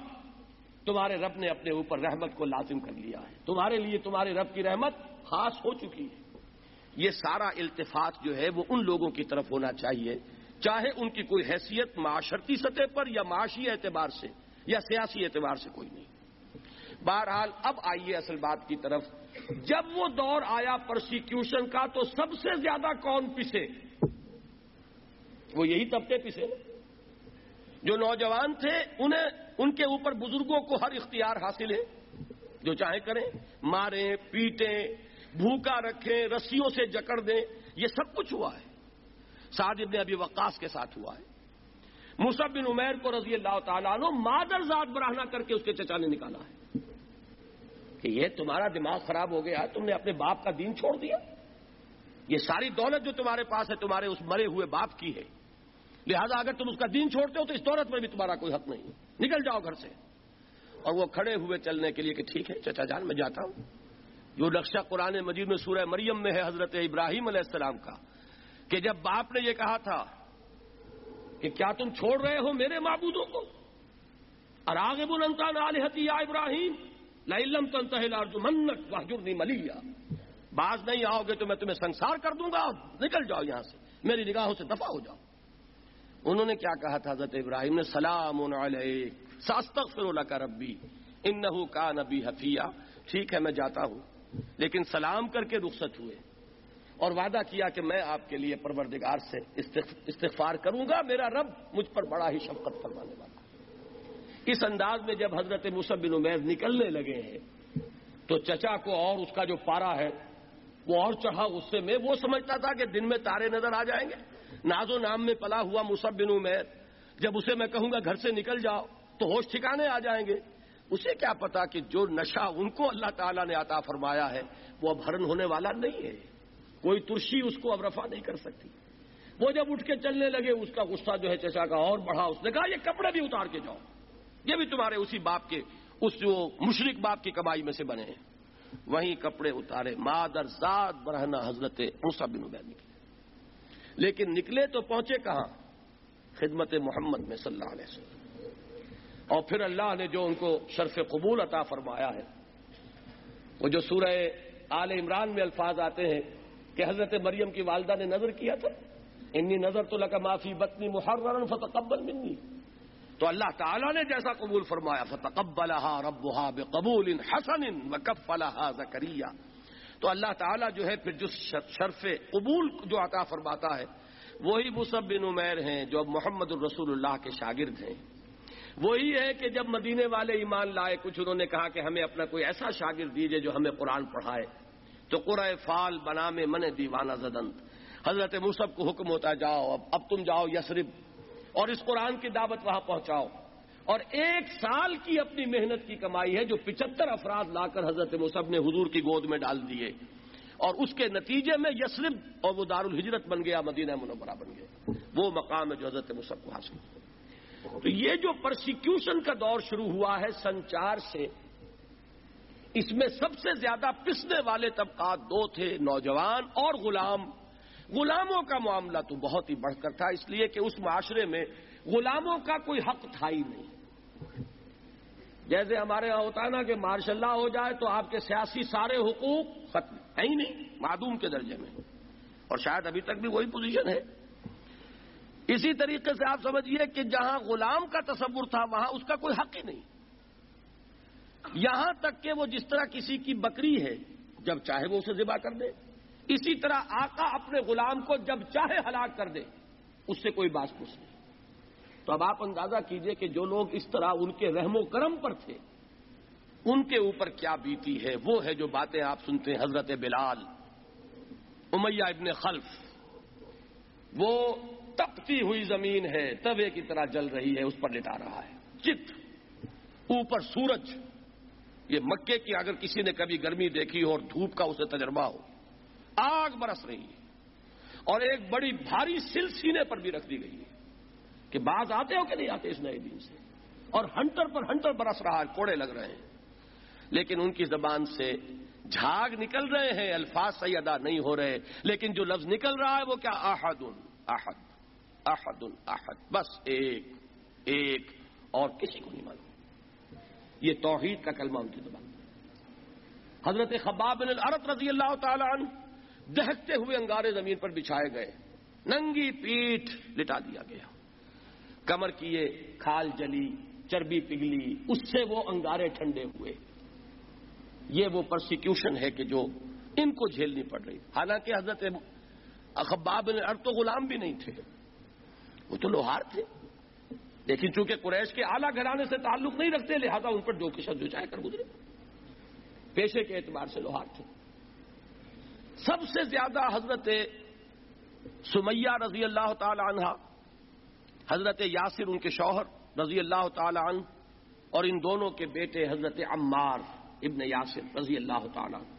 تمہارے رب نے اپنے اوپر رحمت کو لازم کر لیا ہے۔ تمہارے لیے تمہارے رب کی رحمت خاص ہو چکی ہے۔ یہ سارا التفات جو ہے وہ ان لوگوں کی طرف ہونا چاہیے، چاہے ان کی کوئی حیثیت معاشرتی سطح پر یا معاشی اعتبار سے۔ یا سیاسی اعتبار سے کوئی نہیں۔ بہرحال اب آئیے اصل بات کی طرف۔ جب وہ دور آیا پرسیکیوشن کا تو سب سے زیادہ کون پسے؟ وہ یہی طبقے پسے جو نوجوان تھے، انہیں، ان کے اوپر بزرگوں کو ہر اختیار حاصل ہے۔ جو چاہے کریں، ماریں، پیٹیں، بھوکا رکھیں، رسیوں سے جکڑ دیں، یہ سب کچھ ہوا ہے۔ سعد ابن ابھی وقاص کے ساتھ ہوا ہے۔ مصب بن عمیر کو رضی اللہ تعالیٰ عنہ مادر ذات براہنا کر کے اس کے چچا نے نکالا ہے کہ یہ تمہارا دماغ خراب ہو گیا تم نے اپنے باپ کا دین چھوڑ دیا۔ یہ ساری دولت جو تمہارے پاس ہے، تمہارے اس مرے ہوئے باپ کی ہے۔ لہذا اگر تم اس کا دین چھوڑتے ہو تو اس دولت میں بھی تمہارا کوئی حق نہیں۔ نکل جاؤ گھر سے۔ اور وہ کھڑے ہوئے چلنے کے لیے کہ ٹھیک ہے، چچا جان، میں جاتا ہوں۔ جو نقشہ قرآن مجید میں سورہ مریم میں ہے، حضرت ابراہیم علیہ السلام کا، کہ جب باپ نے یہ کہا تھا کہ کیا تم چھوڑ رہے ہو میرے معبودوں کو؟ اراغب النتان عالحتی یا ابراہیم لم تنتہل منت واہجرنی ملیا۔ باز نہیں آؤ گے تو میں تمہیں سنسار کر دوں گا، نکل جاؤ یہاں سے، میری نگاہوں سے دفاع ہو جاؤ۔ انہوں نے کیا کہا تھا حضرت ابراہیم نے؟ سلام علیک، ساستغفر لك ربی انه كان نبی حفیہ۔ ٹھیک ہے، میں جاتا ہوں۔ لیکن سلام کر کے رخصت ہوئے۔ اور وعدہ کیا کہ میں آپ کے لیے پروردگار سے استغفار کروں گا، میرا رب مجھ پر بڑا ہی شفقت فرمانے والا اس انداز میں جب حضرت مصب بن عمیر نکلنے لگے ہیں، تو چچا کو اور اس کا جو پارا ہے، وہ اور چڑھا اس سے میں، وہ سمجھتا تھا کہ دن میں تارے نظر آ جائیں گے۔ ناز و نام میں پلا ہوا مصب بن عمیر، جب اسے میں کہوں گا گھر سے نکل جاؤ تو ہوش ٹھکانے آ جائیں گے۔ اسے کیا پتا کہ جو نشہ ان کو اللہ تعالیٰ نے عطا فرمایا ہے، وہ اب ہرن ہونے والا نہیں ہے۔ کوئی ترشی اس کو اب رفا نہیں کر سکتی۔ وہ جب اٹھ کے چلنے لگے، اس کا غصہ جو ہے چچا کا اور بڑھا۔ اس نے کہا، یہ کپڑے بھی اتار کے جاؤ۔ یہ بھی تمہارے اسی باپ کے، اس جو مشرق باپ کی کمائی میں سے بنے ہیں۔ وہیں کپڑے اتارے۔ مادر ذات برہنا حضرت بن عبید نکلے۔ لیکن نکلے تو پہنچے کہاں؟ خدمت محمد میں صلی اللہ علیہ وسلم۔ اور پھر اللہ نے جو ان کو شرف قبول عطا فرمایا ہے، وہ جو سورہ آل عمران میں الفاظ آتے ہیں کہ حضرت مریم کی والدہ نے نظر کیا تھا؟ انی نظر تو لگا معافی بتنی محرر فتقبل منی۔ تو اللہ تعالیٰ نے جیسا قبول فرمایا فتقبل ربها بقبول حسن وکفلها زکریہ تو اللہ تعالیٰ جو ہے پھر جس شرف قبول جو عطا فرماتا ہے، وہی مصب بن عمیر ہیں جو اب محمد الرسول اللہ کے شاگرد ہیں۔ وہی ہے کہ جب مدینے والے ایمان لائے، کچھ انہوں نے کہا کہ ہمیں اپنا کوئی ایسا شاگرد دیجیے جو ہمیں قرآن پڑھائے۔ تو قرآن فال بنا میں من دیوانہ زدنت حضرت مصب کو حکم ہوتا جاؤ، اب اب تم جاؤ، یسرب۔ اور اس قرآن کی دعوت وہاں پہنچاؤ۔ اور ایک سال کی اپنی محنت کی کمائی ہے جو پچہتر افراد لا کر حضرت مصب نے حضور کی گود میں ڈال دیے۔ اور اس کے نتیجے میں یسرب اور وہ دار الحجرت بن گیا، مدینہ منورہ بن گیا۔ وہ مقام ہے جو حضرت مصب کو حاصل۔ تو یہ جو پرسیکیوشن کا دور شروع ہوا ہے، سنچار سے اس میں سب سے زیادہ پسنے والے طبقات دو تھے، نوجوان اور غلام۔ غلاموں کا معاملہ تو بہت ہی بڑھ کر تھا، اس لیے کہ اس معاشرے میں غلاموں کا کوئی حق تھا ہی نہیں۔ جیسے ہمارے یہاں ہوتا ہے نا کہ مارشاء اللہ ہو جائے تو آپ کے سیاسی سارے حقوق ختم، ہے ہی نہیں، معدوم کے درجے میں۔ اور شاید ابھی تک بھی وہی پوزیشن ہے۔ اسی طریقے سے آپ سمجھیے کہ جہاں غلام کا تصور تھا، وہاں اس کا کوئی حق ہی نہیں۔ یہاں تک کہ وہ جس طرح کسی کی بکری ہے، جب چاہے وہ اسے ذبح کر دے۔ اسی طرح آقا اپنے غلام کو جب چاہے ہلاک کر دے، اس سے کوئی باس پوچھ نہیں تو اب آپ اندازہ کیجیے کہ جو لوگ اس طرح ان کے رحم و کرم پر تھے، ان کے اوپر کیا بیتی ہے؟ وہ ہے جو باتیں آپ سنتے ہیں، حضرت بلال، امیہ ابن خلف۔ وہ تپتی ہوئی زمین ہے، توے کی طرح جل رہی ہے، اس پر لٹا رہا ہے۔ چت اوپر سورج۔ یہ مکے کی اگر کسی نے کبھی گرمی دیکھی ہو اور دھوپ کا اسے تجربہ ہو، آگ برس رہی ہے۔ اور ایک بڑی بھاری سل سینے پر بھی رکھ دی گئی ہے کہ بعض آتے ہو کہ نہیں آتے اس نئے دن سے۔ اور ہنٹر پر ہنٹر برس رہا ہے، کوڑے لگ رہے ہیں۔ لیکن ان کی زبان سے جھاگ نکل رہے ہیں، الفاظ صحیح ادا نہیں ہو رہے۔ لیکن جو لفظ نکل رہا ہے وہ کیا؟ آحد احد احد احد۔ بس ایک ایک۔ اور کسی کو نہیں معلوم۔ یہ توحید کا کلمہ ان کی زبان حضرت خباب بن العرت رضی اللہ تعالی عنہ دہتے ہوئے انگارے زمین پر بچھائے گئے۔ ننگی پیٹ لٹا دیا گیا۔ کمر کیے کھال جلی، چربی پگلی اس سے وہ انگارے ٹھنڈے ہوئے۔ یہ وہ پرسیکیوشن ہے کہ جو ان کو جھیلنی پڑ رہی۔ حالانکہ حضرت اخباب نے ارد تو غلام بھی نہیں تھے۔ وہ تو لوہار تھے۔ لیکن چونکہ قریش کے اعلیٰ گھرانے سے تعلق نہیں رکھتے، لہذا ان پر جو کشن جو چاہے کر گزرے۔ پیشے کے اعتبار سے لوہار تھے۔ سب سے زیادہ حضرت سمیہ رضی اللہ تعالی عنہ، حضرت یاسر ان کے شوہر رضی اللہ تعالی عنہ، اور ان دونوں کے بیٹے حضرت عمار ابن یاسر رضی اللہ تعالی عنہ۔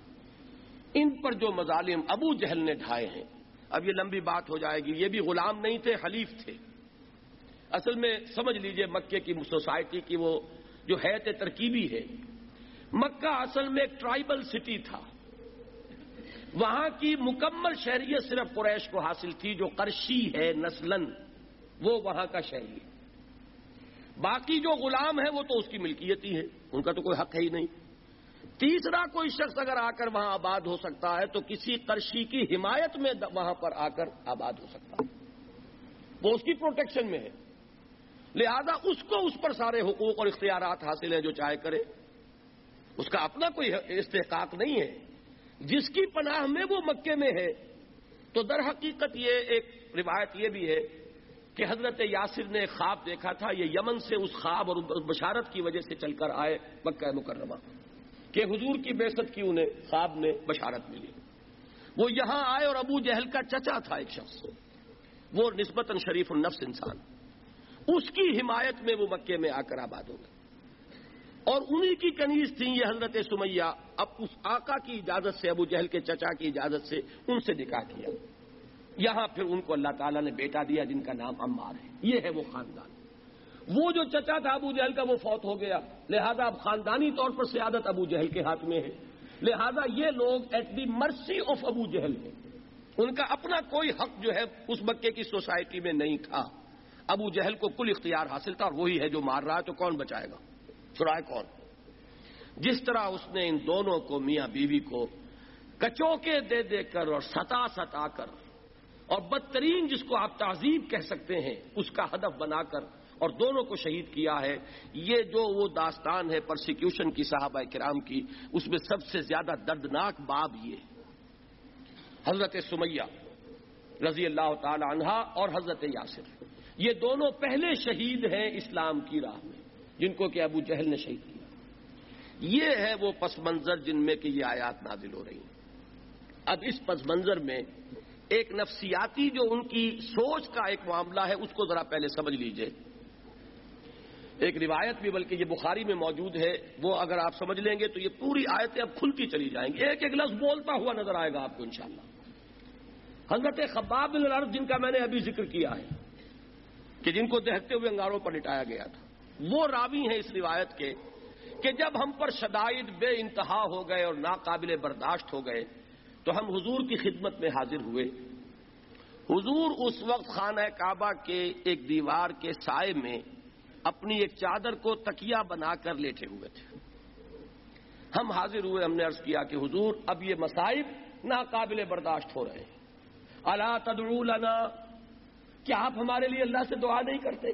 ان پر جو مظالم ابو جہل نے ڈھائے ہیں، اب یہ لمبی بات ہو جائے گی، یہ بھی غلام نہیں تھے، حلیف تھے۔ اصل میں سمجھ لیجیے مکے کی سوسائٹی کی وہ جو ہے ترکیبی ہے۔ مکہ اصل میں ایک ٹرائبل سٹی تھا۔ وہاں کی مکمل شہریت صرف قریش کو حاصل تھی، جو کرشی ہے نسلن وہ وہاں کا شہری ہے۔ باقی جو غلام ہے وہ تو اس کی ملکیت ہی ہے، ان کا تو کوئی حق ہے ہی نہیں۔ تیسرا کوئی شخص اگر آ کر وہاں آباد ہو سکتا ہے، تو کسی کرشی کی حمایت میں وہاں پر آ کر آباد ہو سکتا ہے۔ وہ اس کی پروٹیکشن میں ہے۔ لہذا اس کو اس پر سارے حقوق اور اختیارات حاصل ہیں جو چاہے کرے۔ اس کا اپنا کوئی استحقاق نہیں ہے۔ جس کی پناہ میں وہ مکے میں ہے، تو در حقیقت یہ ایک روایت یہ بھی ہے کہ حضرت یاسر نے خواب دیکھا تھا، یہ یمن سے اس خواب اور بشارت کی وجہ سے چل کر آئے مکہ مکرمہ۔ کہ حضور کی بےست کی انہیں خواب میں بشارت ملی؟ وہ یہاں آئے اور ابو جہل کا چچا تھا ایک شخص۔ وہ نسبتاً شریف النفس انسان۔ اس کی حمایت میں وہ مکے میں آ کر آباد ہو گئے۔ اور انہی کی کنیز تھی یہ حضرت سمیہ، اب اس آقا کی اجازت سے، ابو جہل کے چچا کی اجازت سے ان سے نکاح کیا۔ یہاں پھر ان کو اللہ تعالیٰ نے بیٹا دیا جن کا نام عمار ہے۔ یہ ہے وہ خاندان۔ وہ جو چچا تھا ابو جہل کا، وہ فوت ہو گیا۔ لہذا اب خاندانی طور پر سیادت ابو جہل کے ہاتھ میں ہے۔ لہذا یہ لوگ ایٹ دی مرسی آف ابو جہل ہیں۔ ان کا اپنا کوئی حق جو ہے، اس مکے کی سوسائٹی میں نہیں تھا۔ ابو جہل کو کل اختیار حاصل تھا اور وہی ہے جو مار رہا ہے تو کون بچائے گا؟ چھڑائے کون؟ جس طرح اس نے ان دونوں کو میاں بیوی کو کچوکے دے دے کر اور ستا ستا کر اور بدترین جس کو آپ تعذیب کہہ سکتے ہیں، اس کا ہدف بنا کر اور دونوں کو شہید کیا ہے، یہ جو وہ داستان ہے پرسیکیوشن کی صحابہ کرام کی، اس میں سب سے زیادہ دردناک باب یہ حضرت سمیہ رضی اللہ تعالی عنہا اور حضرت یاسر۔ یہ دونوں پہلے شہید ہیں اسلام کی راہ میں، جن کو کہ ابو جہل نے شہید کیا۔ یہ ہے وہ پس منظر جن میں کہ یہ آیات نازل ہو رہی ہیں۔ اب اس پس منظر میں ایک نفسیاتی جو ان کی سوچ کا ایک معاملہ ہے، اس کو ذرا پہلے سمجھ لیجیے۔ ایک روایت بھی، بلکہ یہ بخاری میں موجود ہے، وہ اگر آپ سمجھ لیں گے تو یہ پوری آیتیں اب کھلتی چلی جائیں گی۔ ایک ایک لفظ بولتا ہوا نظر آئے گا آپ کو انشاءاللہ۔ حضرت خباب بن الارض جن کا میں نے ابھی ذکر کیا ہے کہ جن کو دہتے ہوئے انگاروں پر لٹایا گیا تھا۔ وہ راوی ہیں اس روایت کے کہ جب ہم پر شدائد بے انتہا ہو گئے اور ناقابل برداشت ہو گئے، تو ہم حضور کی خدمت میں حاضر ہوئے۔ حضور اس وقت خانہ کعبہ کے ایک دیوار کے سائے میں اپنی ایک چادر کو تکیا بنا کر لیٹے ہوئے تھے۔ ہم حاضر ہوئے، ہم نے عرض کیا کہ حضور، اب یہ مسائب ناقابل برداشت ہو رہے ہیں۔ اللہ تدعو لنا کیا آپ ہمارے لیے اللہ سے دعا نہیں کرتے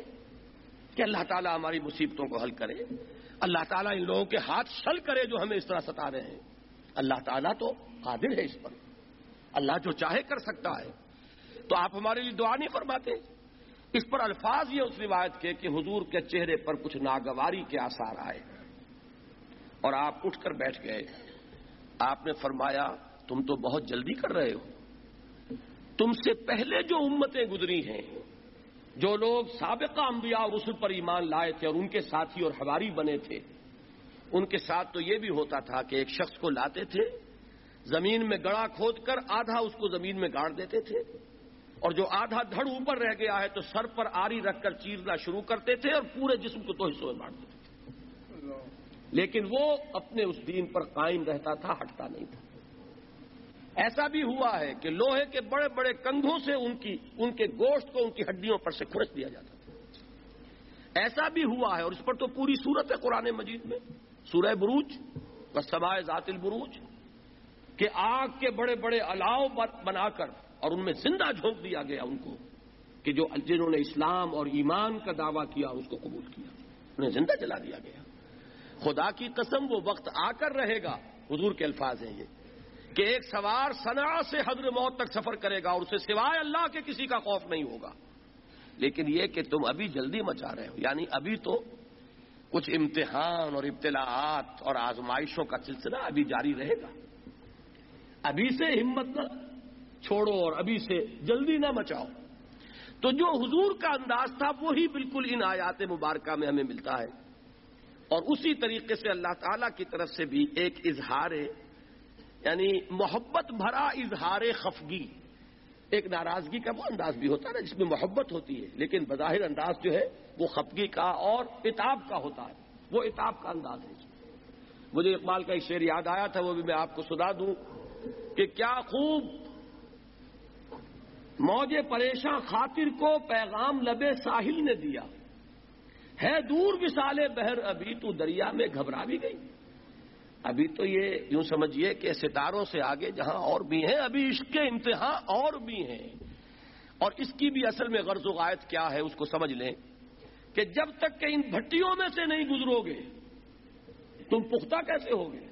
کہ اللہ تعالیٰ ہماری مصیبتوں کو حل کرے اللہ تعالیٰ ان لوگوں کے ہاتھ شل کرے جو ہمیں اس طرح ستا رہے ہیں اللہ تعالیٰ تو قادر ہے اس پر اللہ جو چاہے کر سکتا ہے تو آپ ہمارے لیے دعا نہیں فرماتے اس پر الفاظ یہ اس روایت کے کہ حضور کے چہرے پر کچھ ناگواری کے آثار آئے اور آپ اٹھ کر بیٹھ گئے آپ نے فرمایا تم تو بہت جلدی کر رہے ہو تم سے پہلے جو امتیں گزری ہیں، جو لوگ سابقہ انبیاء اور رسل پر ایمان لائے تھے اور ان کے ساتھی اور ہواری بنے تھے، ان کے ساتھ تو یہ بھی ہوتا تھا کہ ایک شخص کو لاتے تھے، زمین میں گڑا کھود کر آدھا اس کو زمین میں گاڑ دیتے تھے، اور جو آدھا دھڑ اوپر رہ گیا ہے تو سر پر آری رکھ کر چیرنا شروع کرتے تھے اور پورے جسم کو تو حصوں میں بانٹ دیتے تھے۔ لیکن وہ اپنے اس دین پر قائم رہتا تھا، ہٹتا نہیں تھا۔ ایسا بھی ہوا ہے کہ لوہے کے بڑے بڑے کندھوں سے ان کی ان کے گوشت کو ان کی ہڈیوں پر سے کھرچ دیا جاتا تھا۔ ایسا بھی ہوا ہے اور اس پر تو پوری صورت ہے قرآن مجید میں۔ سورہ بروج و سمائے ذات البروج، کہ آگ کے بڑے بڑے الاؤ بنا کر اور ان میں زندہ جھونک دیا گیا ان کو، کہ جو جنہوں نے اسلام اور ایمان کا دعویٰ کیا، اس کو قبول کیا۔ انہیں زندہ جلا دیا گیا۔ خدا کی قسم وہ وقت آ کر رہے گا۔ حضور کے الفاظ ہیں یہ۔ کہ ایک سوار سنا سے حضر موت تک سفر کرے گا اور اسے سوائے اللہ کے کسی کا خوف نہیں ہوگا۔ لیکن یہ کہ تم ابھی جلدی مچا رہے ہو یعنی ابھی تو کچھ امتحان اور ابتلاعات اور آزمائشوں کا سلسلہ ابھی جاری رہے گا۔ ابھی سے ہمت نہ چھوڑو اور ابھی سے جلدی نہ مچاؤ۔ تو جو حضور کا انداز تھا، وہی بالکل ان آیات مبارکہ میں ہمیں ملتا ہے۔ اور اسی طریقے سے اللہ تعالی کی طرف سے بھی ایک اظہار یعنی محبت بھرا اظہار خفگی۔ ایک ناراضگی کا وہ انداز بھی ہوتا ہے نا، جس میں محبت ہوتی ہے، لیکن بظاہر انداز جو ہے، وہ خفگی کا اور اتاب کا ہوتا ہے۔ وہ اتاب کا انداز ہے۔ مجھے اقبال کا ایک شعر یاد آیا تھا، وہ بھی میں آپ کو سنا دوں کہ کیا خوب موج پریشاں خاطر کو پیغام لبے ساحل نے دیا۔ ہے دور مثال بہر ابھی تو دریا میں گھبرا بھی گئی۔ ابھی تو یہ یوں سمجھیے کہ ستاروں سے آگے جہاں اور بھی ہیں، ابھی اس کے امتحان اور بھی ہیں۔ اور اس کی بھی اصل میں غرض و غائط کیا ہے اس کو سمجھ لیں کہ جب تک کہ ان بھٹیوں میں سے نہیں گزرو گے، تم پختہ کیسے ہوگے؟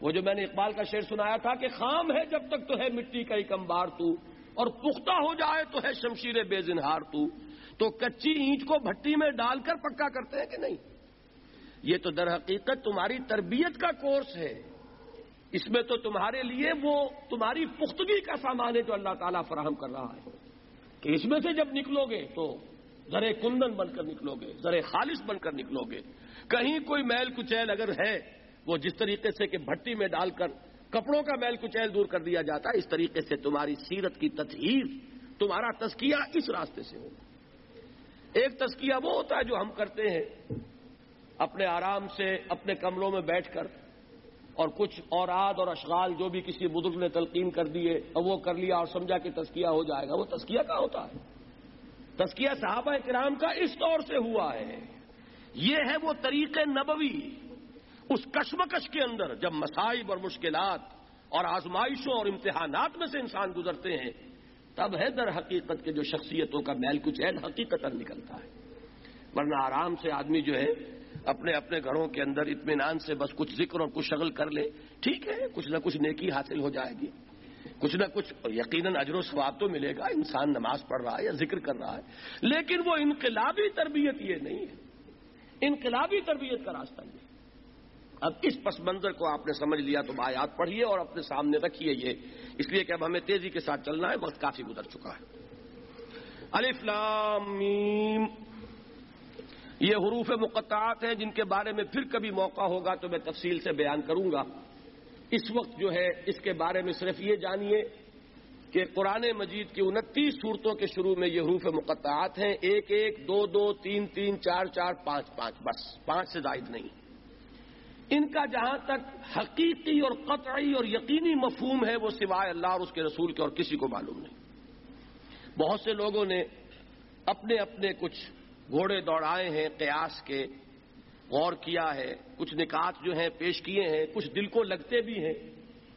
وہ جو میں نے اقبال کا شعر سنایا تھا کہ خام ہے جب تک تو ہے مٹی کا ایک امبار تو، اور پختہ ہو جائے تو ہے شمشیر بے زنہار تو۔ تو کچی اینٹ کو بھٹی میں ڈال کر پکا کرتے ہیں کہ نہیں؟ یہ تو در حقیقت تمہاری تربیت کا کورس ہے۔ اس میں تو تمہارے لیے وہ تمہاری پختگی کا سامان ہے جو اللہ تعالیٰ فراہم کر رہا ہے۔ کہ اس میں سے جب نکلو گے تو زر کندن بن کر نکلو گے زر خالص بن کر نکلو گے کہیں کوئی میل کچیل اگر ہے، وہ جس طریقے سے کہ بھٹی میں ڈال کر کپڑوں کا میل کچیل دور کر دیا جاتا ہے اس طریقے سے تمہاری سیرت کی تطہیر، تمہارا تزکیہ اس راستے سے ہوگا۔ ایک تسکیہ وہ ہوتا ہے جو ہم کرتے ہیں اپنے آرام سے اپنے کمروں میں بیٹھ کر اور کچھ اوراد اور اشغال جو بھی کسی بزرگ نے تلقین کر دیے اور وہ کر لیا اور سمجھا کہ تسکیہ ہو جائے گا۔ وہ تسکیہ کا ہوتا ہے۔ تسکیہ صحابہ کرام کا اس طور سے ہوا ہے۔ یہ ہے وہ طریق نبوی۔ اس کشمکش کے اندر جب مسائب اور مشکلات اور آزمائشوں اور امتحانات میں سے انسان گزرتے ہیں، تب ہے در حقیقت کے جو شخصیتوں کا میل کچھ ہے حقیقت نکلتا ہے۔ ورنہ آرام سے آدمی جو ہے اپنے اپنے گھروں کے اندر اطمینان سے بس کچھ ذکر اور کچھ شغل کر لے۔ ٹھیک ہے، کچھ نہ کچھ نیکی حاصل ہو جائے گی۔ کچھ نہ کچھ یقیناً اجر و ثواب تو ملے گا، انسان نماز پڑھ رہا ہے یا ذکر کر رہا ہے، لیکن وہ انقلابی تربیت یہ نہیں ہے۔ انقلابی تربیت کا راستہ یہ۔ اب اس پس منظر کو آپ نے سمجھ لیا تو آیات پڑھیے اور اپنے سامنے رکھیے یہ۔ اس لیے کہ اب ہمیں تیزی کے ساتھ چلنا ہے، وقت کافی گزر چکا ہے۔ میم۔ یہ حروف مقطعات ہیں جن کے بارے میں پھر کبھی موقع ہوگا تو میں تفصیل سے بیان کروں گا۔ اس وقت جو ہے اس کے بارے میں صرف یہ جانیے کہ قرآن مجید کی انتیس صورتوں کے شروع میں یہ حروف مقطعات ہیں۔ ایک ایک، دو دو، تین تین، چار چار، پانچ پانچ، بس، پانچ سے زائد نہیں۔ ان کا جہاں تک حقیقی اور قطعی اور یقینی مفہوم ہے وہ سوائے اللہ اور اس کے رسول کے اور کسی کو معلوم نہیں۔ بہت سے لوگوں نے اپنے اپنے کچھ گھوڑے دوڑائے ہیں، قیاس کے غور کیا ہے۔ کچھ نکات جو ہیں پیش کیے ہیں، کچھ دل کو لگتے بھی ہیں۔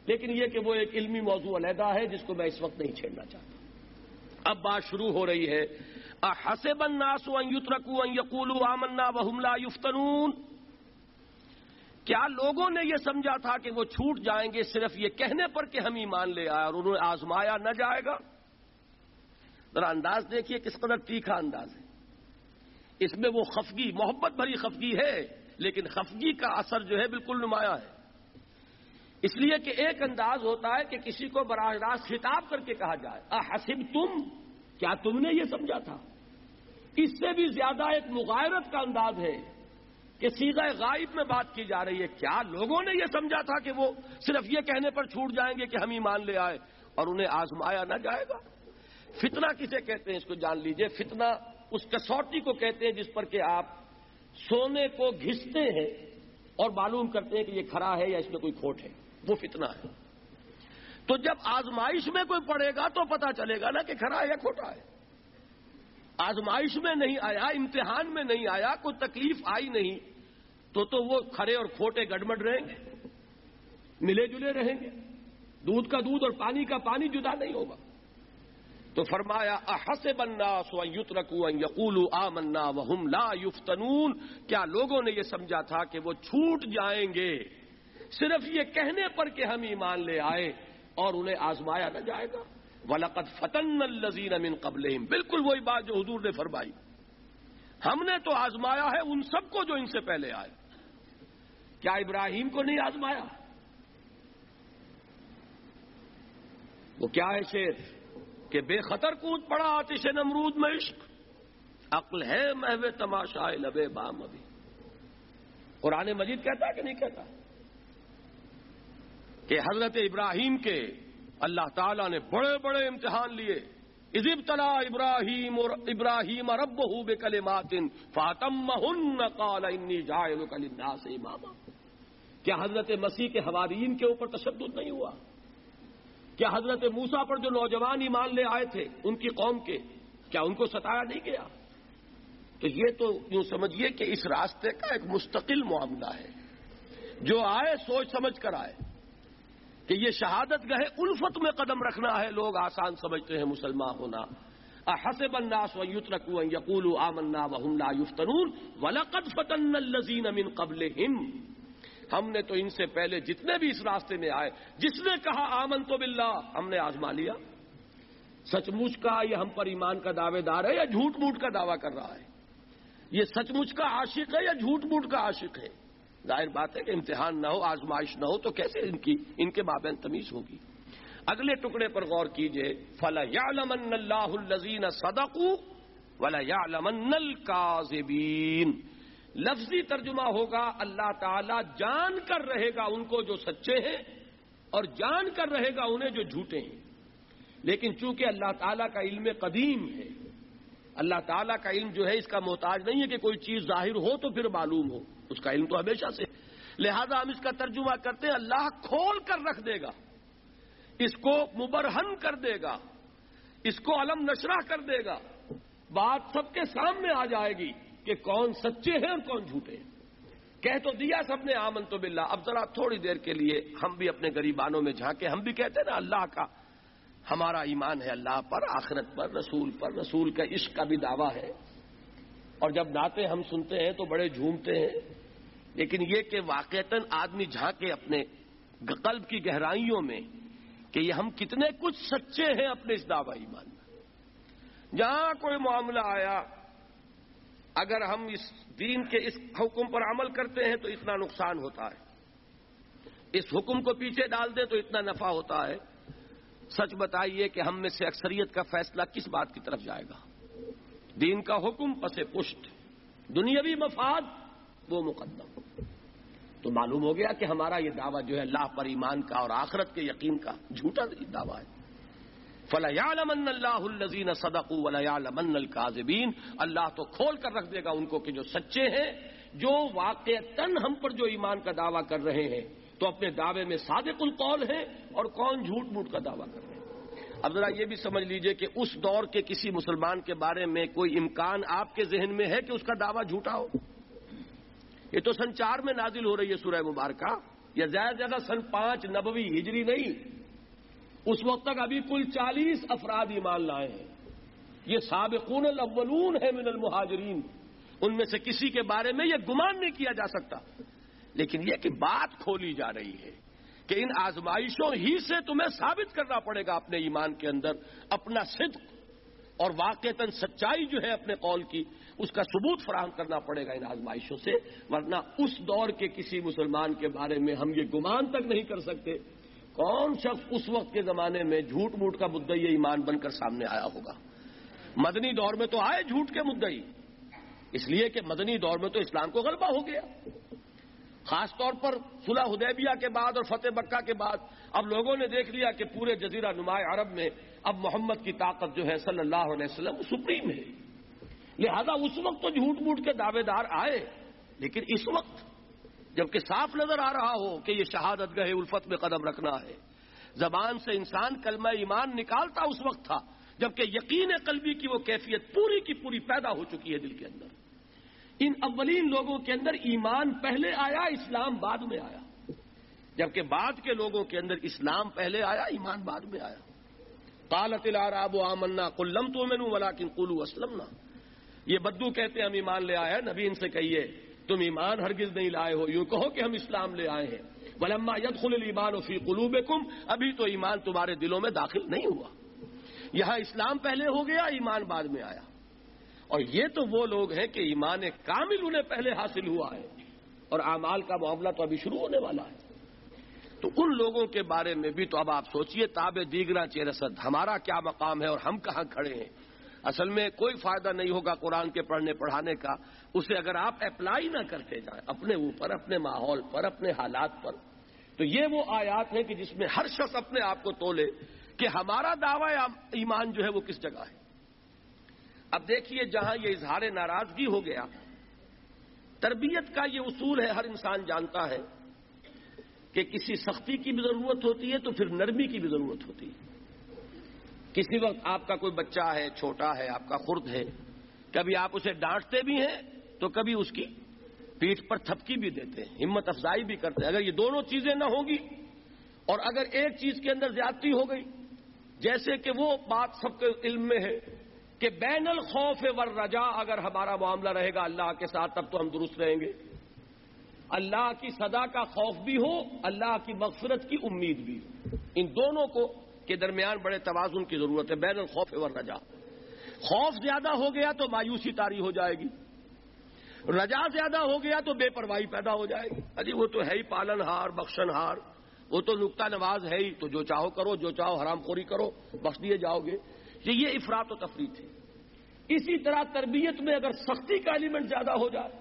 لیکن یہ کہ وہ ایک علمی موضوع علیحدہ ہے جس کو میں اس وقت نہیں چھیڑنا چاہتا۔ اب بات شروع ہو رہی ہے۔ حسب الناس ان یترکو ان یقولوا آمنا وهم لا یفتنون۔ کیا لوگوں نے یہ سمجھا تھا کہ وہ چھوٹ جائیں گے صرف یہ کہنے پر کہ ہم ایمان لے آئے اور انہوں نے آزمایا نہ جائے گا؟ ذرا انداز دیکھیے کس قدر تیکھا انداز ہے۔ اس میں وہ خفگی، محبت بھری خفگی ہے، لیکن خفگی کا اثر جو ہے بالکل نمایاں ہے۔ اس لیے کہ ایک انداز ہوتا ہے کہ کسی کو براہ راست خطاب کر کے کہا جائے حسب تم کیا تم نے یہ سمجھا تھا؟ اس سے بھی زیادہ ایک مغائرت کا انداز ہے کہ سیدھا غائب میں بات کی جا رہی ہے۔ کیا لوگوں نے یہ سمجھا تھا کہ وہ صرف یہ کہنے پر چھوٹ جائیں گے کہ ہم ایمان لے آئے اور انہیں آزمایا نہ جائے گا؟ فتنہ کسے کہتے ہیں؟ اس کو جان لیجیے، فتنہ اس کسوٹی کو کہتے ہیں جس پر کہ آپ سونے کو گھستے ہیں اور معلوم کرتے ہیں کہ یہ کھڑا ہے یا اس میں کوئی کھوٹ ہے۔ وہ فتنہ ہے۔ تو جب آزمائش میں کوئی پڑے گا تو پتا چلے گا نا کہ کھڑا ہے یا کھوٹا ہے۔ آزمائش میں نہیں آیا، امتحان میں نہیں آیا، کوئی تکلیف آئی نہیں، تو تو وہ کھڑے اور کھوٹے گڑمڑ رہیں گے۔ ملے جلے رہیں گے۔ دودھ کا دودھ اور پانی کا پانی جدا نہیں ہوگا۔ تو فرمایا احس بننا سو یوت رکو یقول آ منا وہم لا یفتنون. کیا لوگوں نے یہ سمجھا تھا کہ وہ چھوٹ جائیں گے؟ صرف یہ کہنے پر کہ ہم ایمان لے آئے اور انہیں آزمایا نہ جائے گا؟ ولقد فتن الزین امن قبل بالکل وہی بات جو حضور نے فرمائی۔ ہم نے تو آزمایا ہے ان سب کو جو ان سے پہلے آئے۔ کیا ابراہیم کو نہیں آزمایا؟ وہ کیا ہے شیر؟ کہ بے خطر کود پڑا آتش نمرود میں عشق۔ عقل ہے محو تماشا لبے بام ابھی۔ قرآن مجید کہتا ہے کہ نہیں کہتا؟ کہ حضرت ابراہیم کے اللہ تعالیٰ نے بڑے بڑے امتحان لیے۔ ازب تلا ابراہیم اور ابراہیم رب ہو بے کل ماتن فاطم کال جائے کل سے ماما کیا حضرت مسیح کے حوارین کے اوپر تشدد نہیں ہوا؟ کیا حضرت موسا پر جو نوجوان ایمان لے آئے تھے ان کی قوم کے، کیا ان کو ستایا نہیں گیا؟ تو یہ تو یوں سمجھیے کہ اس راستے کا ایک مستقل معاملہ ہے، جو آئے سوچ سمجھ کر آئے کہ یہ شہادت گہے الفت میں قدم رکھنا ہے، لوگ آسان سمجھتے ہیں مسلمان ہونا۔ حسب الناس و یترکو ان یقولوا آمنا وهم لا یفتنون ولقد فتن الذین من قبلهم ہم نے تو ان سے پہلے جتنے بھی اس راستے میں آئے، جس نے کہا آمن تو باللہ، ہم نے آزما لیا۔ سچ مچ کا یہ ہم پر ایمان کا دعوے دار ہے یا جھوٹ موٹ کا دعویٰ کر رہا ہے؟ یہ سچ مچ کا عاشق ہے یا جھوٹ موٹ کا عاشق ہے؟ ظاہر بات ہے کہ امتحان نہ ہو، آزمائش نہ ہو، تو کیسے ان کی، ان کے مابین تمیز ہوگی؟ اگلے ٹکڑے پر غور کیجیے، فلا یا لمن اللہ الزین صدقو ولا یا لمن لفظی ترجمہ ہوگا، اللہ تعالی جان کر رہے گا ان کو جو سچے ہیں اور جان کر رہے گا انہیں جو جھوٹے ہیں۔ لیکن چونکہ اللہ تعالیٰ کا علم قدیم ہے، اللہ تعالیٰ کا علم جو ہے اس کا محتاج نہیں ہے کہ کوئی چیز ظاہر ہو تو پھر معلوم ہو، اس کا علم تو ہمیشہ سے۔ لہذا ہم اس کا ترجمہ کرتے ہیں، اللہ کھول کر رکھ دے گا، اس کو مبرہن کر دے گا، اس کو علم نشرہ کر دے گا، بات سب کے سامنے آ جائے گی۔ کہ کون سچے ہیں اور کون جھوٹے ہیں۔ کہہ تو دیا سب نے آمن تو بلّہ اب ذرا تھوڑی دیر کے لیے ہم بھی اپنے غریبانوں میں جھانکے ہم بھی کہتے ہیں نا، اللہ کا ہمارا ایمان ہے اللہ پر، آخرت پر، رسول پر۔ رسول کا عشق کا بھی دعویٰ ہے۔ اور جب ناطے ہم سنتے ہیں تو بڑے جھومتے ہیں۔ لیکن یہ کہ واقعتاً آدمی جھانکے اپنے قلب کی گہرائیوں میں کہ یہ ہم کتنے کچھ سچے ہیں اپنے اس دعوی ایمان میں۔ جہاں کوئی معاملہ آیا اگر ہم اس دین کے اس حکم پر عمل کرتے ہیں تو اتنا نقصان ہوتا ہے۔ اس حکم کو پیچھے ڈال دیں تو اتنا نفع ہوتا ہے۔ سچ بتائیے کہ ہم میں سے اکثریت کا فیصلہ کس بات کی طرف جائے گا؟ دین کا حکم پس پشت، دنیاوی مفاد وہ مقدم۔ تو معلوم ہو گیا کہ ہمارا یہ دعویٰ جو ہے، اللہ پر ایمان کا اور آخرت کے یقین کا جھوٹا دعویٰ ہے۔ فلیالمن اللہ الزین صدق ولیالمن القاظبین اللہ تو کھول کر رکھ دے گا ان کو کہ جو سچے ہیں، جو واقع تن ہم پر جو ایمان کا دعویٰ کر رہے ہیں، تو اپنے دعوے میں صادق القول ہے اور کون جھوٹ موٹ کا دعویٰ کر رہے ہیں۔ اب ذرا یہ بھی سمجھ لیجیے کہ اس دور کے کسی مسلمان کے بارے میں کوئی امکان آپ کے ذہن میں ہے کہ اس کا دعویٰ جھوٹا ہو؟ یہ تو سن چار میں نازل ہو رہی ہے سورہ مبارکہ یا زیادہ زیادہ سن پانچ نبوی ہجری نہیں اس وقت تک ابھی کل چالیس افراد ایمان لائے ہیں۔ یہ سابقون الاولون ہے من المہاجرین۔ ان میں سے کسی کے بارے میں یہ گمان نہیں کیا جا سکتا۔ لیکن یہ کہ بات کھولی جا رہی ہے کہ ان آزمائشوں ہی سے تمہیں ثابت کرنا پڑے گا اپنے ایمان کے اندر اپنا صدق اور واقع سچائی جو ہے اپنے قول کی، اس کا ثبوت فراہم کرنا پڑے گا ان آزمائشوں سے۔ ورنہ اس دور کے کسی مسلمان کے بارے میں ہم یہ گمان تک نہیں کر سکتے۔ کون شخص اس وقت کے زمانے میں جھوٹ موٹ کا مدعی ایمان بن کر سامنے آیا ہوگا؟ مدنی دور میں تو آئے جھوٹ کے مدعی، اس لیے کہ مدنی دور میں تو اسلام کو غلبہ ہو گیا۔ خاص طور پر صلح حدیبیہ کے بعد اور فتح بکہ کے بعد اب لوگوں نے دیکھ لیا کہ پورے جزیرہ نمایاں عرب میں اب محمد کی طاقت جو ہے صلی اللہ علیہ وسلم سپریم ہے۔ لہذا اس وقت تو جھوٹ موٹ کے دعوے دار آئے، لیکن اس وقت جبکہ صاف نظر آ رہا ہو کہ یہ شہادت گہے الفت میں قدم رکھنا ہے۔ زبان سے انسان کلمہ ایمان نکالتا اس وقت تھا، جبکہ یقین قلبی کی وہ کیفیت پوری کی پوری پیدا ہو چکی ہے دل کے اندر۔ ان اولین لوگوں کے اندر ایمان پہلے آیا، اسلام بعد میں آیا۔ جبکہ بعد کے لوگوں کے اندر اسلام پہلے آیا، ایمان بعد میں آیا۔ قالت العراب آمنا قلم تو میں ولیکن قلو اسلم یہ بدو کہتے ہیں، ہم ایمان لے آئے نبی ان سے کہیے تم ایمان ہرگز نہیں لائے ہو، یوں کہو کہ ہم اسلام لے آئے ہیں۔ ولما ید الایمان فی قلوب ابھی تو ایمان تمہارے دلوں میں داخل نہیں ہوا۔ یہاں اسلام پہلے ہو گیا، ایمان بعد میں آیا۔ اور یہ تو وہ لوگ ہیں کہ ایمان کامل انہیں پہلے حاصل ہوا ہے۔ اور اعمال کا معاملہ تو ابھی شروع ہونے والا ہے۔ تو ان لوگوں کے بارے میں بھی تو اب آپ سوچئے تاب دیگرا چیرسد ہمارا کیا مقام ہے اور ہم کہاں کھڑے ہیں؟ اصل میں کوئی فائدہ نہیں ہوگا قرآن کے پڑھنے پڑھانے کا۔ اسے اگر آپ اپلائی نہ کرتے جائیں اپنے اوپر، اپنے ماحول پر، اپنے حالات پر، تو یہ وہ آیات ہیں کہ جس میں ہر شخص اپنے آپ کو تولے کہ ہمارا دعوی ایمان جو ہے وہ کس جگہ ہے۔ اب دیکھیے جہاں یہ اظہار ناراضگی ہو گیا، تربیت کا یہ اصول ہے، ہر انسان جانتا ہے کہ کسی سختی کی بھی ضرورت ہوتی ہے تو پھر نرمی کی بھی ضرورت ہوتی ہے۔ کسی وقت آپ کا کوئی بچہ ہے، چھوٹا ہے، آپ کا خرد ہے، کبھی آپ اسے ڈانٹتے بھی ہیں تو کبھی اس کی پیٹھ پر تھپکی بھی دیتے ہیں، ہمت افزائی بھی کرتے ہیں۔ اگر یہ دونوں چیزیں نہ ہوگی اور اگر ایک چیز کے اندر زیادتی ہو گئی، جیسے کہ وہ بات سب کے علم میں ہے کہ بین الخوف ور رجا اگر ہمارا معاملہ رہے گا اللہ کے ساتھ، تب تو ہم درست رہیں گے۔ اللہ کی صدا کا خوف بھی ہو، اللہ کی مغفرت کی امید بھی ہو۔ ان دونوں کو کے درمیان بڑے توازن کی ضرورت ہے، بین الخوف ور رجا خوف زیادہ ہو گیا تو مایوسی تاری ہو جائے گی۔ رجا زیادہ ہو گیا تو بے پرواہی پیدا ہو جائے گی۔ ارے، وہ تو ہے ہی پالن ہار، بخشن ہار۔ وہ تو نقطہ نواز ہے ہی، تو جو چاہو کرو، جو چاہو حرام خوری کرو، بخش دیے جاؤ گے۔ یہ افراد و تفریح تھی اسی طرح تربیت میں اگر سختی کا ایلیمنٹ زیادہ ہو جائے،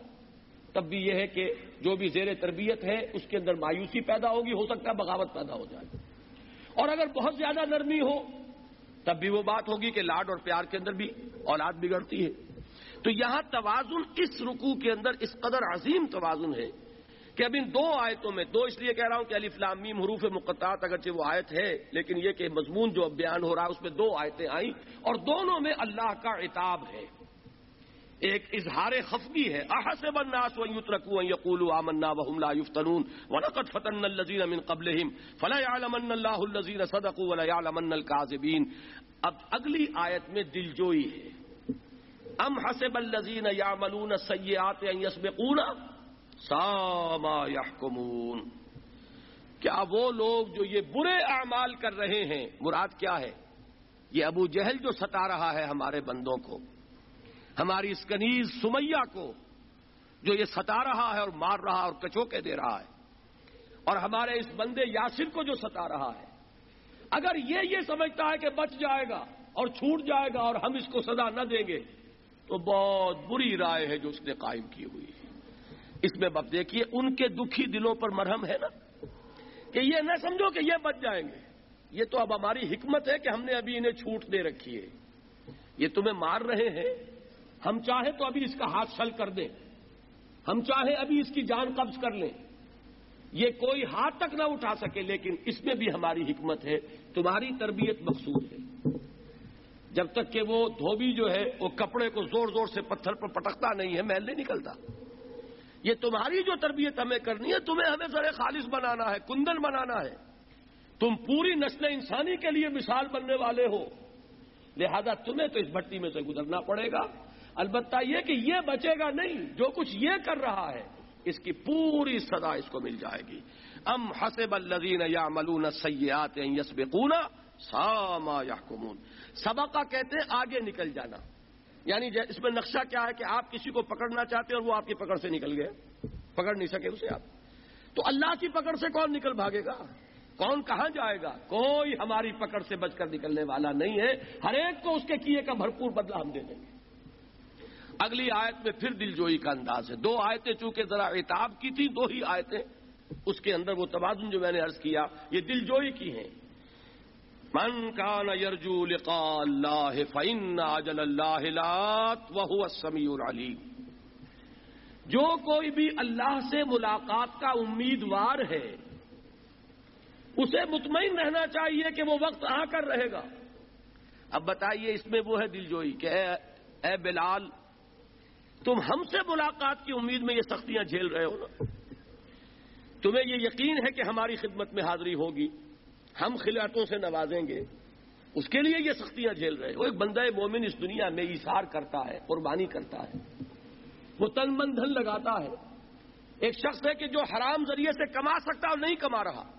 تب بھی یہ ہے کہ جو بھی زیر تربیت ہے، اس کے اندر مایوسی پیدا ہوگی، ہو سکتا ہے بغاوت پیدا ہو جائے۔ اور اگر بہت زیادہ نرمی ہو، تب بھی وہ بات ہوگی کہ لاڈ اور پیار کے اندر بھی اولاد بگڑتی ہے۔ تو یہاں توازن اس رکو کے اندر اس قدر عظیم توازن ہے کہ اب ان دو آیتوں میں، دو اس لیے کہہ رہا ہوں کہ علی فلامیم حروف مقطعات اگرچہ وہ آیت ہے، لیکن یہ کہ مضمون جو بیان ہو رہا ہے، اس میں دو آیتیں آئیں اور دونوں میں اللہ کا عتاب ہے۔ ایک اظہار خفگی ہے۔ احسب الناس و یترکوا یقولوا آمنا وهم لا یفتنون۔ ولقد فتن الذين من قبلهم فلا يعلمن الله الذين صدقوا ولا يعلمن الكاذبين اب اگلی آیت میں دلجوئی ہے۔ ام حسب الذين يعملون السيئات ان يسبقونا ساما يحكمون کیا وہ لوگ جو یہ برے اعمال کر رہے ہیں، مراد کیا ہے؟ یہ ابو جہل جو ستا رہا ہے ہمارے بندوں کو۔ ہماری اس کنیز سمیہ کو جو یہ ستا رہا ہے اور مار رہا اور کچوکے دے رہا ہے اور ہمارے اس بندے یاسر کو جو ستا رہا ہے، اگر یہ یہ سمجھتا ہے کہ بچ جائے گا اور چھوٹ جائے گا اور ہم اس کو سزا نہ دیں گے، تو بہت بری رائے ہے جو اس نے قائم کی ہوئی ہے۔ اس میں اب دیکھیے، ان کے دکھی دلوں پر مرہم ہے نا؟ کہ یہ نہ سمجھو کہ یہ بچ جائیں گے۔ یہ تو اب ہماری حکمت ہے کہ ہم نے ابھی انہیں چھوٹ دے رکھی ہے۔ یہ تمہیں مار رہے ہیں ہم چاہیں تو ابھی اس کا ہاتھ سل کر دیں۔ ہم چاہیں ابھی اس کی جان قبض کر لیں۔ یہ کوئی ہاتھ تک نہ اٹھا سکے، لیکن اس میں بھی ہماری حکمت ہے۔ تمہاری تربیت مقصود ہے۔ جب تک کہ وہ دھوبی جو ہے، وہ کپڑے کو زور زور سے پتھر پر پٹکتا نہیں ہے، محل نہیں نکلتا۔ یہ تمہاری جو تربیت ہمیں کرنی ہے، تمہیں ہمیں ذرا خالص بنانا ہے، کندن بنانا ہے۔ تم پوری نسل انسانی کے لیے مثال بننے والے ہو۔ لہذا تمہیں تو اس بھٹی میں سے گزرنا پڑے گا۔ البتہ یہ کہ یہ بچے گا نہیں، جو کچھ یہ کر رہا ہے، اس کی پوری سزا اس کو مل جائے گی۔ ام حسب الذین یا ملون سیات یس ساما یا کمون سبقہ کہتے ہیں آگے نکل جانا۔ یعنی اس میں نقشہ کیا ہے کہ آپ کسی کو پکڑنا چاہتے ہیں اور وہ آپ کی پکڑ سے نکل گئے۔ پکڑ نہیں سکے اسے آپ۔ تو اللہ کی پکڑ سے کون نکل بھاگے گا؟ کون کہاں جائے گا؟ کوئی ہماری پکڑ سے بچ کر نکلنے والا نہیں ہے۔ ہر ایک کو اس کے کیے کا بھرپور بدلہ ہم دے دیں گے۔ اگلی آیت میں پھر دل جوئی کا انداز ہے۔ دو آیتیں چونکہ ذرا اعتاب کی تھی، دو ہی آیتیں اس کے اندر وہ توازن جو میں نے عرض کیا، یہ دل جوئی کی ہیں۔ من کان یرجو لقاء اللہ فإن عجل اللہ لات وهو السمیع العلیم۔ جو کوئی بھی اللہ سے ملاقات کا امیدوار ہے، اسے مطمئن رہنا چاہیے کہ وہ وقت آ کر رہے گا۔ اب بتائیے اس میں وہ ہے دل جوئی کہ اے بلال تم ہم سے ملاقات کی امید میں یہ سختیاں جھیل رہے ہو نا؟ تمہیں یہ یقین ہے کہ ہماری خدمت میں حاضری ہوگی، ہم خلاتوں سے نوازیں گے۔ اس کے لیے یہ سختیاں جھیل رہے وہ ایک بندہ مومن اس دنیا میں اشار کرتا ہے، قربانی کرتا ہے، وہ تن من دھن لگاتا ہے۔ ایک شخص ہے کہ جو حرام ذریعے سے کما سکتا اور نہیں کما رہا۔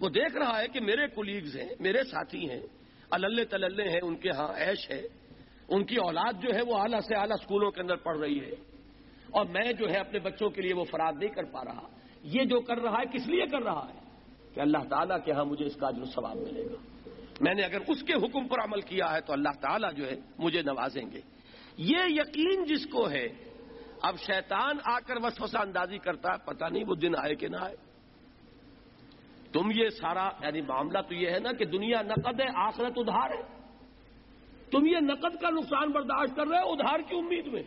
وہ دیکھ رہا ہے کہ میرے کولیگز ہیں، میرے ساتھی ہیں، اللہ تللے ہیں، ان کے ہاں ایش ہے۔ ان کی اولاد جو ہے وہ اعلیٰ سے اعلیٰ اسکولوں کے اندر پڑھ رہی ہے اور میں جو ہے اپنے بچوں کے لیے وہ فراد نہیں کر پا رہا۔ یہ جو کر رہا ہے، کس لیے کر رہا ہے؟ کہ اللہ تعالیٰ کے ہاں مجھے اس کا جو ثواب ملے گا۔ میں نے اگر اس کے حکم پر عمل کیا ہے تو اللہ تعالیٰ جو ہے مجھے نوازیں گے۔ یہ یقین جس کو ہے، اب شیطان آ کر وسوسہ اندازی کرتا ہے، پتہ نہیں وہ دن آئے کہ نہ آئے۔ تم یہ سارا یعنی معاملہ تو یہ ہے نا کہ دنیا نقد ہے، آخرت ادھار ہے۔ تم یہ نقد کا نقصان برداشت کر رہے ہو ادھار کی امید میں؟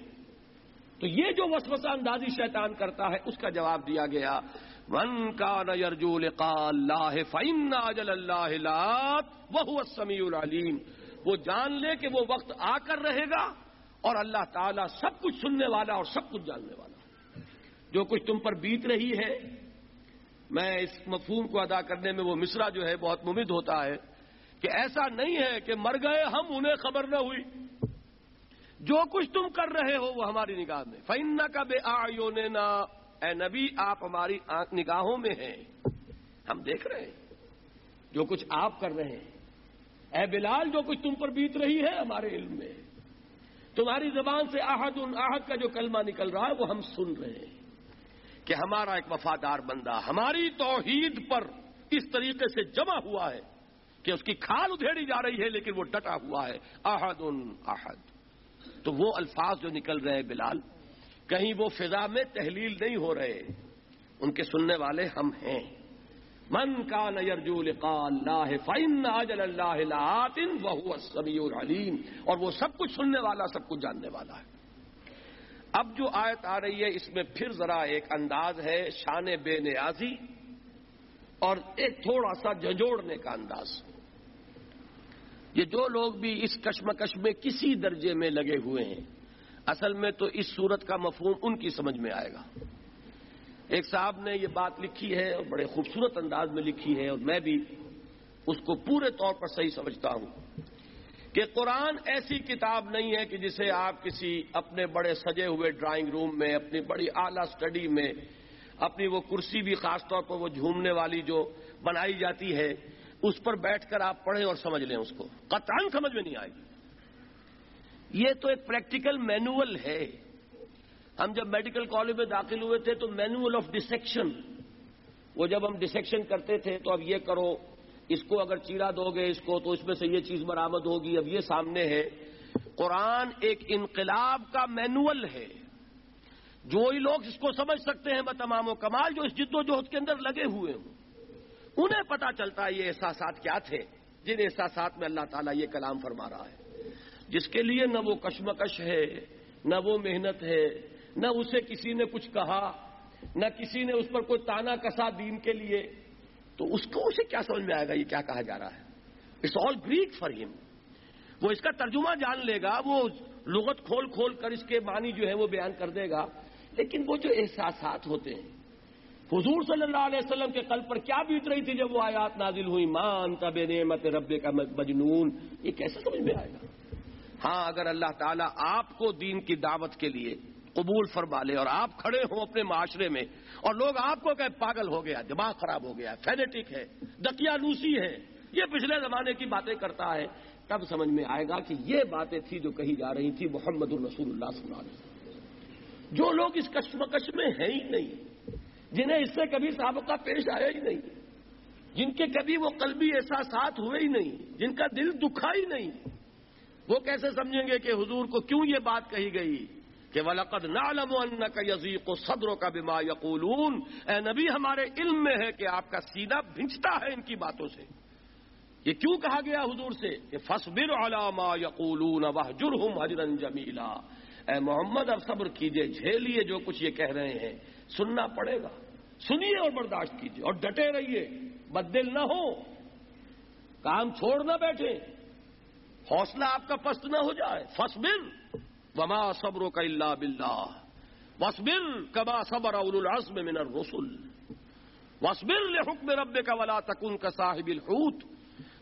تو یہ جو وسوسہ اندازی شیطان کرتا ہے، اس کا جواب دیا گیا ون کا نرجو اللہ فن اجل اللہ وہ سمیع العلیم. وہ جان لے کہ وہ وقت آ کر رہے گا اور اللہ تعالیٰ سب کچھ سننے والا اور سب کچھ جاننے والا۔ جو کچھ تم پر بیت رہی ہے، میں اس مفہوم کو ادا کرنے میں وہ مصرا جو ہے بہت ممد ہوتا ہے۔ کہ ایسا نہیں ہے کہ مر گئے، ہم انہیں خبر نہ ہوئی۔ جو کچھ تم کر رہے ہو، وہ ہماری نگاہ میں۔ فن کا بے آیو اے نبی، آپ ہماری نگاہوں میں ہیں۔ ہم دیکھ رہے ہیں۔ جو کچھ آپ کر رہے ہیں۔ اے بلال، جو کچھ تم پر بیت رہی ہے ہمارے علم میں۔ تمہاری زبان سے آہد ان آہد کا جو کلمہ نکل رہا ہے، وہ ہم سن رہے ہیں۔ کہ ہمارا ایک وفادار بندہ ہماری توحید پر اس طریقے سے جمع ہوا ہے۔ کہ اس کی کھال ادھیڑی جا رہی ہے لیکن وہ ڈٹا ہوا ہے۔ احد ان احد۔ تو وہ الفاظ جو نکل رہے ہیں بلال، کہیں وہ فضا میں تحلیل نہیں ہو رہے۔ ان کے سننے والے ہم ہیں۔ من کا نیرجو اللہ فن اجل اللہ وہ سمیع العلیم۔ اور وہ سب کچھ سننے والا، سب کچھ جاننے والا ہے۔ اب جو آیت آ رہی ہے، اس میں پھر ذرا ایک انداز ہے، شان بے نیازی اور ایک تھوڑا سا جھجوڑنے کا انداز۔ یہ جو لوگ بھی اس کشمکش میں کسی درجے میں لگے ہوئے ہیں، اصل میں تو اس صورت کا مفہوم ان کی سمجھ میں آئے گا۔ ایک صاحب نے یہ بات لکھی ہے اور بڑے خوبصورت انداز میں لکھی ہے اور میں بھی اس کو پورے طور پر صحیح سمجھتا ہوں کہ قرآن ایسی کتاب نہیں ہے کہ جسے آپ کسی اپنے بڑے سجے ہوئے ڈرائنگ روم میں، اپنی بڑی اعلی اسٹڈی میں، اپنی وہ کرسی بھی خاص طور پر وہ جھومنے والی جو بنائی جاتی ہے اس پر بیٹھ کر آپ پڑھیں اور سمجھ لیں اس کو۔ قطعا سمجھ میں نہیں آئے گی۔ یہ تو ایک پریکٹیکل مینوول ہے۔ ہم جب میڈیکل کالج میں داخل ہوئے تھے تو مینوول آف ڈسیکشن وہ جب ہم ڈسیکشن کرتے تھے تو اب یہ کرو، اس کو اگر چیرا دو گے اس کو تو اس میں سے یہ چیز برآمد ہوگی۔ اب یہ سامنے ہے۔ قرآن ایک انقلاب کا مینوول ہے۔ جو ہی لوگ اس کو سمجھ سکتے ہیں، بتمام و کمال جو اس جد و جہد کے اندر لگے ہوئے ہوں۔ انہیں پتا چلتا ہے یہ احساسات کیا تھے، جن احساسات میں اللہ تعالیٰ یہ کلام فرما رہا ہے۔ جس کے لیے نہ وہ کشمکش ہے، نہ وہ محنت ہے، نہ اسے کسی نے کچھ کہا، نہ کسی نے اس پر کوئی تانا کسا دین کے لیے۔ تو اس کو اسے کیا سمجھ میں آئے گا، یہ کیا کہا جا رہا ہے؟ اٹس آل گریک فار ہم وہ اس کا ترجمہ جان لے گا، وہ لغت کھول کھول کر اس کے معنی جو ہے وہ بیان کر دے گا۔ لیکن وہ جو احساسات ہوتے ہیں حضور صلی اللہ علیہ وسلم کے قلب پر کیا بیت رہی تھی جب وہ آیات نازل ہوئی مان تب نعمت رب کا مجنون. یہ کیسے سمجھ میں آئے گا؟ ہاں اگر اللہ تعالیٰ آپ کو دین کی دعوت کے لیے قبول فرما لے اور آپ کھڑے ہوں اپنے معاشرے میں اور لوگ آپ کو کہ پاگل ہو گیا، دماغ خراب ہو گیا فینیٹک ہے، دکیا لوسی ہے، یہ پچھلے زمانے کی باتیں کرتا ہے، تب سمجھ میں آئے گا کہ یہ باتیں تھی جو کہی جا رہی تھی محمد الرسول اللہ صلی اللہ علیہ وسلم. جو لوگ اس کشمکش میں ہیں ہی نہیں جنہیں اس سے کبھی سابقہ پیش آیا ہی نہیں، جن کے کبھی وہ قلبی احساسات ہوئے ہی نہیں، جن کا دل دکھا ہی نہیں۔ وہ کیسے سمجھیں گے کہ حضور کو کیوں یہ بات کہی گئی کہ ولقد نالم کا یزیق و صدروں کا بما یقولون اے نبی، ہمارے علم میں ہے کہ آپ کا سینہ بھنچتا ہے ان کی باتوں سے۔ یہ کیوں کہا گیا حضور سے کہ فصبر علامہ یقولون وہ جرحم حجرن جمیلا اے محمد، اب صبر کیجیے، جھیلیے جو کچھ یہ کہہ رہے ہیں۔ سننا پڑے گا۔ سنیے اور برداشت کیجیے اور ڈٹے رہیے۔ بدل نہ ہو۔ کام چھوڑ نہ بیٹھے۔ حوصلہ آپ کا پست نہ ہو جائے۔ فصبر وما صبر کا اللہ بلّہ وسبر کبا صبر اول العزم من الرسل۔ وسبر حکم رب کا ولا تکن کا صاحب الحوت۔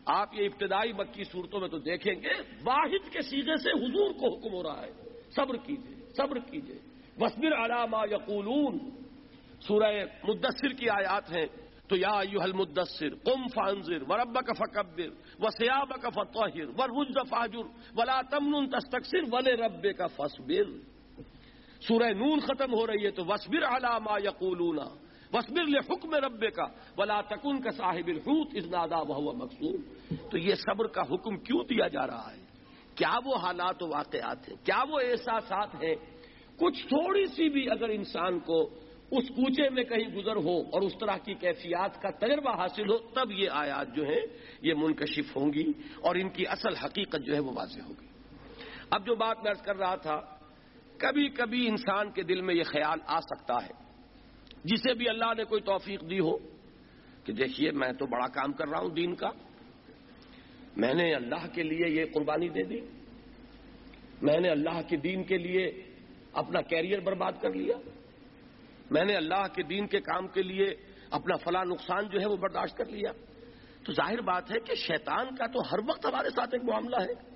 آپ یہ ابتدائی مکی صورتوں میں تو دیکھیں گے، واحد کے سیدھے سے حضور کو حکم ہو رہا ہے۔ صبر کیجیے صبر کیجیے وسبر علامہ یقولون سورہ مدثر کی آیات ہیں۔ تو یا ایوہ المدثر، قم فانذر، وربک فکبر وسیابک فطہر ورجز فاجر، ولا تمنن تستکثر، ولربک فاصبر۔ سورہ نون ختم ہو رہی ہے تو وصبر علی ما یقولون وصبر لحکم ربک، ولا تکن کا صاحب الحوت اذ نادا وهو مقصود تو یہ صبر کا حکم کیوں دیا جا رہا ہے؟ کیا وہ حالات و واقعات ہیں؟ کیا وہ احساسات ہیں؟ کچھ تھوڑی سی بھی اگر انسان کو اس کوچے میں کہیں گزر ہو اور اس طرح کی کیفیات کا تجربہ حاصل ہو، تب یہ آیات جو ہیں، یہ منکشف ہوں گی اور ان کی اصل حقیقت جو ہے وہ واضح ہوگی۔ اب جو بات میں کر رہا تھا، کبھی کبھی انسان کے دل میں یہ خیال آ سکتا ہے، جسے بھی اللہ نے کوئی توفیق دی ہو کہ دیکھیے، میں تو بڑا کام کر رہا ہوں دین کا۔ میں نے اللہ کے لیے یہ قربانی دے دی۔ میں نے اللہ کے دین کے لیے اپنا کیریئر برباد کر لیا۔ میں نے اللہ کے دین کے کام کے لیے اپنا فلاں نقصان جو ہے وہ برداشت کر لیا۔ تو ظاہر بات ہے کہ شیطان کا تو ہر وقت ہمارے ساتھ ایک معاملہ ہے۔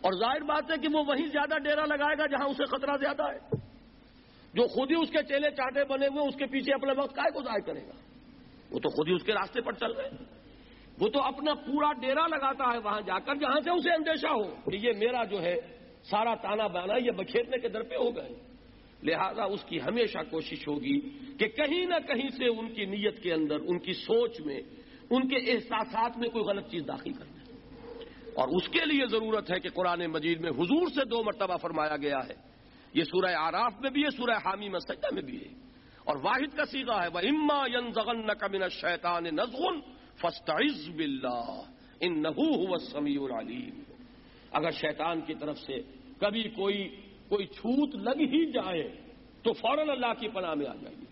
اور ظاہر بات ہے کہ وہ وہیں زیادہ ڈیرا لگائے گا جہاں اسے خطرہ زیادہ ہے۔ جو خود ہی اس کے چیلے چاٹے بنے ہوئے اس کے پیچھے اپنے وقت کا کو ضائع کرے گا۔ وہ تو خود ہی اس کے راستے پر چل رہے ہیں۔ وہ تو اپنا پورا ڈیرا لگاتا ہے وہاں جا کر، جہاں سے اسے اندیشہ ہو کہ یہ میرا جو ہے سارا تانا بانا یہ بکھیرنے کے در پہ ہو گئے۔ لہذا اس کی ہمیشہ کوشش ہوگی کہ کہیں نہ کہیں سے ان کی نیت کے اندر، ان کی سوچ میں، ان کے احساسات میں کوئی غلط چیز داخل کر دیں اور اس کے لیے ضرورت ہے کہ قرآن مجید میں حضور سے دو مرتبہ فرمایا گیا ہے۔ یہ سورہ آراف میں بھی ہے، سورہ حامی مسجدہ میں بھی ہے۔ اور واحد کا سیگا ہے وہ اما ین زغن کمن شیطان نزغن فستعز باللہ ان نحو سمیع العلیم اگر شیطان کی طرف سے کبھی کوئی کوئی چھوت لگ ہی جائے تو فوراً اللہ کی پناہ میں آ جائیے۔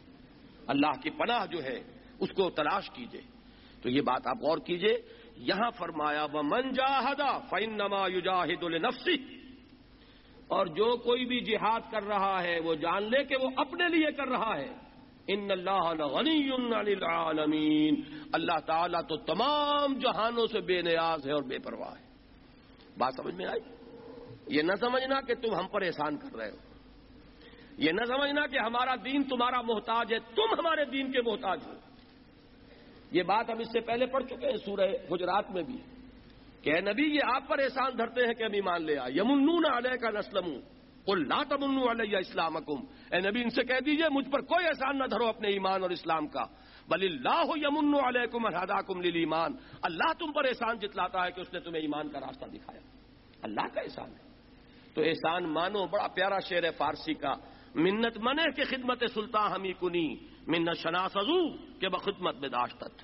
اللہ کی پناہ جو ہے اس کو تلاش کیجیے تو یہ بات آپ غور کیجیے یہاں فرمایا وہ من جاہدا فن نما یوجاہد الفسی اور جو کوئی بھی جہاد کر رہا ہے، وہ جان لے کہ وہ اپنے لیے کر رہا ہے۔ ان اللہ غنی العالمین اللہ تعالیٰ تو تمام جہانوں سے بے نیاز ہے اور بے پرواہ ہے۔ بات سمجھ میں آئی؟ یہ نہ سمجھنا کہ تم ہم پر احسان کر رہے ہو۔ یہ نہ سمجھنا کہ ہمارا دین تمہارا محتاج ہے، تم ہمارے دین کے محتاج ہو۔ یہ بات ہم اس سے پہلے پڑھ چکے ہیں سورہ گجرات میں بھی۔ کہ نبی، یہ آپ پر احسان دھرتے ہیں کہ ابھی مان لیا یمنون علیہ کا نسلم لا تمن علیہ اسلام اے نبی، ان سے کہہ دیجیے، مجھ پر کوئی احسان نہ دھرو اپنے ایمان اور اسلام کا۔ بل اللہ یمن علیکم الحدا کم ایمان اللہ تم پر احسان جتلاتا ہے کہ اس نے تمہیں ایمان کا راستہ دکھایا۔ اللہ کا احسان ہے۔ تو احسان مانو، بڑا پیارا شعر ہے فارسی کا۔ منت منے کے خدمت سلطان ہمی کنی۔ منت شناس ازو کہ بخدمت میں داشتت۔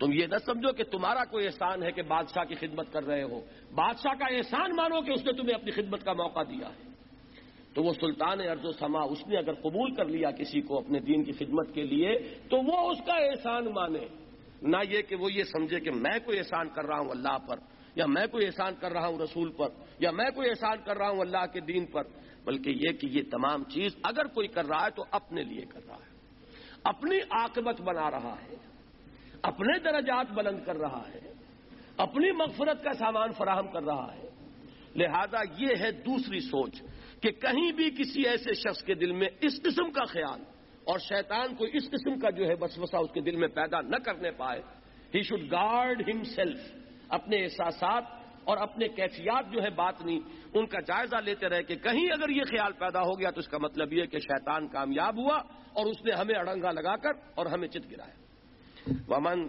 تم یہ نہ سمجھو کہ تمہارا کوئی احسان ہے کہ بادشاہ کی خدمت کر رہے ہو۔ بادشاہ کا احسان مانو کہ اس نے تمہیں اپنی خدمت کا موقع دیا ہے۔ تو وہ سلطان ارض و سما اس نے اگر قبول کر لیا کسی کو اپنے دین کی خدمت کے لیے، تو وہ اس کا احسان مانے۔ نہ یہ کہ وہ یہ سمجھے کہ میں کوئی احسان کر رہا ہوں اللہ پر، یا میں کوئی احسان کر رہا ہوں رسول پر، یا میں کوئی احسان کر رہا ہوں اللہ کے دین پر، بلکہ یہ کہ یہ تمام چیز اگر کوئی کر رہا ہے تو اپنے لیے کر رہا ہے۔ اپنی عاقبت بنا رہا ہے، اپنے درجات بلند کر رہا ہے، اپنی مغفرت کا سامان فراہم کر رہا ہے۔ لہذا یہ ہے دوسری سوچ۔ کہ کہیں بھی کسی ایسے شخص کے دل میں اس قسم کا خیال اور شیطان کو اس قسم کا جو ہے بسوسا اس کے دل میں پیدا نہ کرنے پائے he should guard himself اپنے احساسات اور اپنے کیفیات جو ہے بات نہیں ان کا جائزہ لیتے رہے کہ کہیں اگر یہ خیال پیدا ہو گیا تو اس کا مطلب یہ کہ شیطان کامیاب ہوا اور اس نے ہمیں اڑنگا لگا کر اور ہمیں چت گرایا۔ ومن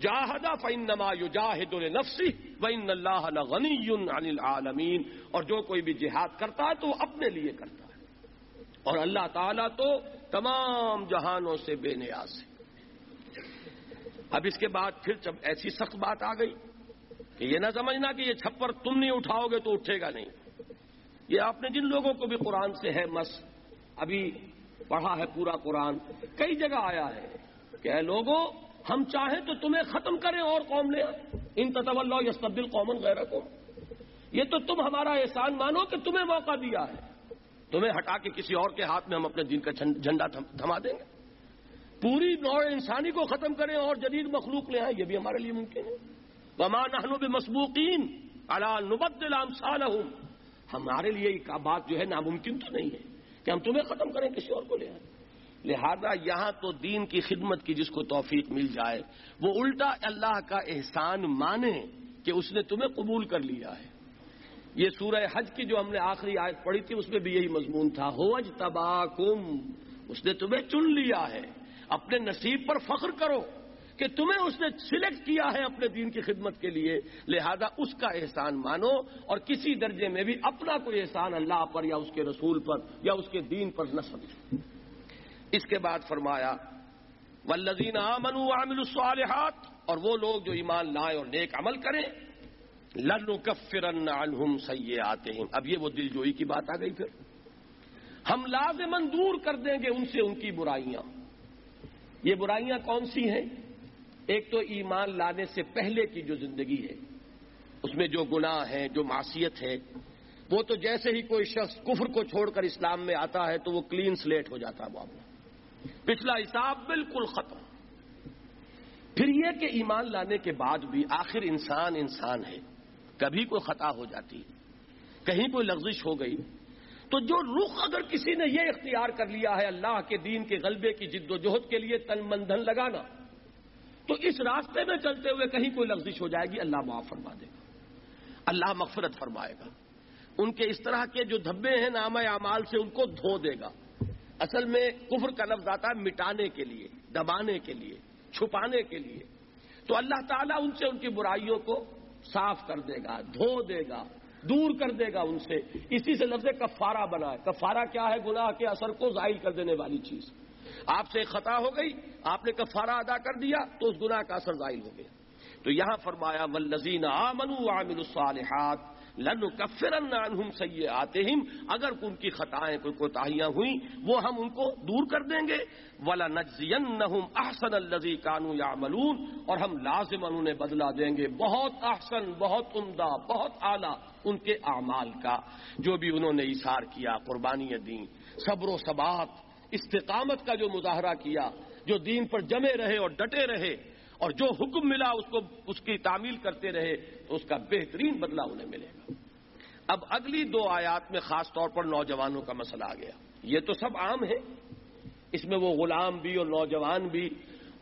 جاہدہ فن نما یو جاہد نفسی ون اللہ غنی عن العالمین اور جو کوئی بھی جہاد کرتا ہے تو وہ اپنے لیے کرتا ہے۔ اور اللہ تعالیٰ تو تمام جہانوں سے بے نیاز ہے۔ اب اس کے بعد پھر جب ایسی سخت بات آ گئی کہ یہ نہ سمجھنا کہ یہ چھپر تم نہیں اٹھاؤ گے تو اٹھے گا نہیں۔ یہ آپ نے جن لوگوں کو بھی قرآن سے ہے مس، ابھی پڑھا ہے پورا قرآن، کئی جگہ آیا ہے کہ اے لوگوں ہم چاہیں تو تمہیں ختم کریں اور قوم لے ان تطو اللہ یستبدل قومن غیر یہ تو تم ہمارا احسان مانو کہ تمہیں موقع دیا ہے۔ تمہیں ہٹا کے کسی اور کے ہاتھ میں ہم اپنے دین کا جھنڈا تھما دیں گے۔ پوری نوع انسانی کو ختم کریں اور جدید مخلوق لے آئیں، یہ بھی ہمارے لیے ممکن ہے۔ نحن مسبوقین نبدل امثالہم ہمارے لیے یہ بات جو ہے ناممکن تو نہیں ہے کہ ہم تمہیں ختم کریں، کسی اور کو لے آئیں۔ لہذا یہاں تو دین کی خدمت کی جس کو توفیق مل جائے، وہ الٹا اللہ کا احسان مانے کہ اس نے تمہیں قبول کر لیا ہے۔ یہ سورہ حج کی جو ہم نے آخری آیت پڑھی تھی، اس میں بھی یہی مضمون تھا۔ ہوج تباکم اس نے تمہیں چن لیا ہے۔ اپنے نصیب پر فخر کرو کہ تمہیں اس نے سلیکٹ کیا ہے اپنے دین کی خدمت کے لیے۔ لہذا اس کا احسان مانو اور کسی درجے میں بھی اپنا کوئی احسان اللہ پر یا اس کے رسول پر یا اس کے دین پر نہ سمجھو۔ اس کے بعد فرمایا ولزین امن عامل الصالحات، اور وہ لوگ جو ایمان لائے اور نیک عمل کریں لنو کفرن عنہم سیئاتہم آتے ہیں اب یہ وہ دل جوئی کی بات آ گئی پھر۔ ہم لازمن دور کر دیں گے ان سے ان کی برائیاں۔ یہ برائیاں کون سی ہیں؟ ایک تو ایمان لانے سے پہلے کی جو زندگی ہے، اس میں جو گناہ ہے، جو معصیت ہے، وہ تو جیسے ہی کوئی شخص کفر کو چھوڑ کر اسلام میں آتا ہے تو وہ کلین سلیٹ ہو جاتا ہے معاملہ پچھلا حساب بالکل ختم۔ پھر یہ کہ ایمان لانے کے بعد بھی آخر انسان انسان ہے۔ کبھی کوئی خطا ہو جاتی، کہیں کوئی لغزش ہو گئی۔ تو جو رخ اگر کسی نے یہ اختیار کر لیا ہے اللہ کے دین کے غلبے کی جد و جہد کے لیے تن من دھن لگانا، تو اس راستے میں چلتے ہوئے کہیں کوئی لفزش ہو جائے گی، اللہ معاف فرما دے گا۔ اللہ مغفرت فرمائے گا۔ ان کے اس طرح کے جو دھبے ہیں، نام اعمال سے ان کو دھو دے گا۔ اصل میں کفر کا لفظ آتا ہے مٹانے کے لیے، دبانے کے لیے، چھپانے کے لیے۔ تو اللہ تعالیٰ ان سے ان کی برائیوں کو صاف کر دے گا، دھو دے گا، دور کر دے گا ان سے۔ اسی سے لفظ کفارہ بنا ہے۔ کفارہ کیا ہے؟ گناہ کے اثر کو ظاہر کر دینے والی چیز۔ آپ سے خطا ہو گئی، آپ نے کفارہ ادا کر دیا تو اس گناہ کا اثر ظاہر ہو گیا۔ تو یہاں فرمایا ولزین آمنو عامل الصالحات لن کفرن عنہم سیئاتہم، اگر ان کی خطائیں کوئی کوتاہیاں ہوئیں، وہ ہم ان کو دور کر دیں گے۔ ولا نجزینہم احسن الذی کانوا یعملون اور ہم لازم انہیں بدلا دیں گے۔ بہت احسن، بہت عمدہ، بہت اعلیٰ ان کے اعمال کا۔ جو بھی انہوں نے اشار کیا قربانی دیں۔ صبر و ثبات، استقامت کا جو مظاہرہ کیا، جو دین پر جمے رہے اور ڈٹے رہے اور جو حکم ملا اس کو اس کی تعمیل کرتے رہے تو اس کا بہترین بدلہ انہیں ملے گا۔ اب اگلی دو آیات میں خاص طور پر نوجوانوں کا مسئلہ آ گیا۔ یہ تو سب عام ہے اس میں وہ غلام بھی اور نوجوان بھی۔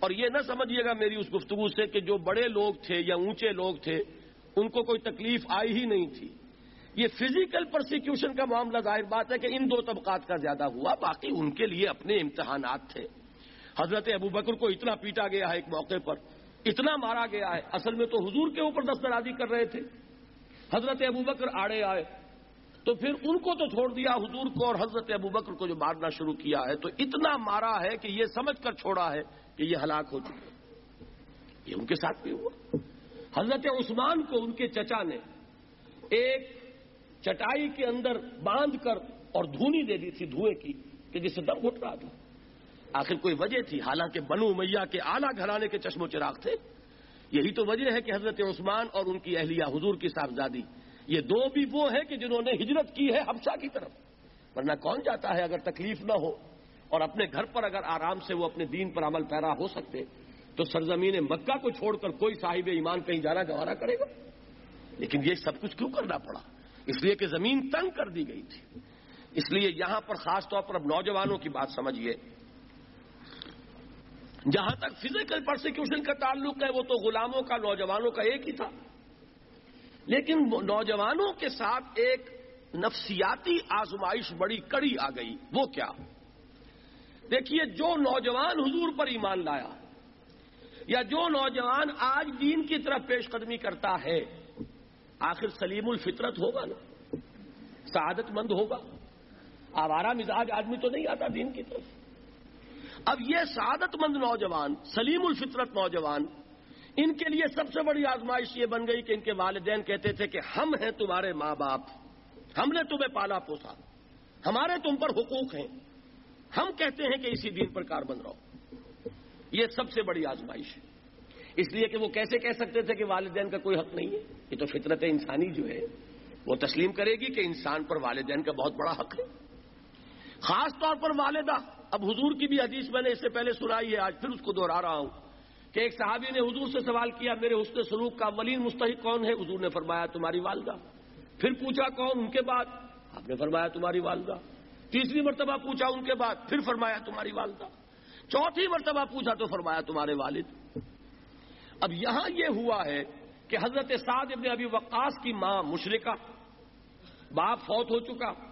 اور یہ نہ سمجھیے گا میری اس گفتگو سے کہ جو بڑے لوگ تھے یا اونچے لوگ تھے، ان کو کوئی تکلیف آئی ہی نہیں تھی۔ یہ فزیکل پرسیکیوشن کا معاملہ ظاہر بات ہے کہ ان دو طبقات کا زیادہ ہوا، باقی ان کے لیے اپنے امتحانات تھے۔ حضرت ابو بکر کو اتنا پیٹا گیا ہے ایک موقع پر، اتنا مارا گیا ہے۔ اصل میں تو حضور کے اوپر دسترازی کر رہے تھے۔ حضرت ابو بکر آڑے آئے۔ تو پھر ان کو تو چھوڑ دیا حضور کو اور حضرت ابو بکر کو جو مارنا شروع کیا ہے، تو اتنا مارا ہے کہ یہ سمجھ کر چھوڑا ہے کہ یہ ہلاک ہو چکے۔ یہ ان کے ساتھ بھی ہوا۔ حضرت عثمان کو ان کے چچا نے ایک چٹائی کے اندر باندھ کر اور دھونی دے دی تھی، دھوئے کی، کہ جس سے دم گھٹ رہا تھا۔ آخر کوئی وجہ تھی؟ حالانکہ بنو میاں کے اعلیٰ گھرانے کے چشم و چراغ تھے۔ یہی تو وجہ ہے کہ حضرت عثمان اور ان کی اہلیہ حضور کی صاحبزادی۔ یہ دو بھی وہ ہیں کہ جنہوں نے ہجرت کی ہے حبشہ کی طرف۔ ورنہ کون جاتا ہے اگر تکلیف نہ ہو؟ اور اپنے گھر پر اگر آرام سے وہ اپنے دین پر عمل پیرا ہو سکتے، تو سرزمین مکہ کو چھوڑ کر کوئی صاحب ایمان کہیں جانا گوارا کرے گا؟ لیکن یہ سب کچھ کیوں کرنا پڑا؟ اس لیے کہ زمین تنگ کر دی گئی تھی۔ اس لیے یہاں پر خاص طور پر اب نوجوانوں کی بات سمجھیے۔ جہاں تک فزیکل پرسیکیوشن کا تعلق ہے، وہ تو غلاموں کا، نوجوانوں کا ایک ہی تھا۔ لیکن نوجوانوں کے ساتھ ایک نفسیاتی آزمائش بڑی کڑی آ گئی۔ وہ کیا؟ دیکھیے، جو نوجوان حضور پر ایمان لایا یا جو نوجوان آج دین کی طرف پیش قدمی کرتا ہے، آخر سلیم الفطرت ہوگا نا؟ سعادت مند ہوگا۔ آوارہ مزاج آدمی تو نہیں آتا دین کی طرف۔ اب یہ سعادت مند نوجوان، سلیم الفطرت نوجوان، ان کے لیے سب سے بڑی آزمائش یہ بن گئی کہ ان کے والدین کہتے تھے کہ ہم ہیں تمہارے ماں باپ، ہم نے تمہیں پالا پوسا، ہمارے تم پر حقوق ہیں، ہم کہتے ہیں کہ اسی دین پر کار بند رہو۔ یہ سب سے بڑی آزمائش ہے۔ اس لیے کہ وہ کیسے کہہ سکتے تھے کہ والدین کا کوئی حق نہیں ہے؟ یہ تو فطرت انسانی جو ہے، وہ تسلیم کرے گی کہ انسان پر والدین کا بہت بڑا حق ہے۔ خاص طور پر والدہ۔ اب حضور کی بھی حدیث میں نے اس سے پہلے سنائی ہے، آج پھر اس کو دوہرا رہا ہوں کہ ایک صحابی نے حضور سے سوال کیا، میرے حسن سلوک کا ولین مستحق کون ہے؟ حضور نے فرمایا، تمہاری والدہ۔ پھر پوچھا، کون؟ ان کے بعد۔ آپ نے فرمایا، تمہاری والدہ۔ تیسری مرتبہ پوچھا، ان کے بعد۔ پھر فرمایا، تمہاری والدہ۔ چوتھی مرتبہ پوچھا، تو فرمایا، تمہارے والد۔ اب یہاں یہ ہوا ہے کہ حضرت سعد ابن ابی وقاص کی ماں مشرقہ باپ فوت ہو چکا۔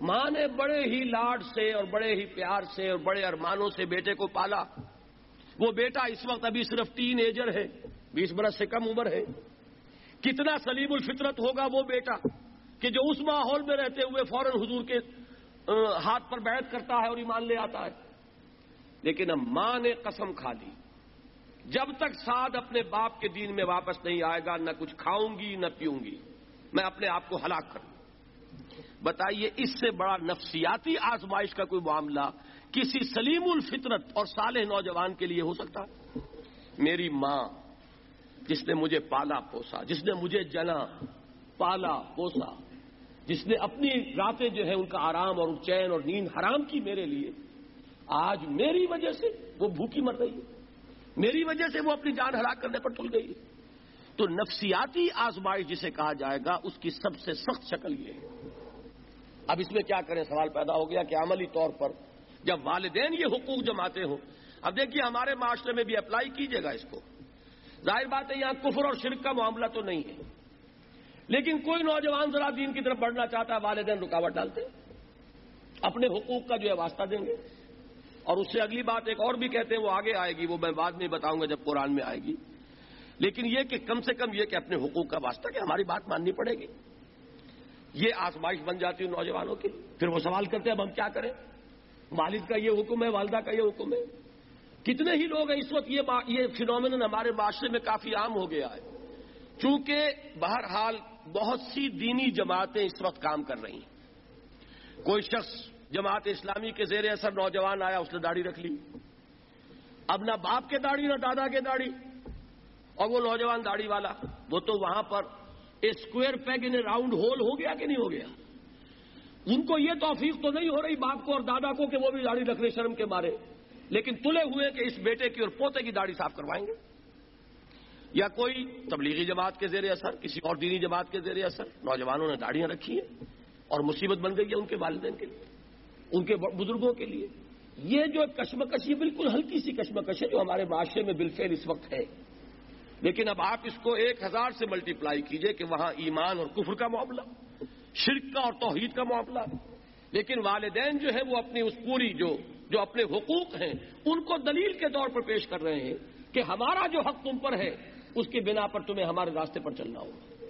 ماں نے بڑے ہی لاڈ سے اور بڑے ہی پیار سے اور بڑے ارمانوں سے بیٹے کو پالا۔ وہ بیٹا اس وقت ابھی صرف تین ایجر ہے، بیس برس سے کم عمر ہے۔ کتنا سلیم الفطرت ہوگا وہ بیٹا کہ جو اس ماحول میں رہتے ہوئے فوراً حضور کے ہاتھ پر بیعت کرتا ہے اور ایمان لے آتا ہے۔ لیکن اب ماں نے قسم کھا دی جب تک سعد اپنے باپ کے دین میں واپس نہیں آئے گا، نہ کچھ کھاؤں گی، نہ پیوں گی۔ میں اپنے آپ کو ہلاک کروں بتائیے اس سے بڑا نفسیاتی آزمائش کا کوئی معاملہ کسی سلیم الفطرت اور صالح نوجوان کے لیے ہو سکتا؟ میری ماں، جس نے مجھے پالا پوسا، جس نے مجھے جنا، پالا پوسا، جس نے اپنی راتیں جو ہے ان کا آرام اور چین اور نیند حرام کی میرے لیے، آج میری وجہ سے وہ بھوکی مر رہی ہے۔ میری وجہ سے وہ اپنی جان ہلاک کرنے پر تل گئی ہے۔ تو نفسیاتی آزمائش جسے کہا جائے گا، اس کی سب سے سخت شکل یہ ہے۔ اب اس میں کیا کریں؟ سوال پیدا ہو گیا کہ عملی طور پر جب والدین یہ حقوق جماتے ہوں، اب دیکھیے ہمارے معاشرے میں بھی اپلائی کیجیے گا اس کو۔ ظاہر بات ہے، یہاں کفر اور شرک کا معاملہ تو نہیں ہے۔ لیکن کوئی نوجوان ذرا دین کی طرف بڑھنا چاہتا ہے، والدین رکاوٹ ڈالتے اپنے حقوق کا جو ہے واسطہ دیں گے۔ اور اس سے اگلی بات ایک اور بھی کہتے ہیں، وہ آگے آئے گی، وہ میں بعد میں بتاؤں گا جب قرآن میں آئے گی۔ لیکن یہ کہ کم سے کم یہ کہ اپنے حقوق کا واسطہ کہ ہماری بات ماننی پڑے گی۔ یہ آزمائش بن جاتی ہے نوجوانوں کی۔ پھر وہ سوال کرتے ہیں، اب ہم کیا کریں؟ والد کا یہ حکم ہے، والدہ کا یہ حکم ہے۔ کتنے ہی لوگ ہیں، اس وقت یہ فنومن ہمارے معاشرے میں کافی عام ہو گیا ہے۔ چونکہ بہرحال بہت سی دینی جماعتیں اس وقت کام کر رہی ہیں۔ کوئی شخص جماعت اسلامی کے زیر اثر نوجوان آیا، اس نے داڑھی رکھ لی۔ اب نہ باپ کے داڑھی، نہ دادا کے داڑھی۔ اور وہ نوجوان داڑھی والا، وہ تو وہاں پر square peg in round hole ہو گیا کہ نہیں ہو گیا؟ ان کو یہ توفیق تو نہیں ہو رہی باپ کو اور دادا کو کہ وہ بھی داڑھی رکھ لے شرم کے مارے۔ لیکن تلے ہوئے کہ اس بیٹے کی اور پوتے کی داڑھی صاف کروائیں گے۔ یا کوئی تبلیغی جماعت کے زیر اثر، کسی اور دینی جماعت کے زیر اثر، نوجوانوں نے داڑیاں رکھی ہیں اور مصیبت بن گئی ہے ان کے والدین کے لیے، ان کے بزرگوں کے لیے۔ یہ جو کشمکش، یہ بالکل ہلکی سی کشمکش ہے جو ہمارے معاشرے میں بالفعل اس وقت ہے۔ لیکن اب آپ اس کو ایک ہزار سے ملٹی پلائی کیجیے کہ وہاں ایمان اور کفر کا معاملہ، شرک کا اور توحید کا معاملہ۔ لیکن والدین جو ہے وہ اپنی اس پوری جو جو اپنے حقوق ہیں، ان کو دلیل کے طور پر پیش کر رہے ہیں کہ ہمارا جو حق تم پر ہے، اس کی بنا پر تمہیں ہمارے راستے پر چلنا ہوگا۔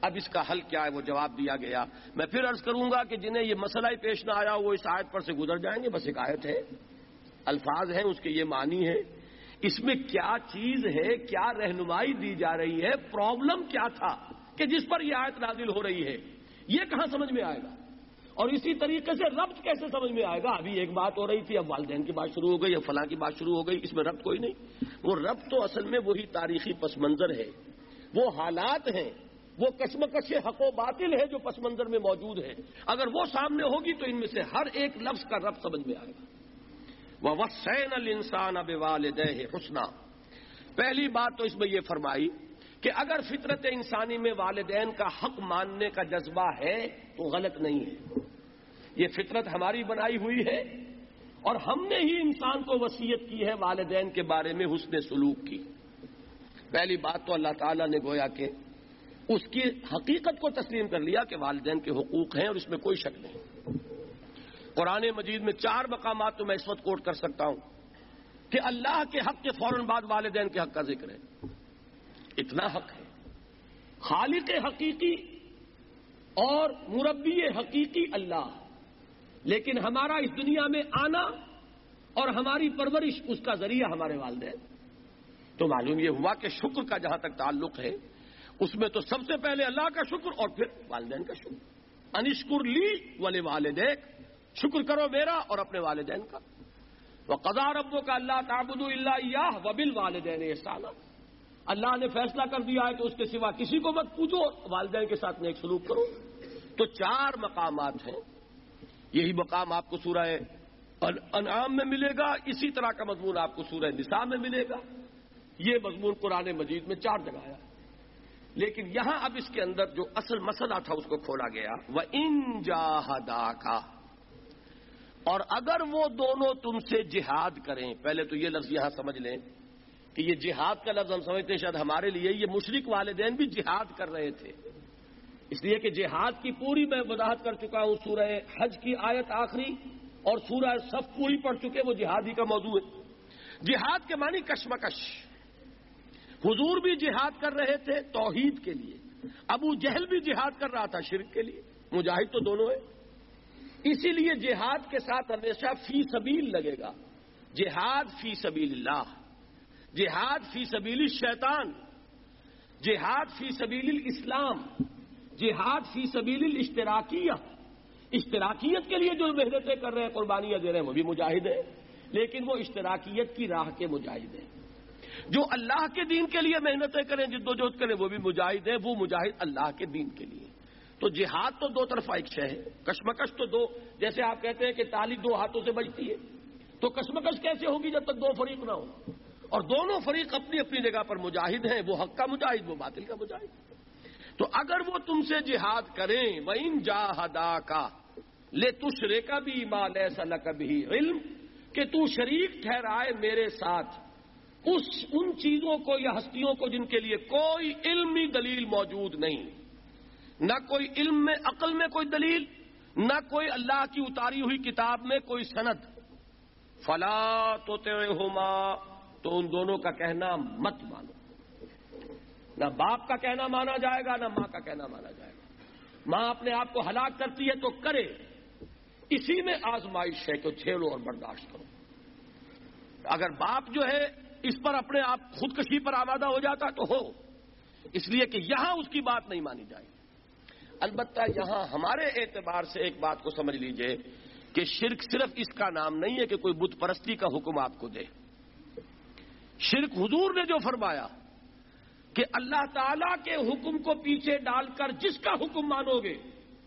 اب اس کا حل کیا ہے؟ وہ جواب دیا گیا۔ میں پھر عرض کروں گا کہ جنہیں یہ مسئلہ ہی پیش نہ آیا، وہ اس آیت پر سے گزر جائیں گے۔ بس ایک آیت ہے۔ الفاظ ہیں، اس کے یہ معنی ہے اس میں کیا چیز ہے، کیا رہنمائی دی جا رہی ہے پرابلم کیا تھا کہ جس پر یہ آیت نازل ہو رہی ہے؟ یہ کہاں سمجھ میں آئے گا؟ اور اسی طریقے سے ربط کیسے سمجھ میں آئے گا؟ ابھی ایک بات ہو رہی تھی، اب والدین کی بات شروع ہو گئی، اب فلاں کی بات شروع ہو گئی، اس میں ربط کوئی نہیں۔ وہ ربط تو اصل میں وہی تاریخی پس منظر ہے۔ وہ حالات ہیں، وہ کشمکش حق و باطل ہے جو پس منظر میں موجود ہے اگر وہ سامنے ہوگی تو ان میں سے ہر ایک لفظ کا رب سمجھ میں آئے گا۔ وہ وسین السان اب والدہ حسنا۔ پہلی بات تو اس میں یہ فرمائی کہ اگر فطرت انسانی میں والدین کا حق ماننے کا جذبہ ہے تو غلط نہیں ہے۔ یہ فطرت ہماری بنائی ہوئی ہے اور ہم نے ہی انسان کو وسیعت کی ہے والدین کے بارے میں حسن سلوک کی۔ پہلی بات تو اللہ تعالیٰ نے گویا کہ اس کی حقیقت کو تسلیم کر لیا کہ والدین کے حقوق ہیں اور اس میں کوئی شک نہیں۔ قرآن مجید میں چار مقامات تو میں اس وقت کوٹ کر سکتا ہوں کہ اللہ کے حق کے فوراً بعد والدین کے حق کا ذکر ہے۔ اتنا حق ہے۔ خالق حقیقی اور مربی حقیقی اللہ۔ لیکن ہمارا اس دنیا میں آنا اور ہماری پرورش اس کا ذریعہ ہمارے والدین۔ تو معلوم یہ ہوا کہ شکر کا جہاں تک تعلق ہے، اس میں تو سب سے پہلے اللہ کا شکر اور پھر والدین کا شکر۔ انشکر لی والے والدین شکر کرو میرا اور اپنے والدین کا۔ وہ قزا ربو کا اللہ تعبد اللہ وبل والدین احسانہ اللہ نے فیصلہ کر دیا ہے کہ اس کے سوا کسی کو مت پوچھو والدین کے ساتھ نیک سلوک کرو۔ تو چار مقامات ہیں۔ یہی مقام آپ کو سورہ انعام میں ملے گا، اسی طرح کا مضمون آپ کو سورہ نساء میں ملے گا۔ یہ مضمون قرآن مجید میں چار جگہ آیا۔ لیکن یہاں اب اس کے اندر جو اصل مسئلہ تھا، اس کو کھولا گیا۔ وہ ان جاہدا کا اور اگر وہ دونوں تم سے جہاد کریں، پہلے تو یہ لفظ یہاں سمجھ لیں کہ یہ جہاد کا لفظ ہم سمجھتے ہیں، شاید ہمارے لیے یہ مشرق والدین بھی جہاد کر رہے تھے۔ اس لیے کہ جہاد کی پوری میں وضاحت کر چکا ہوں سورہ حج کی آیت آخری اور سورہ صف پوری پڑھ چکے، وہ جہادی کا موضوع ہے۔ جہاد کے معنی کشمکش۔ حضور بھی جہاد کر رہے تھے توحید کے لیے۔ ابو جہل بھی جہاد کر رہا تھا شرک کے لیے۔ مجاہد تو دونوں ہے اسی لیے جہاد کے ساتھ ہمیشہ فی سبیل لگے گا۔ جہاد فی سبیل اللہ۔ جہاد فی سبیل شیطان جہاد فی سبیل اسلام جہاد فی سبیل الاشتراکیت اشتراکیت کے لیے جو محنتیں کر رہے ہیں، قربانیاں دے رہے ہیں، وہ بھی مجاہد ہیں، لیکن وہ اشتراکیت کی راہ کے مجاہد ہیں۔ جو اللہ کے دین کے لیے محنتیں کریں، جد و جہد کریں، وہ بھی مجاہد ہیں، وہ مجاہد اللہ کے دین کے لیے۔ تو جہاد تو دو طرفہ ایک شہ ہے، کشمکش تو دو، جیسے آپ کہتے ہیں کہ تالی دو ہاتھوں سے بجتی ہے، تو کشمکش کیسے ہوگی جب تک دو فریق نہ ہو اور دونوں فریق اپنی اپنی جگہ پر مجاہد ہیں، وہ حق کا مجاہد، وہ باطل کا مجاہد۔ تو اگر وہ تم سے جہاد کریں وہ ان جاہدا کا لے تشرے کا بھی مال ایسا کبھی علم، کہ تو شریک ٹھہرائے میرے ساتھ۔ اس، ان چیزوں کو یا ہستیوں کو جن کے لیے کوئی علمی دلیل موجود نہیں۔ نہ کوئی علم میں، عقل میں کوئی دلیل، نہ کوئی اللہ کی اتاری ہوئی کتاب میں کوئی سند۔ فلا تو تیرے ہوما تو ان دونوں کا کہنا مت مانو۔ نہ باپ کا کہنا مانا جائے گا، نہ ماں کا کہنا مانا جائے گا۔ ماں اپنے آپ کو ہلاک کرتی ہے تو کرے۔ اسی میں آزمائش ہے کہ جھیلو اور برداشت کرو۔ اگر باپ جو ہے اس پر اپنے آپ خودکشی پر آمادہ ہو جاتا تو ہو۔ اس لیے کہ یہاں اس کی بات نہیں مانی جائے۔ البتہ یہاں ہمارے اعتبار سے ایک بات کو سمجھ لیجیے کہ شرک صرف اس کا نام نہیں ہے کہ کوئی بت پرستی کا حکم آپ کو دے۔ شرک حضور نے جو فرمایا کہ اللہ تعالی کے حکم کو پیچھے ڈال کر جس کا حکم مانو گے،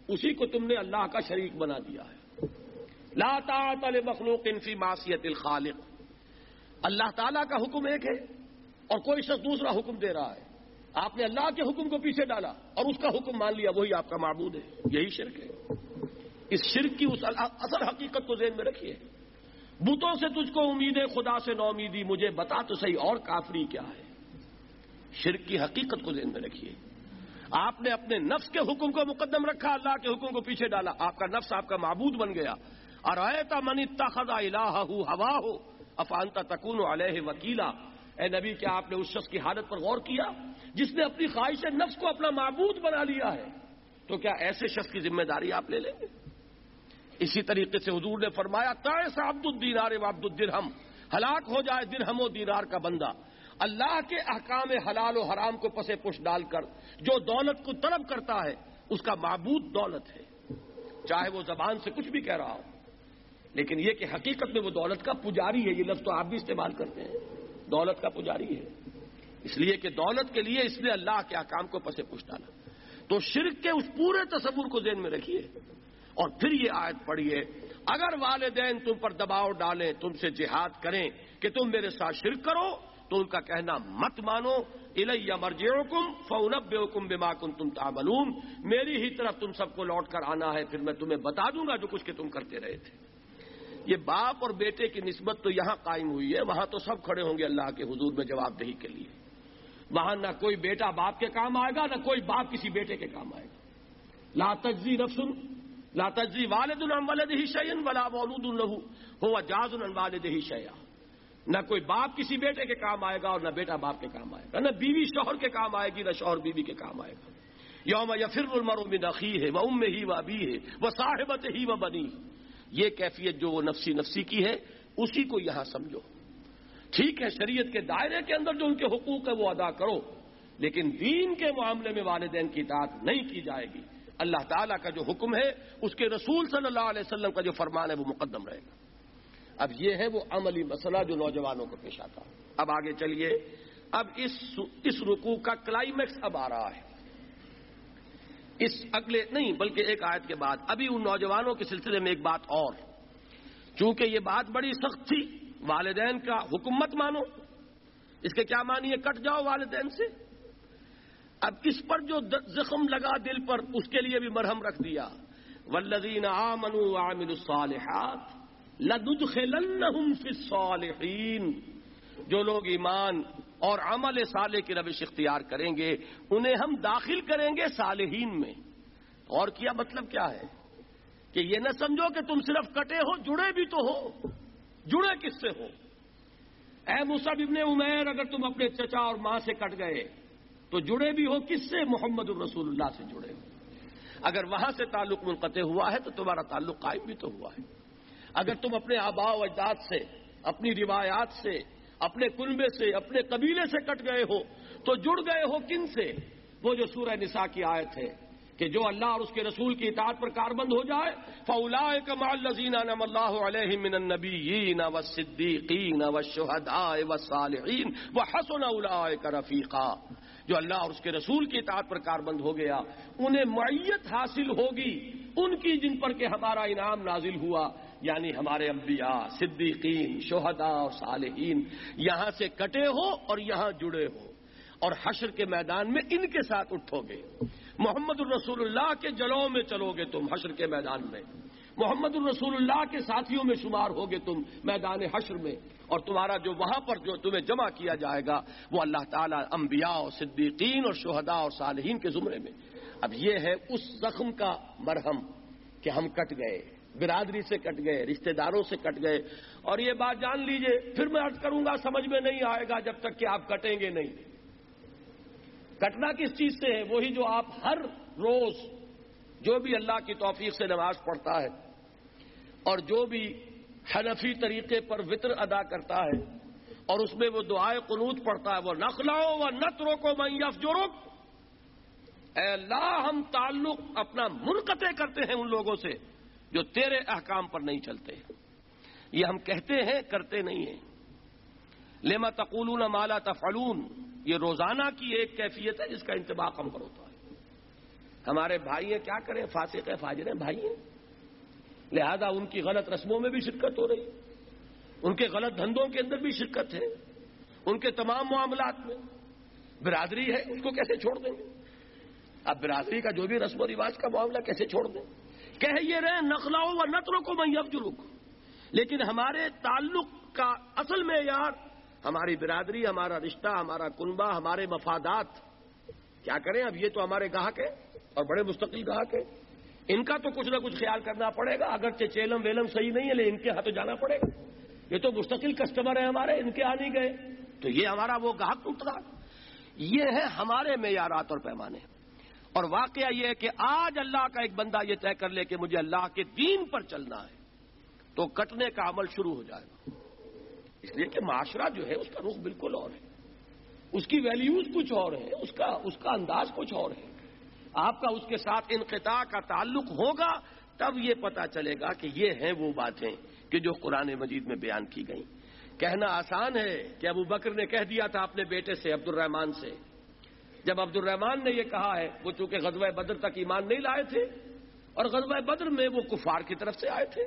اسی کو تم نے اللہ کا شریک بنا دیا ہے۔ لا تعالی مخلوق انفی معصیت الخالق۔ اللہ تعالیٰ کا حکم ایک ہے اور کوئی شخص دوسرا حکم دے رہا ہے۔ آپ نے اللہ کے حکم کو پیچھے ڈالا اور اس کا حکم مان لیا، وہی آپ کا معبود ہے۔ یہی شرک ہے۔ اس شرک کی اس اصل حقیقت کو ذہن میں رکھیے۔ بتوں سے تجھ کو امید ہے، خدا سے نو امیدی مجھے بتا تو صحیح اور کافری کیا ہے۔ شرک کی حقیقت کو ذہن میں رکھیے۔ آپ نے اپنے نفس کے حکم کو مقدم رکھا، اللہ کے حکم کو پیچھے ڈالا۔ آپ کا نفس آپ کا معبود بن گیا۔ اور آئے من خدا الہ ہوا ہو، افانتا تکون علیہ وکیلا۔ اے نبی، کیا آپ نے اس شخص کی حالت پر غور کیا؟ جس نے اپنی خواہش نفس کو اپنا معبود بنا لیا ہے۔ تو کیا ایسے شخص کی ذمہ داری آپ لے لیں گے؟ اسی طریقے سے حضور نے فرمایا تیسا عبد الدینار عبد الدرہم۔ ہلاک ہو جائے درہم و دینار کا بندہ۔ اللہ کے احکام حلال و حرام کو پسے پش ڈال کر، جو دولت کو طلب کرتا ہے، اس کا معبود دولت ہے۔ چاہے وہ زبان سے کچھ بھی کہہ رہا ہو، لیکن یہ کہ حقیقت میں وہ دولت کا پجاری ہے، یہ لفظ تو آپ بھی استعمال کرتے ہیں۔ دولت کا پجاری ہے۔ اس لیے کہ دولت کے لیے اس نے اللہ کے احکام کو پسے پوچھ ڈالا۔ تو شرک کے اس پورے تصور کو ذہن میں رکھیے۔ اور پھر یہ آیت پڑھیے، اگر والدین تم پر دباؤ ڈالیں، تم سے جہاد کریں کہ تم میرے ساتھ شرک کرو، تو ان کا کہنا مت مانو۔ الیہ مرجے حکم فونب بے حکم بے تم میری ہی طرف تم سب کو لوٹ کر آنا ہے، پھر میں تمہیں بتا دوں گا جو کچھ کہ تم کرتے رہے تھے۔ یہ باپ اور بیٹے کی نسبت تو یہاں قائم ہوئی ہے، وہاں تو سب کھڑے ہوں گے اللہ کے حضور میں جواب دہی کے لیے۔ وہاں نہ کوئی بیٹا باپ کے کام آئے گا، نہ کوئی باپ کسی بیٹے کے کام آئے گا۔ لا تجزی رفسن لا والد والد ہی شعین ولا مولود الہو ہو جاز والد ہی شیا نہ کوئی باپ کسی بیٹے کے کام آئے گا اور نہ بیٹا باپ کے کام آئے گا۔ نہ بیوی شوہر کے کام آئے گی، نہ شوہر بیوی کے کام آئے گا۔ یوم یا پھر المرو میں ہے وہ ام ہی وہ ابھی ہے وہ صاحبت ہی وہ بنی یہ کیفیت جو وہ نفسی نفسی کی ہے، اسی کو یہاں سمجھو۔ ٹھیک ہے، شریعت کے دائرے کے اندر جو ان کے حقوق ہے وہ ادا کرو۔ لیکن دین کے معاملے میں والدین کی اطاعت نہیں کی جائے گی۔ اللہ تعالیٰ کا جو حکم ہے، اس کے رسول صلی اللہ علیہ وسلم کا جو فرمان ہے، وہ مقدم رہے گا۔ اب یہ ہے وہ عملی مسئلہ جو نوجوانوں کو پیش آتا۔ اب آگے چلیے۔ اب اس اس رکوع کا کلائمیکس اب آ رہا ہے۔ اس اگلے نہیں بلکہ ایک آیت کے بعد۔ ابھی ان نوجوانوں کے سلسلے میں ایک بات اور۔ چونکہ یہ بات بڑی سخت تھی، والدین کا حکومت مانو۔ اس کے کیا مانیے کٹ جاؤ والدین سے۔ اب اس پر جو زخم لگا دل پر، اس کے لیے بھی مرہم رکھ دیا۔ ولدین آمنو عامل الصالحات لدخلنہم فی الصالحین جو لوگ ایمان اور عمل صالح کی روش اختیار کریں گے، انہیں ہم داخل کریں گے صالحین میں۔ اور کیا مطلب کیا ہے؟ کہ یہ نہ سمجھو کہ تم صرف کٹے ہو، جڑے بھی تو ہو۔ جڑے کس سے ہو؟ اے مصب ابن عمیر، اگر تم اپنے چچا اور ماں سے کٹ گئے، تو جڑے بھی ہو، کس سے؟ محمد الرسول اللہ سے جڑے ہو۔ اگر وہاں سے تعلق منقطع ہوا ہے، تو تمہارا تعلق قائم بھی تو ہوا ہے۔ اگر تم اپنے آبا و اجداد سے، اپنی روایات سے اپنے کنبے سے، اپنے قبیلے سے کٹ گئے ہو۔ تو جڑ گئے ہو کن سے؟ وہ جو سورہ نساء کی آیت ہے کہ جو اللہ اور اس کے رسول کی اطاعت پر کاربند ہو جائے فولا کمال لذین نم اللہ علیہ من النبیین و صدیقین و شہداء و صالحین و حسن اولئک رفیقا۔ جو اللہ اور اس کے رسول کی اطاعت پر کاربند ہو گیا، انہیں معیت حاصل ہوگی، ان کی جن پر کہ ہمارا انعام نازل ہوا۔ یعنی ہمارے انبیاء، صدیقین، شہداء اور صالحین، یہاں سے کٹے ہو اور یہاں جڑے ہو اور حشر کے میدان میں ان کے ساتھ اٹھو گے۔ محمد الرسول اللہ کے جلوں میں چلو گے تم حشر کے میدان میں۔ محمد الرسول اللہ کے ساتھیوں میں شمار ہوگے تم میدان حشر میں۔ اور تمہارا جو وہاں پر جو تمہیں جمع کیا جائے گا وہ اللہ تعالیٰ انبیاء اور صدیقین اور شہداء اور صالحین کے زمرے میں۔ اب یہ ہے اس زخم کا مرہم کہ ہم کٹ گئے۔ برادری سے کٹ گئے، رشتہ داروں سے کٹ گئے۔ اور یہ بات جان لیجیے، پھر میں ارد کروں گا، سمجھ میں نہیں آئے گا جب تک کہ آپ کٹیں گے نہیں۔ کٹنا کس چیز سے ہے؟ وہی جو آپ ہر روز جو بھی اللہ کی توفیق سے نماز پڑھتا ہے اور جو بھی حنفی طریقے پر وطر ادا کرتا ہے اور اس میں وہ دعائے قنوت پڑتا ہے، وہ نخلاؤ و نترو کو میں یف اے اللہ، ہم تعلق اپنا منقطع کرتے ہیں ان لوگوں سے۔ جو تیرے احکام پر نہیں چلتے یہ ہم کہتے ہیں، کرتے نہیں ہیں۔ لیما تقولون مالا تفعلون، یہ روزانہ کی ایک کیفیت ہے جس کا انتباہ ہم پر ہوتا ہے۔ ہمارے بھائی ہیں کیا کریں؟ فاسق ہے فاجر ہیں بھائی ہیں لہذا ان کی غلط رسموں میں بھی شرکت ہو رہی۔ ان کے غلط دھندوں کے اندر بھی شرکت ہے۔ ان کے تمام معاملات میں۔ برادری ہے اس کو کیسے چھوڑ دیں گے؟ اب برادری کا جو بھی رسم و رواج کا معاملہ کیسے چھوڑ دیں؟ کہہ یہ رہے نقلاؤ و نتروں کو میں اب لیکن ہمارے تعلق کا اصل معیار ہماری برادری، ہمارا رشتہ، ہمارا کنبا ہمارے مفادات۔ کیا کریں؟ اب یہ تو ہمارے گاہک ہیں اور بڑے مستقل گاہک ہیں۔ ان کا تو کچھ نہ کچھ خیال کرنا پڑے گا۔ اگر چیلم ویلم صحیح نہیں ہے، لیکن ان کے ہاتھ جانا پڑے گا۔ یہ تو مستقل کسٹمر ہیں ہمارے، ان کے آ نہیں گئے۔ تو یہ ہمارا وہ گاہک ٹوٹ رہا یہ ہے ہمارے معیارات اور پیمانے۔ اور واقعہ یہ ہے کہ آج اللہ کا ایک بندہ یہ طے کر لے کہ مجھے اللہ کے دین پر چلنا ہے تو کٹنے کا عمل شروع ہو جائے گا۔ اس لیے کہ معاشرہ جو ہے اس کا رخ بالکل اور ہے۔ اس کی ویلیوز کچھ اور ہے اس کا اس کا انداز کچھ اور ہے۔ آپ کا اس کے ساتھ انقطاع کا تعلق ہوگا، تب یہ پتا چلے گا کہ یہ ہیں وہ باتیں کہ جو قرآن مجید میں بیان کی گئیں۔ کہنا آسان ہے کہ ابو بکر نے کہہ دیا تھا اپنے بیٹے سے عبد الرحمان سے جب عبد الرحمان نے یہ کہا ہے، وہ چونکہ غزوہ بدر تک ایمان نہیں لائے تھے، اور غزوہ بدر میں وہ کفار کی طرف سے آئے تھے۔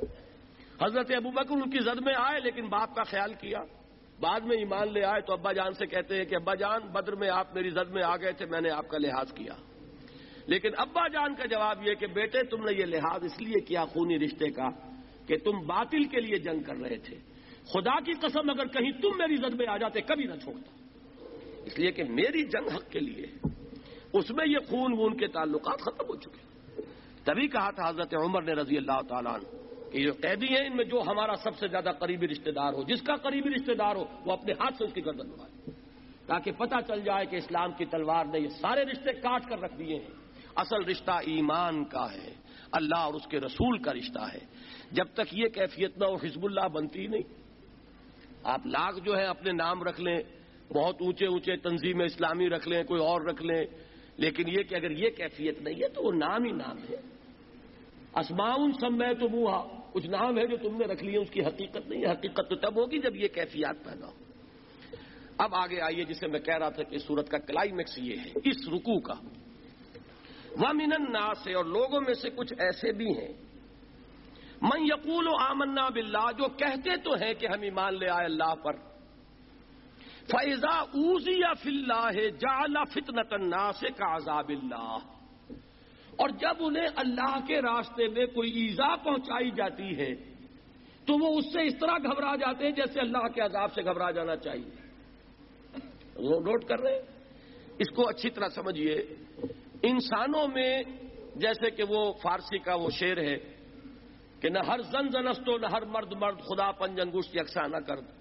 حضرت ابو بکر ان کی زد میں آئے، لیکن باپ کا خیال کیا۔ بعد میں ایمان لے آئے تو ابا جان سے کہتے ہیں کہ ابا جان، بدر میں آپ میری زد میں آ گئے تھے، میں نے آپ کا لحاظ کیا۔ لیکن ابا جان کا جواب یہ کہ بیٹے، تم نے یہ لحاظ اس لیے کیا خونی رشتے کا کہ تم باطل کے لیے جنگ کر رہے تھے۔ خدا کی قسم، اگر کہیں تم میری زد میں آ جاتے، کبھی نہ چھوڑتا۔ اس لیے کہ میری جنگ حق کے لیے اس میں یہ خون وون کے تعلقات ختم ہو چکے تبھی کہا تھا حضرت عمر نے رضی اللہ تعالیٰ کہ جو قیدی ہیں، ان میں جو ہمارا سب سے زیادہ قریبی رشتہ دار ہو، جس کا قریبی رشتہ دار ہو، وہ اپنے ہاتھ سے اس کی گردن اڑائے تاکہ پتہ چل جائے کہ اسلام کی تلوار نے یہ سارے رشتے کاٹ کر رکھ دیے ہیں۔ اصل رشتہ ایمان کا ہے، اللہ اور اس کے رسول کا رشتہ ہے۔ جب تک یہ کیفیت نہ ہو، حزب اللہ بنتی نہیں۔ آپ لاکھ جو ہے اپنے نام رکھ لیں بہت اونچے اونچے تنظیم اسلامی رکھ لیں، کوئی اور رکھ لیں۔ لیکن یہ کہ اگر یہ کیفیت نہیں ہے تو وہ نام ہی نام ہے۔ اسماؤن سب میں تو منہ کچھ نام ہے جو تم نے رکھ لیے، اس کی حقیقت نہیں ہے۔ حقیقت تو تب ہوگی جب یہ کیفیات پیدا ہو اب آگے آئیے، جسے میں کہہ رہا تھا کہ سورت کا کلائمیکس یہ ہے، اس رکو کا۔ وہ من سے اور لوگوں میں سے کچھ ایسے بھی ہیں۔ من یقول و آمنا باللہ جو کہتے تو ہیں کہ ہم ایمان لے آئے اللہ پر۔ فیضا اوزی یا فلّہ جالا فتنت سے کا عذاب اللہ اور جب انہیں اللہ کے راستے میں کوئی ایزا پہنچائی جاتی ہے، تو وہ اس سے اس طرح گھبرا جاتے ہیں جیسے اللہ کے عذاب سے گھبرا جانا چاہیے۔ وہ نوٹ کر رہے ہیں؟ اس کو اچھی طرح سمجھیے۔ انسانوں میں جیسے کہ وہ فارسی کا وہ شعر ہے کہ نہ ہر زن زنستو، نہ ہر مرد مرد خدا پنجنگوش یکساں نہ کر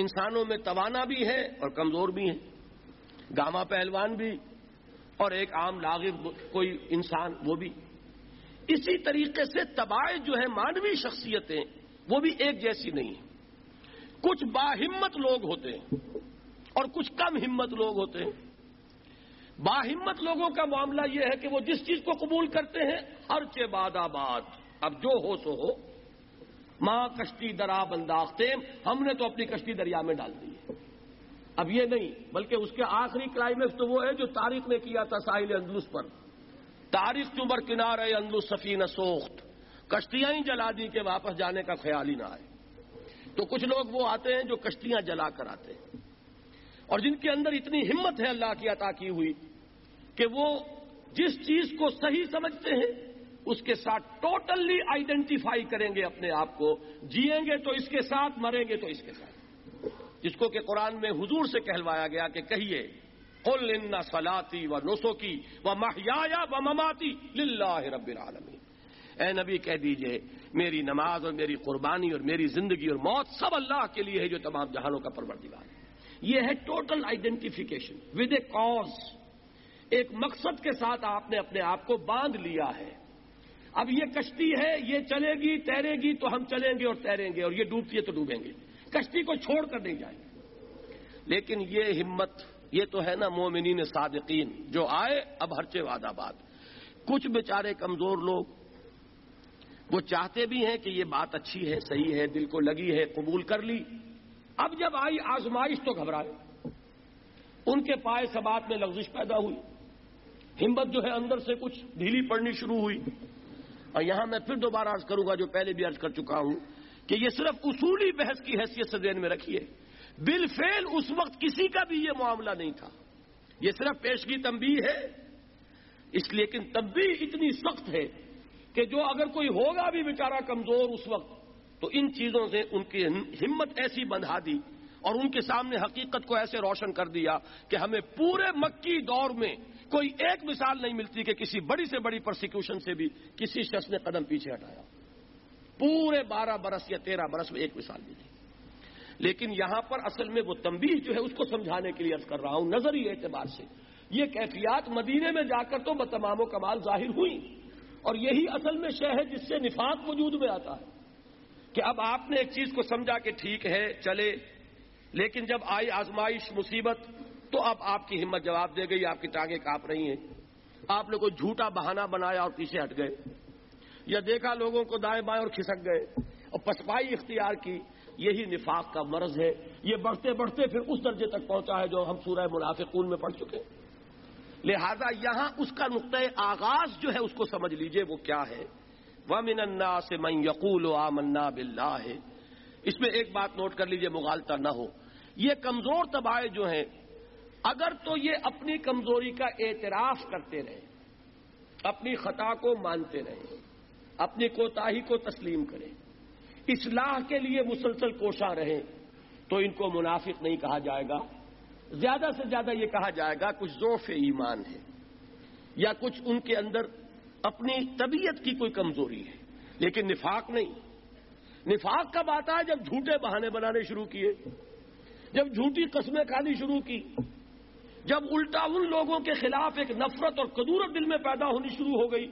انسانوں میں توانا بھی ہے اور کمزور بھی ہے گاما پہلوان بھی اور ایک عام لاغب کوئی انسان وہ بھی۔ اسی طریقے سے تباہ جو ہے مانوی شخصیتیں وہ بھی ایک جیسی نہیں ہیں۔ کچھ باہمت لوگ ہوتے ہیں اور کچھ کم ہمت لوگ ہوتے ہیں۔ باہمت لوگوں کا معاملہ یہ ہے کہ وہ جس چیز کو قبول کرتے ہیں، ہر چے باد آباد۔ اب جو ہو سو ہو۔ ماں کشتی درا بنداختے ہم نے تو اپنی کشتی دریا میں ڈال دی ہے۔ اب یہ نہیں، بلکہ اس کے آخری کلائمیکس تو وہ ہے جو تاریخ نے کیا تھا ساحل اندلس پر۔ تاریخ چمبر کنارے اندلس سفین سوخت۔ کشتیاں ہی جلا دی کہ واپس جانے کا خیال ہی نہ آئے۔ تو کچھ لوگ وہ آتے ہیں جو کشتیاں جلا کر آتے ہیں۔ اور جن کے اندر اتنی ہمت ہے اللہ کی عطا کی ہوئی کہ وہ جس چیز کو صحیح سمجھتے ہیں اس کے ساتھ ٹوٹلی آئیڈینٹیفائی کریں گے اپنے آپ کو۔ جیئیں گے تو اس کے ساتھ، مریں گے تو اس کے ساتھ۔ جس کو کہ قرآن میں حضور سے کہلوایا گیا کہ کہیے، قل ان سلاتی و نسو کی و محیا و مماتی للہ رب العالمین۔ اے نبی، کہہ دیجیے، میری نماز اور میری قربانی اور میری زندگی اور موت سب اللہ کے لیے ہے جو تمام جہانوں کا پروردگار ہے۔ یہ ہے total identification with a cause. ایک مقصد کے ساتھ آپ نے اپنے آپ کو باندھ لیا ہے۔ اب یہ کشتی ہے، یہ چلے گی، تیرے گی تو ہم چلیں گے اور تیریں گے اور یہ ڈوبتی ہے تو ڈوبیں گے۔ کشتی کو چھوڑ کر نہیں جائیں۔ گے لیکن یہ ہمت، یہ تو ہے نا مومنین صادقین، جو آئے اب ہرچے وعدہ بات کچھ بیچارے کمزور لوگ، وہ چاہتے بھی ہیں کہ یہ بات اچھی ہے، صحیح ہے، دل کو لگی ہے، قبول کر لی۔ اب جب آئی آزمائش تو گھبرائے۔ ان کے پائے سبات میں لفزش پیدا ہوئی۔ ہمت جو ہے اندر سے کچھ ڈھیلی پڑنی شروع ہوئی۔ اور یہاں میں پھر دوبارہ عرض کروں گا جو پہلے بھی عرض کر چکا ہوں کہ یہ صرف اصولی بحث کی حیثیت سے ذہن میں رکھیے۔ بل فیل اس وقت کسی کا بھی یہ معاملہ نہیں تھا۔ یہ صرف پیشگی تمبی ہے۔ اس لیکن تب بھی اتنی سخت ہے کہ جو اگر کوئی ہوگا بھی بیچارہ کمزور اس وقت، تو ان چیزوں سے ان کی ہمت ایسی بندھا دی اور ان کے سامنے حقیقت کو ایسے روشن کر دیا کہ ہمیں پورے مکی دور میں کوئی ایک مثال نہیں ملتی کہ کسی بڑی سے بڑی پرسیکیوشن سے بھی کسی شخص نے قدم پیچھے ہٹایا۔ پورے بارہ برس یا تیرہ برس میں ایک مثال بھی نہیں لیکن یہاں پر اصل میں وہ تمبی جو ہے اس کو سمجھانے کے لیے عرض کر رہا ہوں، نظری اعتبار سے۔ یہ کیفیات مدینے میں جا کر تو بتمام و کمال ظاہر ہوئی۔ اور یہی اصل میں شہ ہے جس سے نفاق وجود میں آتا ہے۔ کہ اب آپ نے ایک چیز کو سمجھا کہ ٹھیک ہے، چلے۔ لیکن جب آئی آزمائش، مصیبت تو اب آپ کی ہمت جواب دے گئی، آپ کی ٹانگیں کاپ رہی ہیں۔ آپ نے کوئی جھوٹا بہانہ بنایا اور پیچھے ہٹ گئے۔ یا دیکھا لوگوں کو دائیں بائیں اور کھسک گئے۔ اور پسپائی اختیار کی، یہی نفاق کا مرض ہے۔ یہ بڑھتے بڑھتے پھر اس درجے تک پہنچا ہے جو ہم سورہ منافقون میں پڑھ چکے لہذا یہاں اس کا نقطۂ آغاز جو ہے، اس کو سمجھ لیجیے وہ کیا ہے۔ وہ من سے من یقول و آمنا بلّہ ہے اس میں ایک بات نوٹ کر لیجیے، مغالطہ نہ ہو۔ یہ کمزور تباہے جو ہیں اگر تو یہ اپنی کمزوری کا اعتراف کرتے رہے، اپنی خطا کو مانتے رہے، اپنی کوتاہی کو تسلیم کریں اصلاح کے لیے مسلسل کوشاں رہیں، تو ان کو منافق نہیں کہا جائے گا۔ زیادہ سے زیادہ یہ کہا جائے گا، کچھ ذوف ایمان ہے، یا کچھ ان کے اندر اپنی طبیعت کی کوئی کمزوری ہے، لیکن نفاق نہیں۔ نفاق کب آتا ہے جب جھوٹے بہانے بنانے شروع کیے، جب جھوٹی قسمیں کھانی شروع کی جب الٹا ان لوگوں کے خلاف ایک نفرت اور قدورت دل میں پیدا ہونی شروع ہو گئی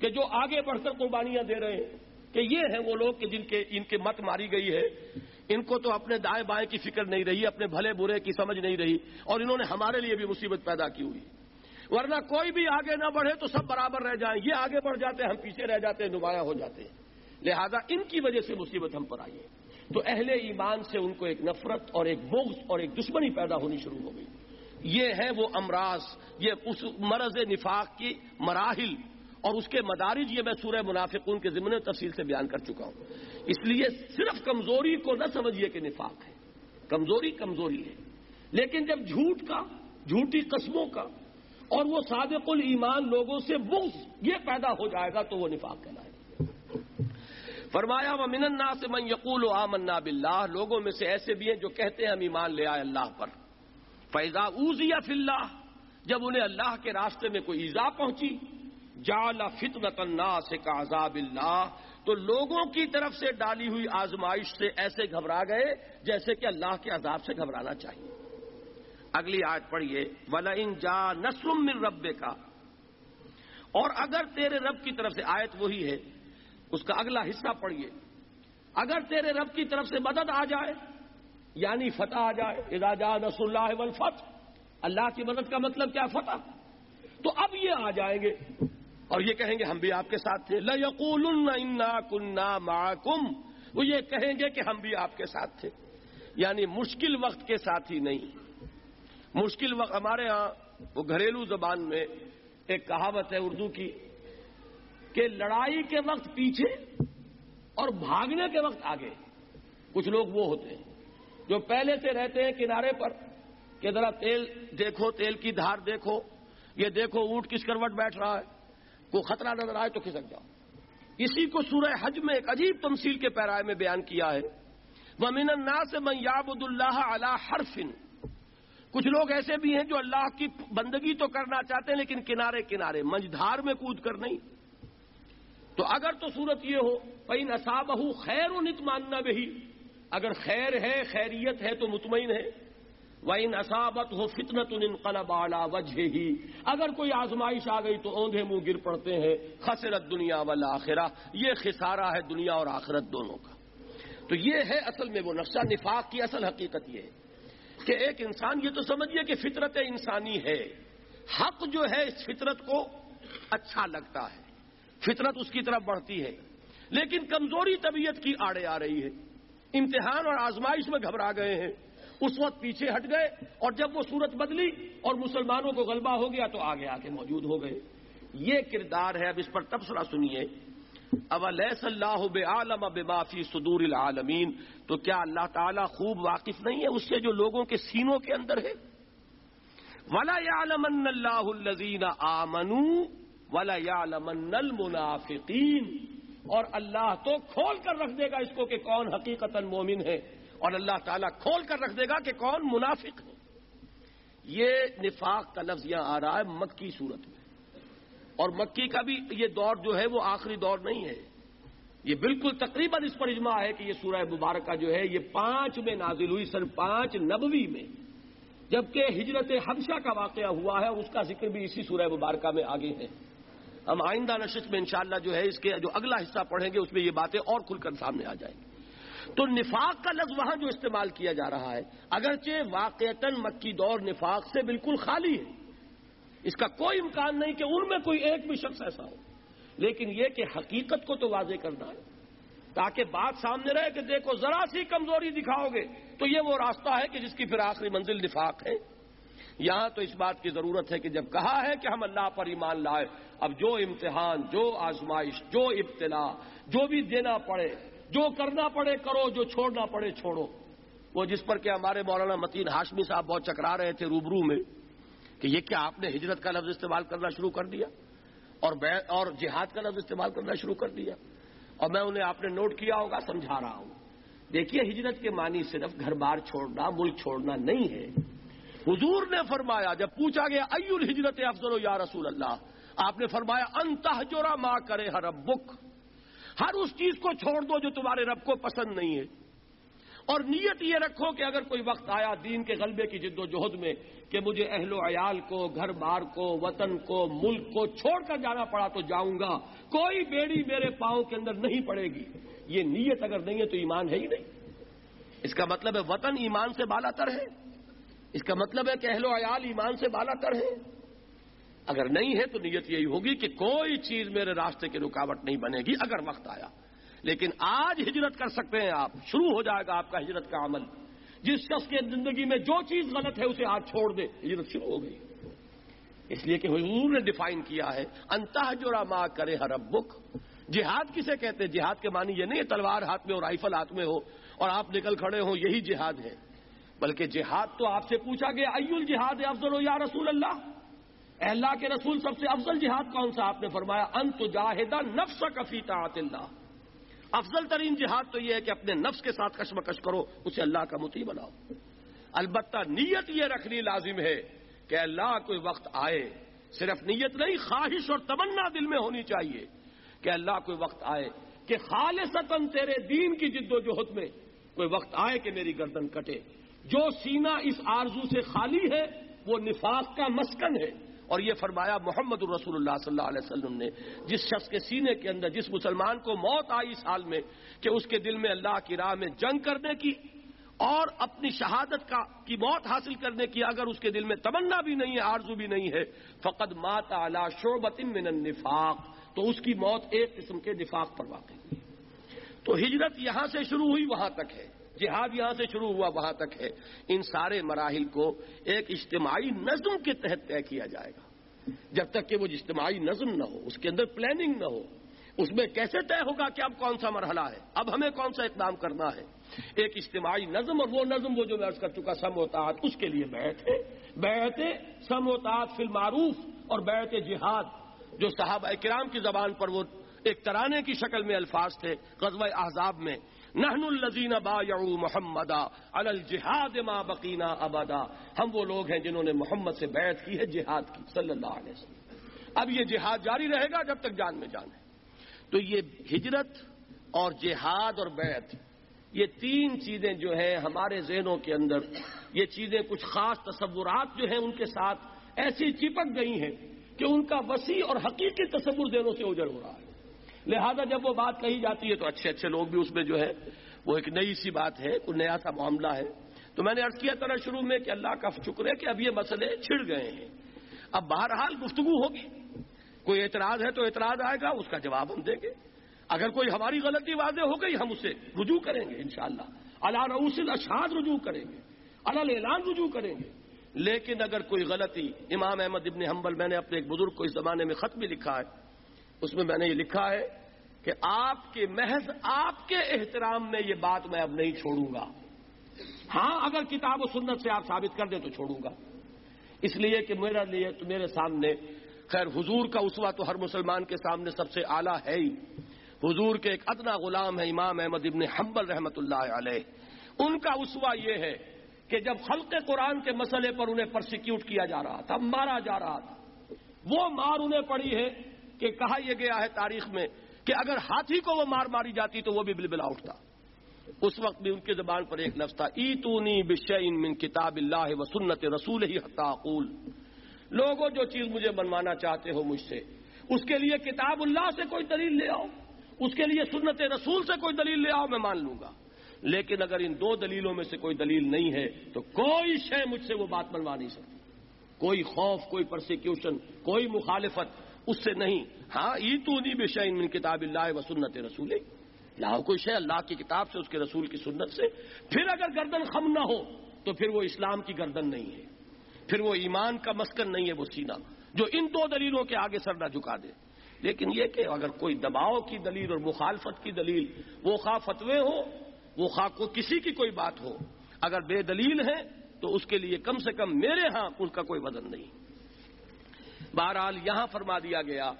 کہ جو آگے بڑھ کر قربانیاں دے رہے ہیں، کہ یہ ہیں وہ لوگ کہ جن کے، ان کے مت ماری گئی ہے۔ ان کو تو اپنے دائیں بائیں کی فکر نہیں رہی، اپنے بھلے برے کی سمجھ نہیں رہی، اور انہوں نے ہمارے لیے بھی مصیبت پیدا کی ہوئی۔ ورنہ کوئی بھی آگے نہ بڑھے تو سب برابر رہ جائیں۔ یہ آگے بڑھ جاتے ہیں، ہم پیچھے رہ جاتے ہیں نمایاں ہو جاتے ہیں۔ لہذا ان کی وجہ سے مصیبت ہم پر آئی ہے۔ تو اہل ایمان سے ان کو ایک نفرت اور ایک بغض اور ایک دشمنی پیدا ہونی شروع ہو گئی۔ یہ ہے وہ امراض، یہ اس مرض نفاق کی مراحل، اور اس کے مدارج یہ میں سورہ منافقون کے ضمن تفصیل سے بیان کر چکا ہوں۔ اس لیے صرف کمزوری کو نہ سمجھیے کہ نفاق ہے۔ کمزوری کمزوری ہے۔ لیکن جب جھوٹ کا، جھوٹی قسموں کا، اور وہ صادق الایمان لوگوں سے بغض یہ پیدا ہو جائے گا تو وہ نفاق کہلائے۔ گا فرمایا و مننا سے من یقول و آمنا باللہ لوگوں میں سے ایسے بھی ہیں جو کہتے ہیں ہم ایمان لے آئے اللہ پر۔ فیضا اوزیا فلّہ جب انہیں اللہ کے راستے میں کوئی ایزا پہنچی جالا فتنت الناس کا عذاب اللہ تو لوگوں کی طرف سے ڈالی ہوئی آزمائش سے ایسے گھبرا گئے جیسے کہ اللہ کے عذاب سے گھبرانا چاہیے۔ اگلی آج پڑھیے ولا ان جا نسم من رب کا اور اگر تیرے رب کی طرف سے آیت وہی ہے، اس کا اگلا حصہ پڑھیے۔ اگر تیرے رب کی طرف سے مدد آ جائے یعنی فتح آ جائے ادا جا نس اللہ والفتح۔ اللہ کی مدد کا مطلب کیا فتح۔ تو اب یہ آ جائیں گے اور یہ کہیں گے ہم بھی آپ کے ساتھ تھے۔ لقول کنہ معکم وہ یہ کہیں گے کہ ہم بھی آپ کے ساتھ تھے۔ یعنی مشکل وقت کے ساتھ ہی نہیں۔ مشکل وقت، ہمارے ہاں وہ گھریلو زبان میں ایک کہاوت ہے اردو کی کہ لڑائی کے وقت پیچھے اور بھاگنے کے وقت آگے۔ کچھ لوگ وہ ہوتے ہیں۔ جو پہلے سے رہتے ہیں کنارے پر، کہ ذرا تیل دیکھو، تیل کی دھار دیکھو، یہ دیکھو اونٹ کس کروٹ بیٹھ رہا ہے، کوئی خطرہ نظر آئے تو کھسک جاؤ۔ اسی کو سورہ حج میں ایک عجیب تمثیل کے پیرائے میں بیان کیا ہے۔ وہ من سے من یابد اللہ علی حرفن کچھ لوگ ایسے بھی ہیں جو اللہ کی بندگی تو کرنا چاہتے ہیں، لیکن کنارے کنارے، منجدھار میں کود کر نہیں۔ تو اگر تو صورت یہ ہو پہ نصاب خیر و نت ماننا بھی اگر خیر ہے، خیریت ہے تو مطمئن ہے۔ وہ ان اصابت ہو فتنت ان قلب اعلیٰ وجہ ہی اگر کوئی آزمائش آ گئی تو اوندھے منہ گر پڑتے ہیں۔ خسرت دنیا والا آخرہ یہ خسارہ ہے دنیا اور آخرت دونوں کا۔ تو یہ ہے اصل میں وہ نقشہ، نفاق کی اصل حقیقت یہ ہے کہ ایک انسان، یہ تو سمجھیے کہ فطرت انسانی ہے۔ حق جو ہے اس فطرت کو اچھا لگتا ہے۔ فطرت اس کی طرف بڑھتی ہے۔ لیکن کمزوری طبیعت کی آڑے آ رہی ہے۔ امتحان اور آزمائش میں گھبرا گئے ہیں۔ اس وقت پیچھے ہٹ گئے اور جب وہ صورت بدلی اور مسلمانوں کو غلبہ ہو گیا تو آگے آ کے موجود ہو گئے۔ یہ کردار ہے، اب اس پر تبصرہ سنیے۔ اب اللہ بے عالم اب معافی صدور العالمین تو کیا اللہ تعالیٰ خوب واقف نہیں ہے اس سے جو لوگوں کے سینوں کے اندر ہے؟ ولا عالمن اللہ الزین آمن ولا عالمن المنافقین اور اللہ تو کھول کر رکھ دے گا اس کو کہ کون حقیقت مومن ہے اور اللہ تعالیٰ کھول کر رکھ دے گا کہ کون منافق ہے۔ یہ نفاق کا لفظ یہاں آ رہا ہے مکی صورت میں۔ اور مکی کا بھی یہ دور جو ہے وہ آخری دور نہیں ہے۔ یہ بالکل تقریباً اس پر اجماع ہے کہ یہ سورہ مبارکہ جو ہے یہ پانچ میں نازل ہوئی سن پانچ نبوی میں۔ جبکہ ہجرت حبشہ کا واقعہ ہوا ہے اس کا ذکر بھی اسی سورہ مبارکہ میں آگے ہے۔ ہم آئندہ نشست میں انشاءاللہ جو ہے اس کے جو اگلا حصہ پڑھیں گے اس میں یہ باتیں اور کھل کر سامنے آ جائیں گی۔ تو نفاق کا لفظ وہاں جو استعمال کیا جا رہا ہے، اگرچہ واقعتاً مکی دور نفاق سے بالکل خالی ہے۔ اس کا کوئی امکان نہیں کہ ان میں کوئی ایک بھی شخص ایسا ہو۔ لیکن یہ کہ حقیقت کو تو واضح کرنا ہے۔ تاکہ بات سامنے رہے کہ دیکھو ذرا سی کمزوری دکھاؤ گے تو یہ وہ راستہ ہے کہ جس کی پھر آخری منزل نفاق ہے۔ یہاں تو اس بات کی ضرورت ہے کہ جب کہا ہے کہ ہم اللہ پر ایمان لائے، اب جو امتحان، جو آزمائش، جو ابتلا، جو بھی دینا پڑے، جو کرنا پڑے، کرو، جو چھوڑنا پڑے، چھوڑو۔ وہ جس پر کہ ہمارے مولانا متین ہاشمی صاحب بہت چکرا رہے تھے روبرو میں کہ یہ کیا آپ نے ہجرت کا لفظ استعمال کرنا شروع کر دیا؟ اور اور جہاد کا لفظ استعمال کرنا شروع کر دیا۔ اور میں انہیں آپ نے نوٹ کیا ہوگا، سمجھا رہا ہوں۔ دیکھیے، ہجرت کے معنی صرف گھر بار چھوڑنا، ملک چھوڑنا نہیں ہے۔ حضور نے فرمایا، جب پوچھا گیا، ایو الحجرت افضل یا رسول اللہ؟ آپ نے فرمایا، انتہ جورا ماں کرے ہر بک ہر اس چیز کو چھوڑ دو جو تمہارے رب کو پسند نہیں ہے۔ اور نیت یہ رکھو کہ اگر کوئی وقت آیا دین کے غلبے کی جد و جہد میں کہ مجھے اہل و عیال کو، گھر بار کو، وطن کو، ملک کو چھوڑ کر جانا پڑا تو جاؤں گا۔ کوئی بیڑی میرے پاؤں کے اندر نہیں پڑے گی۔ یہ نیت اگر نہیں ہے تو ایمان ہے ہی نہیں۔ اس کا مطلب ہے وطن ایمان سے بالا تر ہے۔ اس کا مطلب ہے کہ اہل و عیال ایمان سے بالا تر ہے اگر نہیں ہے تو نیت یہی ہوگی کہ کوئی چیز میرے راستے کی رکاوٹ نہیں بنے گی اگر وقت آیا۔ لیکن آج ہجرت کر سکتے ہیں آپ۔ شروع ہو جائے گا آپ کا ہجرت کا عمل۔ جس شخص کی زندگی میں جو چیز غلط ہے اسے آج چھوڑ دے۔ ہجرت شروع ہو گئی۔ اس لیے کہ حضور نے ڈیفائن کیا ہے انتہ جو ماں کرے ہر بک جہاد کسے کہتے ہیں؟ جہاد کے معنی یہ نہیں تلوار ہاتھ میں اور رائفل ہاتھ میں ہو اور آپ نکل کھڑے ہوں، یہی جہاد ہے۔ بلکہ جہاد تو آپ سے پوچھا گیا ای الجہاد افضل ہو یا رسول اللہ؟ اللہ کے رسول، سب سے افضل جہاد کون سا آپ نے فرمایا؟ انت جاہدہ نفس کفی تعت اللہ. افضل ترین جہاد تو یہ ہے کہ اپنے نفس کے ساتھ کشمکش کرو، اسے اللہ کا متی بناؤ۔ البتہ نیت یہ رکھنی لازم ہے کہ اللہ کوئی وقت آئے، صرف نیت نہیں، خواہش اور تمنا دل میں ہونی چاہیے کہ اللہ کوئی وقت آئے کہ خالصتاً تیرے دین کی جد و جہد میں کوئی وقت آئے کہ میری گردن کٹے۔ جو سینہ اس آرزو سے خالی ہے، وہ نفاق کا مسکن ہے۔ اور یہ فرمایا، محمد الرسول اللہ صلی اللہ علیہ وسلم نے، جس شخص کے سینے کے اندر، جس مسلمان کو موت آئی سال میں کہ اس کے دل میں اللہ کی راہ میں جنگ کرنے کی اور اپنی شہادت کا، کی موت حاصل کرنے کی، اگر اس کے دل میں تمنا بھی نہیں ہے، آرزو بھی نہیں ہے فقط مات اعلی شعبت من النفاق۔ تو اس کی موت ایک قسم کے نفاق پر واقع ہوئی۔ تو ہجرت یہاں سے شروع ہوئی، وہاں تک ہے۔ جہاد یہاں سے شروع ہوا، وہاں تک ہے۔ ان سارے مراحل کو ایک اجتماعی نظم کے تحت طے کیا جائے گا۔ جب تک کہ وہ اجتماعی نظم نہ ہو، اس کے اندر پلاننگ نہ ہو، اس میں کیسے طے ہوگا کہ اب کون سا مرحلہ ہے؟ اب ہمیں کون سا اقدام کرنا ہے؟ ایک اجتماعی نظم اور وہ نظم وہ جو میں عرض کر چکا، سم وطاعت اس کے لیے بیٹھ ہے۔ بیعت سم وطاعت فی المعروف اور بیعت جہاد، جو صحابہ کرام کی زبان پر وہ ایک ترانے کی شکل میں الفاظ تھے، غزوہ احزاب میں۔ نہن الزین با محمد الجہاد ما بقینا ابدا۔ ہم وہ لوگ ہیں جنہوں نے محمد سے بیعت کی ہے، جہاد کی، صلی اللہ علیہ وسلم۔ اب یہ جہاد جاری رہے گا جب تک جان میں جان ہے۔ تو یہ ہجرت اور جہاد اور بیعت، یہ تین چیزیں جو ہیں ہمارے ذہنوں کے اندر، یہ چیزیں کچھ خاص تصورات جو ہیں ان کے ساتھ ایسی چپک گئی ہیں کہ ان کا وسیع اور حقیقی تصور ذہنوں سے اجڑ ہو رہا ہے۔ لہذا جب وہ بات کہی جاتی ہے تو اچھے اچھے لوگ بھی اس میں جو ہے، وہ ایک نئی سی بات ہے کوئی نیا سا معاملہ ہے۔ تو میں نے ارض کیا طرح شروع میں کہ اللہ کا شکر ہے کہ اب یہ مسئلے چھڑ گئے ہیں۔ اب بہرحال گفتگو ہوگی۔ کوئی اعتراض ہے تو اعتراض آئے گا، اس کا جواب ہم دیں گے۔ اگر کوئی ہماری غلطی واضح ہو گئی، ہم اسے رجوع کریں گے انشاءاللہ۔ اللہ رؤوس اشاد رجوع کریں گے اللہ اعلان رجوع کریں گے۔ لیکن اگر کوئی غلطی امام احمد ابن حنبل، میں نے اپنے ایک بزرگ کو اس زمانے میں خط بھی لکھا ہے اس میں میں نے یہ لکھا ہے کہ آپ کے محض آپ کے احترام میں یہ بات میں اب نہیں چھوڑوں گا۔ ہاں اگر کتاب و سنت سے آپ ثابت کر دیں تو چھوڑوں گا۔ اس لیے کہ میرا لیے تو میرے سامنے خیر، حضور کا اسوا تو ہر مسلمان کے سامنے سب سے اعلیٰ ہے ہی۔ حضور کے ایک ادنا غلام ہے امام احمد ابن حنبل رحمت اللہ علیہ۔ ان کا اسوا یہ ہے کہ جب خلق قرآن کے مسئلے پر انہیں پرسیکیوٹ کیا جا رہا تھا، مارا جا رہا تھا، وہ مار انہیں پڑی ہے۔ کہ کہا یہ گیا ہے تاریخ میں کہ اگر ہاتھی کو وہ مار ماری جاتی تو وہ بھی بلبلا اٹھتا۔ اس وقت بھی ان کی زبان پر ایک لفظ تھا۔ ای تونی بشین من کتاب اللہ و سنت رسول ہی حتاقول لوگوں، جو چیز مجھے بنوانا چاہتے ہو مجھ سے، اس کے لیے کتاب اللہ سے کوئی دلیل لے آؤ۔ اس کے لیے سنت رسول سے کوئی دلیل لے آؤ، میں مان لوں گا۔ لیکن اگر ان دو دلیلوں میں سے کوئی دلیل نہیں ہے، تو کوئی شے مجھ سے وہ بات بنوا نہیں سکتی۔ کوئی خوف، کوئی پرسیکیوشن کوئی مخالفت اس سے نہیں۔ ہاں ای تو نہیں بے شعین من کتاب اللہ و سنت رسول۔ لاؤ کوئی شے اللہ کی کتاب سے، اس کے رسول کی سنت سے۔ پھر اگر گردن خم نہ ہو، تو پھر وہ اسلام کی گردن نہیں ہے۔ پھر وہ ایمان کا مسکن نہیں ہے، وہ سینہ۔ جو ان دو دلیلوں کے آگے سر نہ جھکا دے۔ لیکن یہ کہ اگر کوئی دباؤ کی دلیل اور مخالفت کی دلیل، وہ خواہ فتوے ہو، وہ خواہ کو کسی کی کوئی بات ہو، اگر بے دلیل ہے، تو اس کے لیے کم سے کم میرے ہاں اس کا کوئی وزن نہیں۔ بہرحال یہاں فرما دیا گیا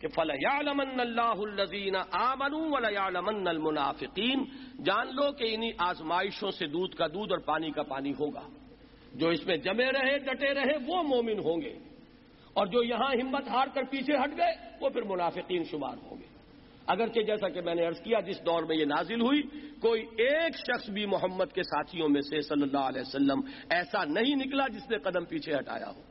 کہ فلیالمن اللہ الزین آمن ولیالمن المنافقین جان لو کہ انہیں آزمائشوں سے دودھ کا دودھ اور پانی کا پانی ہوگا۔ جو اس میں جمے رہے، ڈٹے رہے، وہ مومن ہوں گے۔ اور جو یہاں ہمت ہار کر پیچھے ہٹ گئے، وہ پھر منافقین شمار ہوں گے۔ اگرچہ جیسا کہ میں نے عرض کیا، جس دور میں یہ نازل ہوئی، کوئی ایک شخص بھی محمد کے ساتھیوں میں سے صلی اللہ علیہ وسلم ایسا نہیں نکلا جس نے قدم پیچھے ہٹایا ہو۔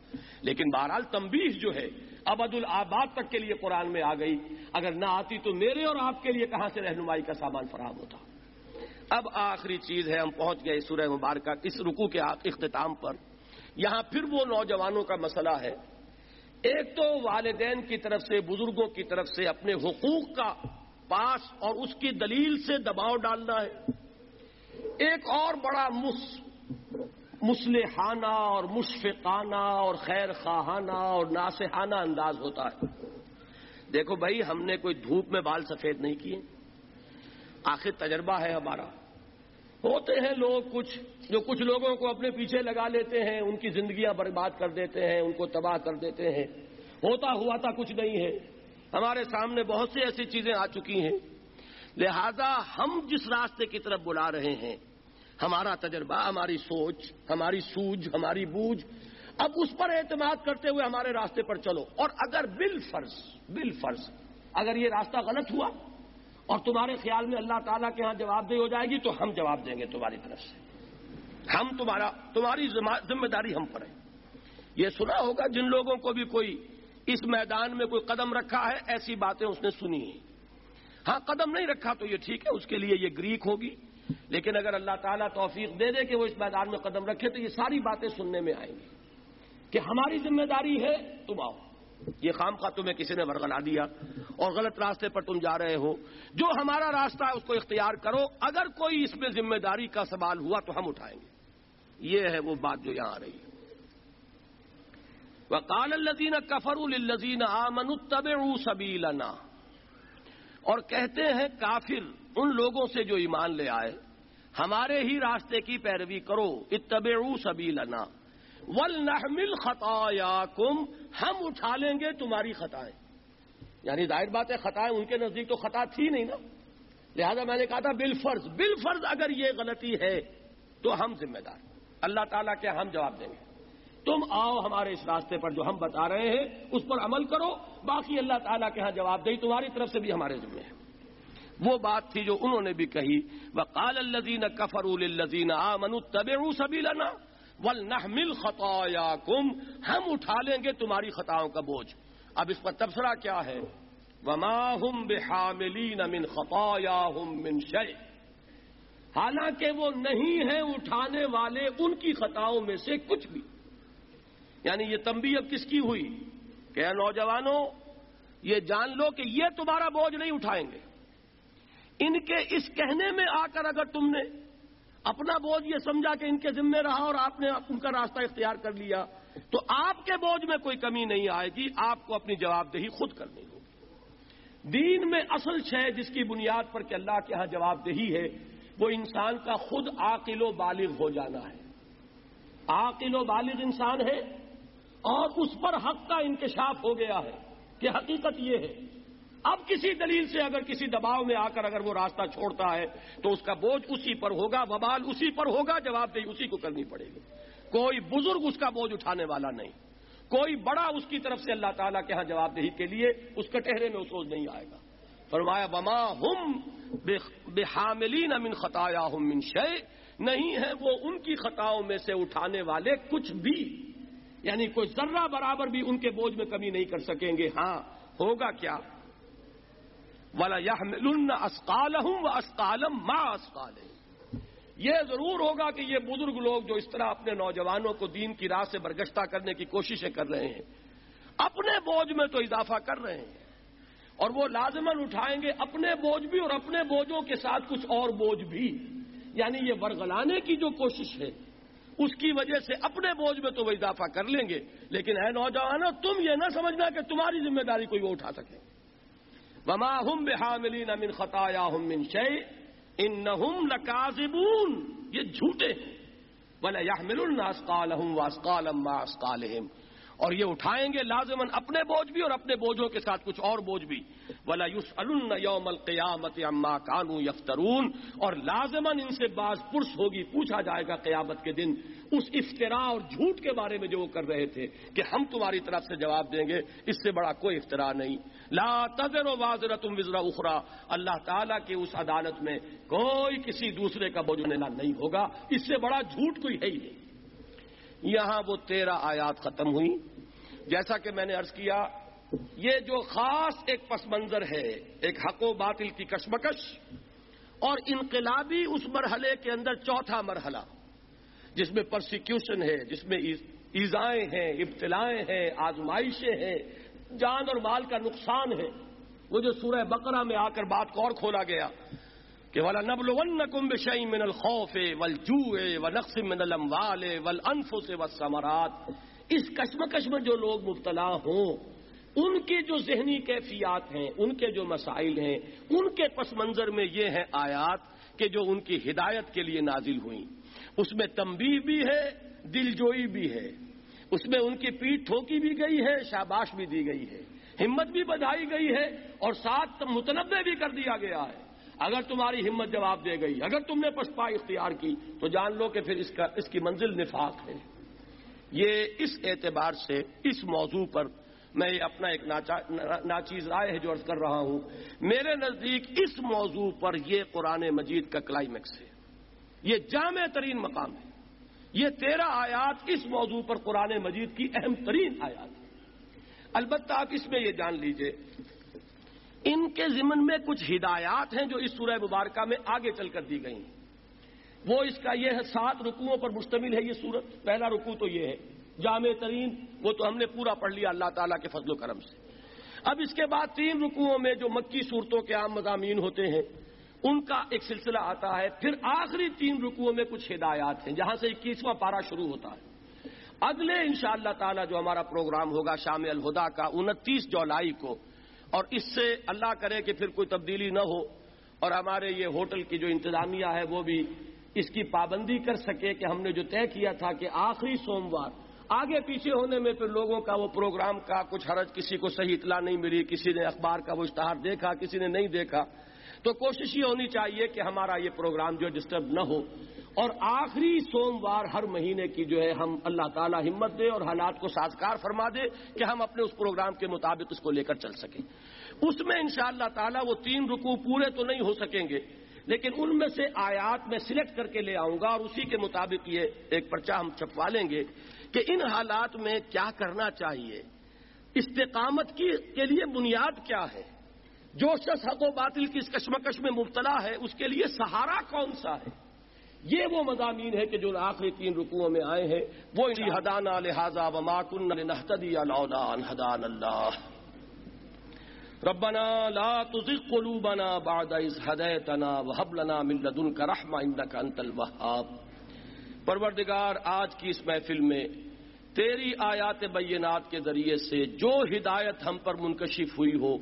لیکن بہرحال تمبیز جو ہے ابد الآباد تک کے لیے قرآن میں آ گئی۔ اگر نہ آتی تو میرے اور آپ کے لیے کہاں سے رہنمائی کا سامان فراہم ہوتا؟ اب آخری چیز ہے، ہم پہنچ گئے سورہ مبارکہ، اس رکو کے اختتام پر۔ یہاں پھر وہ نوجوانوں کا مسئلہ ہے۔ ایک تو والدین کی طرف سے، بزرگوں کی طرف سے اپنے حقوق کا پاس اور اس کی دلیل سے دباؤ ڈالنا ہے۔ ایک اور بڑا مس مسلحانہ اور مشفقانہ اور خیر خواہانہ اور ناسحانہ انداز ہوتا ہے۔ دیکھو بھائی، ہم نے کوئی دھوپ میں بال سفید نہیں کیے۔ آخر تجربہ ہے ہمارا۔ ہوتے ہیں لوگ کچھ جو کچھ لوگوں کو اپنے پیچھے لگا لیتے ہیں، ان کی زندگیاں برباد کر دیتے ہیں، ان کو تباہ کر دیتے ہیں۔ ہوتا ہوا تھا کچھ نہیں ہے۔ ہمارے سامنے بہت سی ایسی چیزیں آ چکی ہیں۔ لہذا ہم جس راستے کی طرف بلا رہے ہیں ہمارا تجربہ، ہماری سوچ، ہماری سوج، ہماری بوجھ، اب اس پر اعتماد کرتے ہوئے ہمارے راستے پر چلو۔ اور اگر بل فرض بل فرض اگر یہ راستہ غلط ہوا اور تمہارے خیال میں اللہ تعالیٰ کے ہاں جواب دہ ہو جائے گی، تو ہم جواب دیں گے تمہاری طرف سے۔ ہم تمہارا، تمہاری ذمہ داری ہم پر ہے۔ یہ سنا ہوگا جن لوگوں کو بھی کوئی اس میدان میں کوئی قدم رکھا ہے، ایسی باتیں اس نے سنی ہیں۔ ہاں قدم نہیں رکھا تو یہ ٹھیک ہے، اس کے لیے یہ گریک ہوگی۔ لیکن اگر اللہ تعالیٰ توفیق دے دے کہ وہ اس میدان میں قدم رکھے تو یہ ساری باتیں سننے میں آئیں گی کہ ہماری ذمہ داری ہے، تم آؤ۔ یہ خام خواہ تمہیں کسی نے ورگلا دیا اور غلط راستے پر تم جا رہے ہو۔ جو ہمارا راستہ ہے اس کو اختیار کرو۔ اگر کوئی اس میں ذمہ داری کا سوال ہوا تو ہم اٹھائیں گے۔ یہ ہے وہ بات جو یہاں آ رہی ہے۔ وقال الزین کفر الزین آمن تب سبیلنا۔ اور کہتے ہیں کافر ان لوگوں سے جو ایمان لے آئے، ہمارے ہی راستے کی پیروی کرو، اتبعو سبیلنا۔ ولنحمل خطاياكم، ہم اٹھا لیں گے تمہاری خطائیں۔ یعنی ظاہر بات ہے، خطائیں ان کے نزدیک تو خطا تھی نہیں نا۔ لہذا میں نے کہا تھا بل فرض بل فرض اگر یہ غلطی ہے تو ہم ذمہ دار۔ اللہ تعالیٰ کے ہم جواب دیں گے۔ تم آؤ ہمارے اس راستے پر جو ہم بتا رہے ہیں، اس پر عمل کرو۔ باقی اللہ تعالیٰ کے ہاں جواب دے تمہاری طرف سے بھی ہمارے ذمہ ہے۔ وہ بات تھی جو انہوں نے بھی کہی وہ کال الزین کفر الزین آمن تب سبھی لنا خطایا کم ہم اٹھا لیں گے تمہاری خطاؤں کا بوجھ۔ اب اس پر تبصرہ کیا ہے؟ وما ہم بحاملین من خطایا ہم من شے حالانکہ وہ نہیں ہیں اٹھانے والے ان کی خطاؤں میں سے کچھ بھی۔ یعنی یہ تمبی اب کس کی ہوئی؟ کہ نوجوانوں، یہ جان لو کہ یہ تمہارا بوجھ نہیں اٹھائیں گے۔ ان کے اس کہنے میں آ کر اگر تم نے اپنا بوجھ یہ سمجھا کہ ان کے ذمے رہا اور آپ نے ان کا راستہ اختیار کر لیا، تو آپ کے بوجھ میں کوئی کمی نہیں آئے گی، آپ کو اپنی جواب دہی خود کرنی ہوگی۔ دین میں اصل شے جس کی بنیاد پر کہ اللہ کے ہاں جواب دہی ہے، وہ انسان کا خود عاقل و بالغ ہو جانا ہے۔ عاقل و بالغ انسان ہے اور اس پر حق کا انکشاف ہو گیا ہے کہ حقیقت یہ ہے اب کسی دلیل سے اگر کسی دباؤ میں آ کر اگر وہ راستہ چھوڑتا ہے تو اس کا بوجھ اسی پر ہوگا، وبال اسی پر ہوگا، جواب دہی اسی کو کرنی پڑے گی۔ کوئی بزرگ اس کا بوجھ اٹھانے والا نہیں۔ کوئی بڑا اس کی طرف سے اللہ تعالیٰ کے ہاں جواب دہی کے لیے اس کٹہرے میں اس نہیں آئے گا۔ فرمایا بما ہم بے حاملین امن خطایا ہم من شے نہیں ہے وہ ان کی خطاؤں میں سے اٹھانے والے کچھ بھی۔ یعنی کوئی ذرہ برابر بھی ان کے بوجھ میں کمی نہیں کر سکیں گے۔ ہاں ہوگا کیا؟ والا یہ مل اسکال ہوں اسکالم ماں اسکال یہ ضرور ہوگا کہ یہ بزرگ لوگ جو اس طرح اپنے نوجوانوں کو دین کی راہ سے برگشتہ کرنے کی کوششیں کر رہے ہیں، اپنے بوجھ میں تو اضافہ کر رہے ہیں۔ اور وہ لازمن اٹھائیں گے اپنے بوجھ بھی اور اپنے بوجھوں کے ساتھ کچھ اور بوجھ بھی۔ یعنی یہ ورگلانے کی جو کوشش ہے، اس کی وجہ سے اپنے بوجھ میں تو وہ اضافہ کر لیں گے۔ لیکن اے نوجوانوں، تم یہ نہ سمجھنا کہ تمہاری ذمہ داری کوئی وہ اٹھا سکے۔ وما ہم بحاملین من خطایا ہم من شے ان لکاذبون، یہ جھوٹے ہیں۔ بلا یحمل الناسقالہم واسقالم ما اور یہ اٹھائیں گے لازمن اپنے بوجھ بھی اور اپنے بوجھوں کے ساتھ کچھ اور بوجھ بھی۔ ولا یوس یوم القیامت اما کانو یفترون۔ اور لازمن ان سے بعض پرس ہوگی، پوچھا جائے گا قیامت کے دن اس افطرا اور جھوٹ کے بارے میں جو وہ کر رہے تھے کہ ہم تمہاری طرف سے جواب دیں گے، اس سے بڑا کوئی افطرا نہیں۔ لا تذر و واضر تم وزرا اخرا۔ اللہ تعالیٰ کی اس عدالت میں کوئی کسی دوسرے کا بوجھ لینا نہیں ہوگا۔ اس سے بڑا جھوٹ کوئی ہے ہی نہیں۔ یہاں وہ تیرہ آیات ختم ہوئی۔ جیسا کہ میں نے ارض کیا، یہ جو خاص ایک پس منظر ہے، ایک حق و باطل کی کشمکش اور انقلابی اس مرحلے کے اندر چوتھا مرحلہ، جس میں پرسیکیوشن ہے، جس میں ایزائیں ہیں، ابتلائیں ہیں، آزمائشیں ہیں جان اور مال کا نقصان ہے۔ وہ جو سورہ بقرہ میں آ کر بات کو اور کھولا گیا کہ والا نبل ون کمب شعی من الخوف ول جو و من الموال ول انف سے و اس کشمکش میں جو لوگ مبتلا ہوں، ان کی جو ذہنی کیفیات ہیں، ان کے جو مسائل ہیں، ان کے پس منظر میں یہ ہیں آیات کہ جو ان کی ہدایت کے لیے نازل ہوئیں۔ اس میں تمبی بھی ہے دل جوئی بھی ہے۔ اس میں ان کی پیٹ ٹھوکی بھی گئی ہے، شاباش بھی دی گئی ہے، ہمت بھی بدھائی گئی ہے اور ساتھ متنوع بھی کر دیا گیا ہے۔ اگر تمہاری ہمت جواب دے گئی، اگر تم نے پسپا اختیار کی، تو جان لو کہ پھر اس کا، اس کی منزل نفاق ہے۔ یہ اس اعتبار سے اس موضوع پر میں اپنا ایک ناچیز رائے ہے جو عرض کر رہا ہوں۔ میرے نزدیک اس موضوع پر یہ قرآن مجید کا کلائمیکس ہے۔ یہ جامع ترین مقام ہے۔ یہ تیرہ آیات اس موضوع پر قرآن مجید کی اہم ترین آیات ہے البتہ آپ اس میں یہ جان لیجیے، ان کے ضمن میں کچھ ہدایات ہیں جو اس سورہ مبارکہ میں آگے چل کر دی گئی ہیں۔ وہ اس کا یہ ہے، سات رکوؤں پر مشتمل ہے یہ سورت۔ پہلا رکوع تو یہ ہے، جامع ترین، وہ تو ہم نے پورا پڑھ لیا اللہ تعالیٰ کے فضل و کرم سے۔ اب اس کے بعد تین رکوؤں میں جو مکی صورتوں کے عام مضامین ہوتے ہیں ان کا ایک سلسلہ آتا ہے، پھر آخری تین رکوؤں میں کچھ ہدایات ہیں، جہاں سے اکیسواں پارا شروع ہوتا ہے۔ اگلے ان شاء اللہ تعالیٰ جو ہمارا پروگرام ہوگا شام الہدا کا انتیس جولائی کو، اور اس سے اللہ کرے کہ پھر کوئی تبدیلی نہ ہو، اور ہمارے یہ ہوٹل کی جو انتظامیہ ہے وہ بھی اس کی پابندی کر سکے کہ ہم نے جو طے کیا تھا کہ آخری سوموار، آگے پیچھے ہونے میں پھر لوگوں کا وہ پروگرام کا کچھ حرج، کسی کو صحیح اطلاع نہیں ملی، کسی نے اخبار کا وہ اشتہار دیکھا، کسی نے نہیں دیکھا۔ تو کوشش یہ ہونی چاہیے کہ ہمارا یہ پروگرام جو ڈسٹرب نہ ہو۔ اور آخری سوموار ہر مہینے کی جو ہے ہم اللہ تعالی ہمت دے اور حالات کو سازگار فرما دے کہ ہم اپنے اس پروگرام کے مطابق اس کو لے کر چل سکیں۔ اس میں انشاءاللہ تعالی اللہ وہ تین رکو پورے تو نہیں ہو سکیں گے، لیکن ان میں سے آیات میں سلیکٹ کر کے لے آؤں گا اور اسی کے مطابق یہ ایک پرچہ ہم چھپوا لیں گے کہ ان حالات میں کیا کرنا چاہیے، استقامت کی کے لیے بنیاد کیا ہے؟ جو شخص حق و باطل کی اس کشمکش میں مبتلا ہے، اس کے لیے سہارا کون سا ہے؟ یہ وہ مضامین ہے کہ جو آخری تین رکوعوں میں آئے ہیں۔ وہ ہدانا لہذا وما کن نہتدی ہدان اللہ۔ ربنا لا تزغ قلوبنا بعد اذ هديتنا وهب لنا من لدنك رحمه انك انت الوهاب پروردگار، آج کی اس محفل میں تیری آیات بینات کے ذریعے سے جو ہدایت ہم پر منکشف ہوئی ہو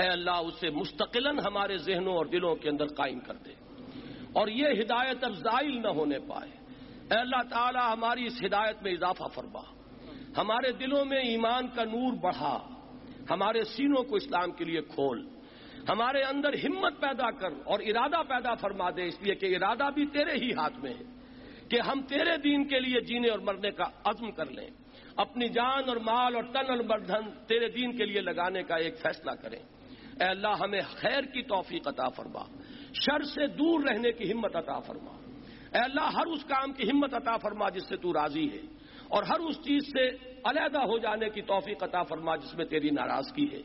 اے اللہ اسے مستقلا ہمارے ذہنوں اور دلوں کے اندر قائم کر دے اور یہ ہدایت اب زائل نہ ہونے پائے۔ اے اللہ تعالی، ہماری اس ہدایت میں اضافہ فرما۔ ہمارے دلوں میں ایمان کا نور بڑھا۔ ہمارے سینوں کو اسلام کے لیے کھول۔ ہمارے اندر ہمت پیدا کر اور ارادہ پیدا فرما دے۔ اس لیے کہ ارادہ بھی تیرے ہی ہاتھ میں ہے کہ ہم تیرے دین کے لیے جینے اور مرنے کا عزم کر لیں۔ اپنی جان اور مال اور تن اور مردن تیرے دین کے لیے لگانے کا ایک فیصلہ کریں۔ اے اللہ ہمیں خیر کی توفیق عطا فرما، شر سے دور رہنے کی ہمت عطا فرما۔ اے اللہ ہر اس کام کی ہمت عطا فرما جس سے تو راضی ہے، اور ہر اس چیز سے علیحدہ ہو جانے کی توفیق عطا فرما جس میں تیری ناراضگی ہے۔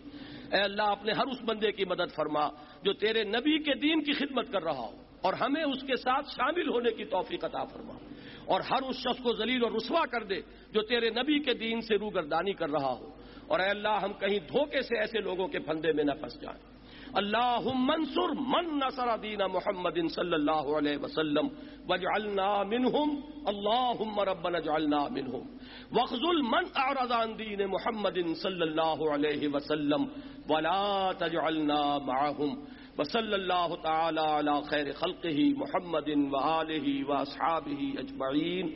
اے اللہ اپنے ہر اس بندے کی مدد فرما جو تیرے نبی کے دین کی خدمت کر رہا ہو، اور ہمیں اس کے ساتھ شامل ہونے کی توفیق عطا فرما۔ اور ہر اس شخص کو ذلیل اور رسوا کر دے جو تیرے نبی کے دین سے روگردانی کر رہا ہو۔ اور اے اللہ ہم کہیں دھوکے سے ایسے لوگوں کے پھندے میں نہ پھنس جائیں۔ اللہ منصور، من نصر دین محمد صلی اللہ علیہ وسلم، وجعلنا منہم، اللہم ربنا جعلنا منہم۔ وخذل من اعرض عن دین محمد صلی اللہ علیہ وسلم، ولا تجعلنا معهم وصلی اللہ تعالی علی خیر خلقه محمد وآلہ واصحابہ اجمعین۔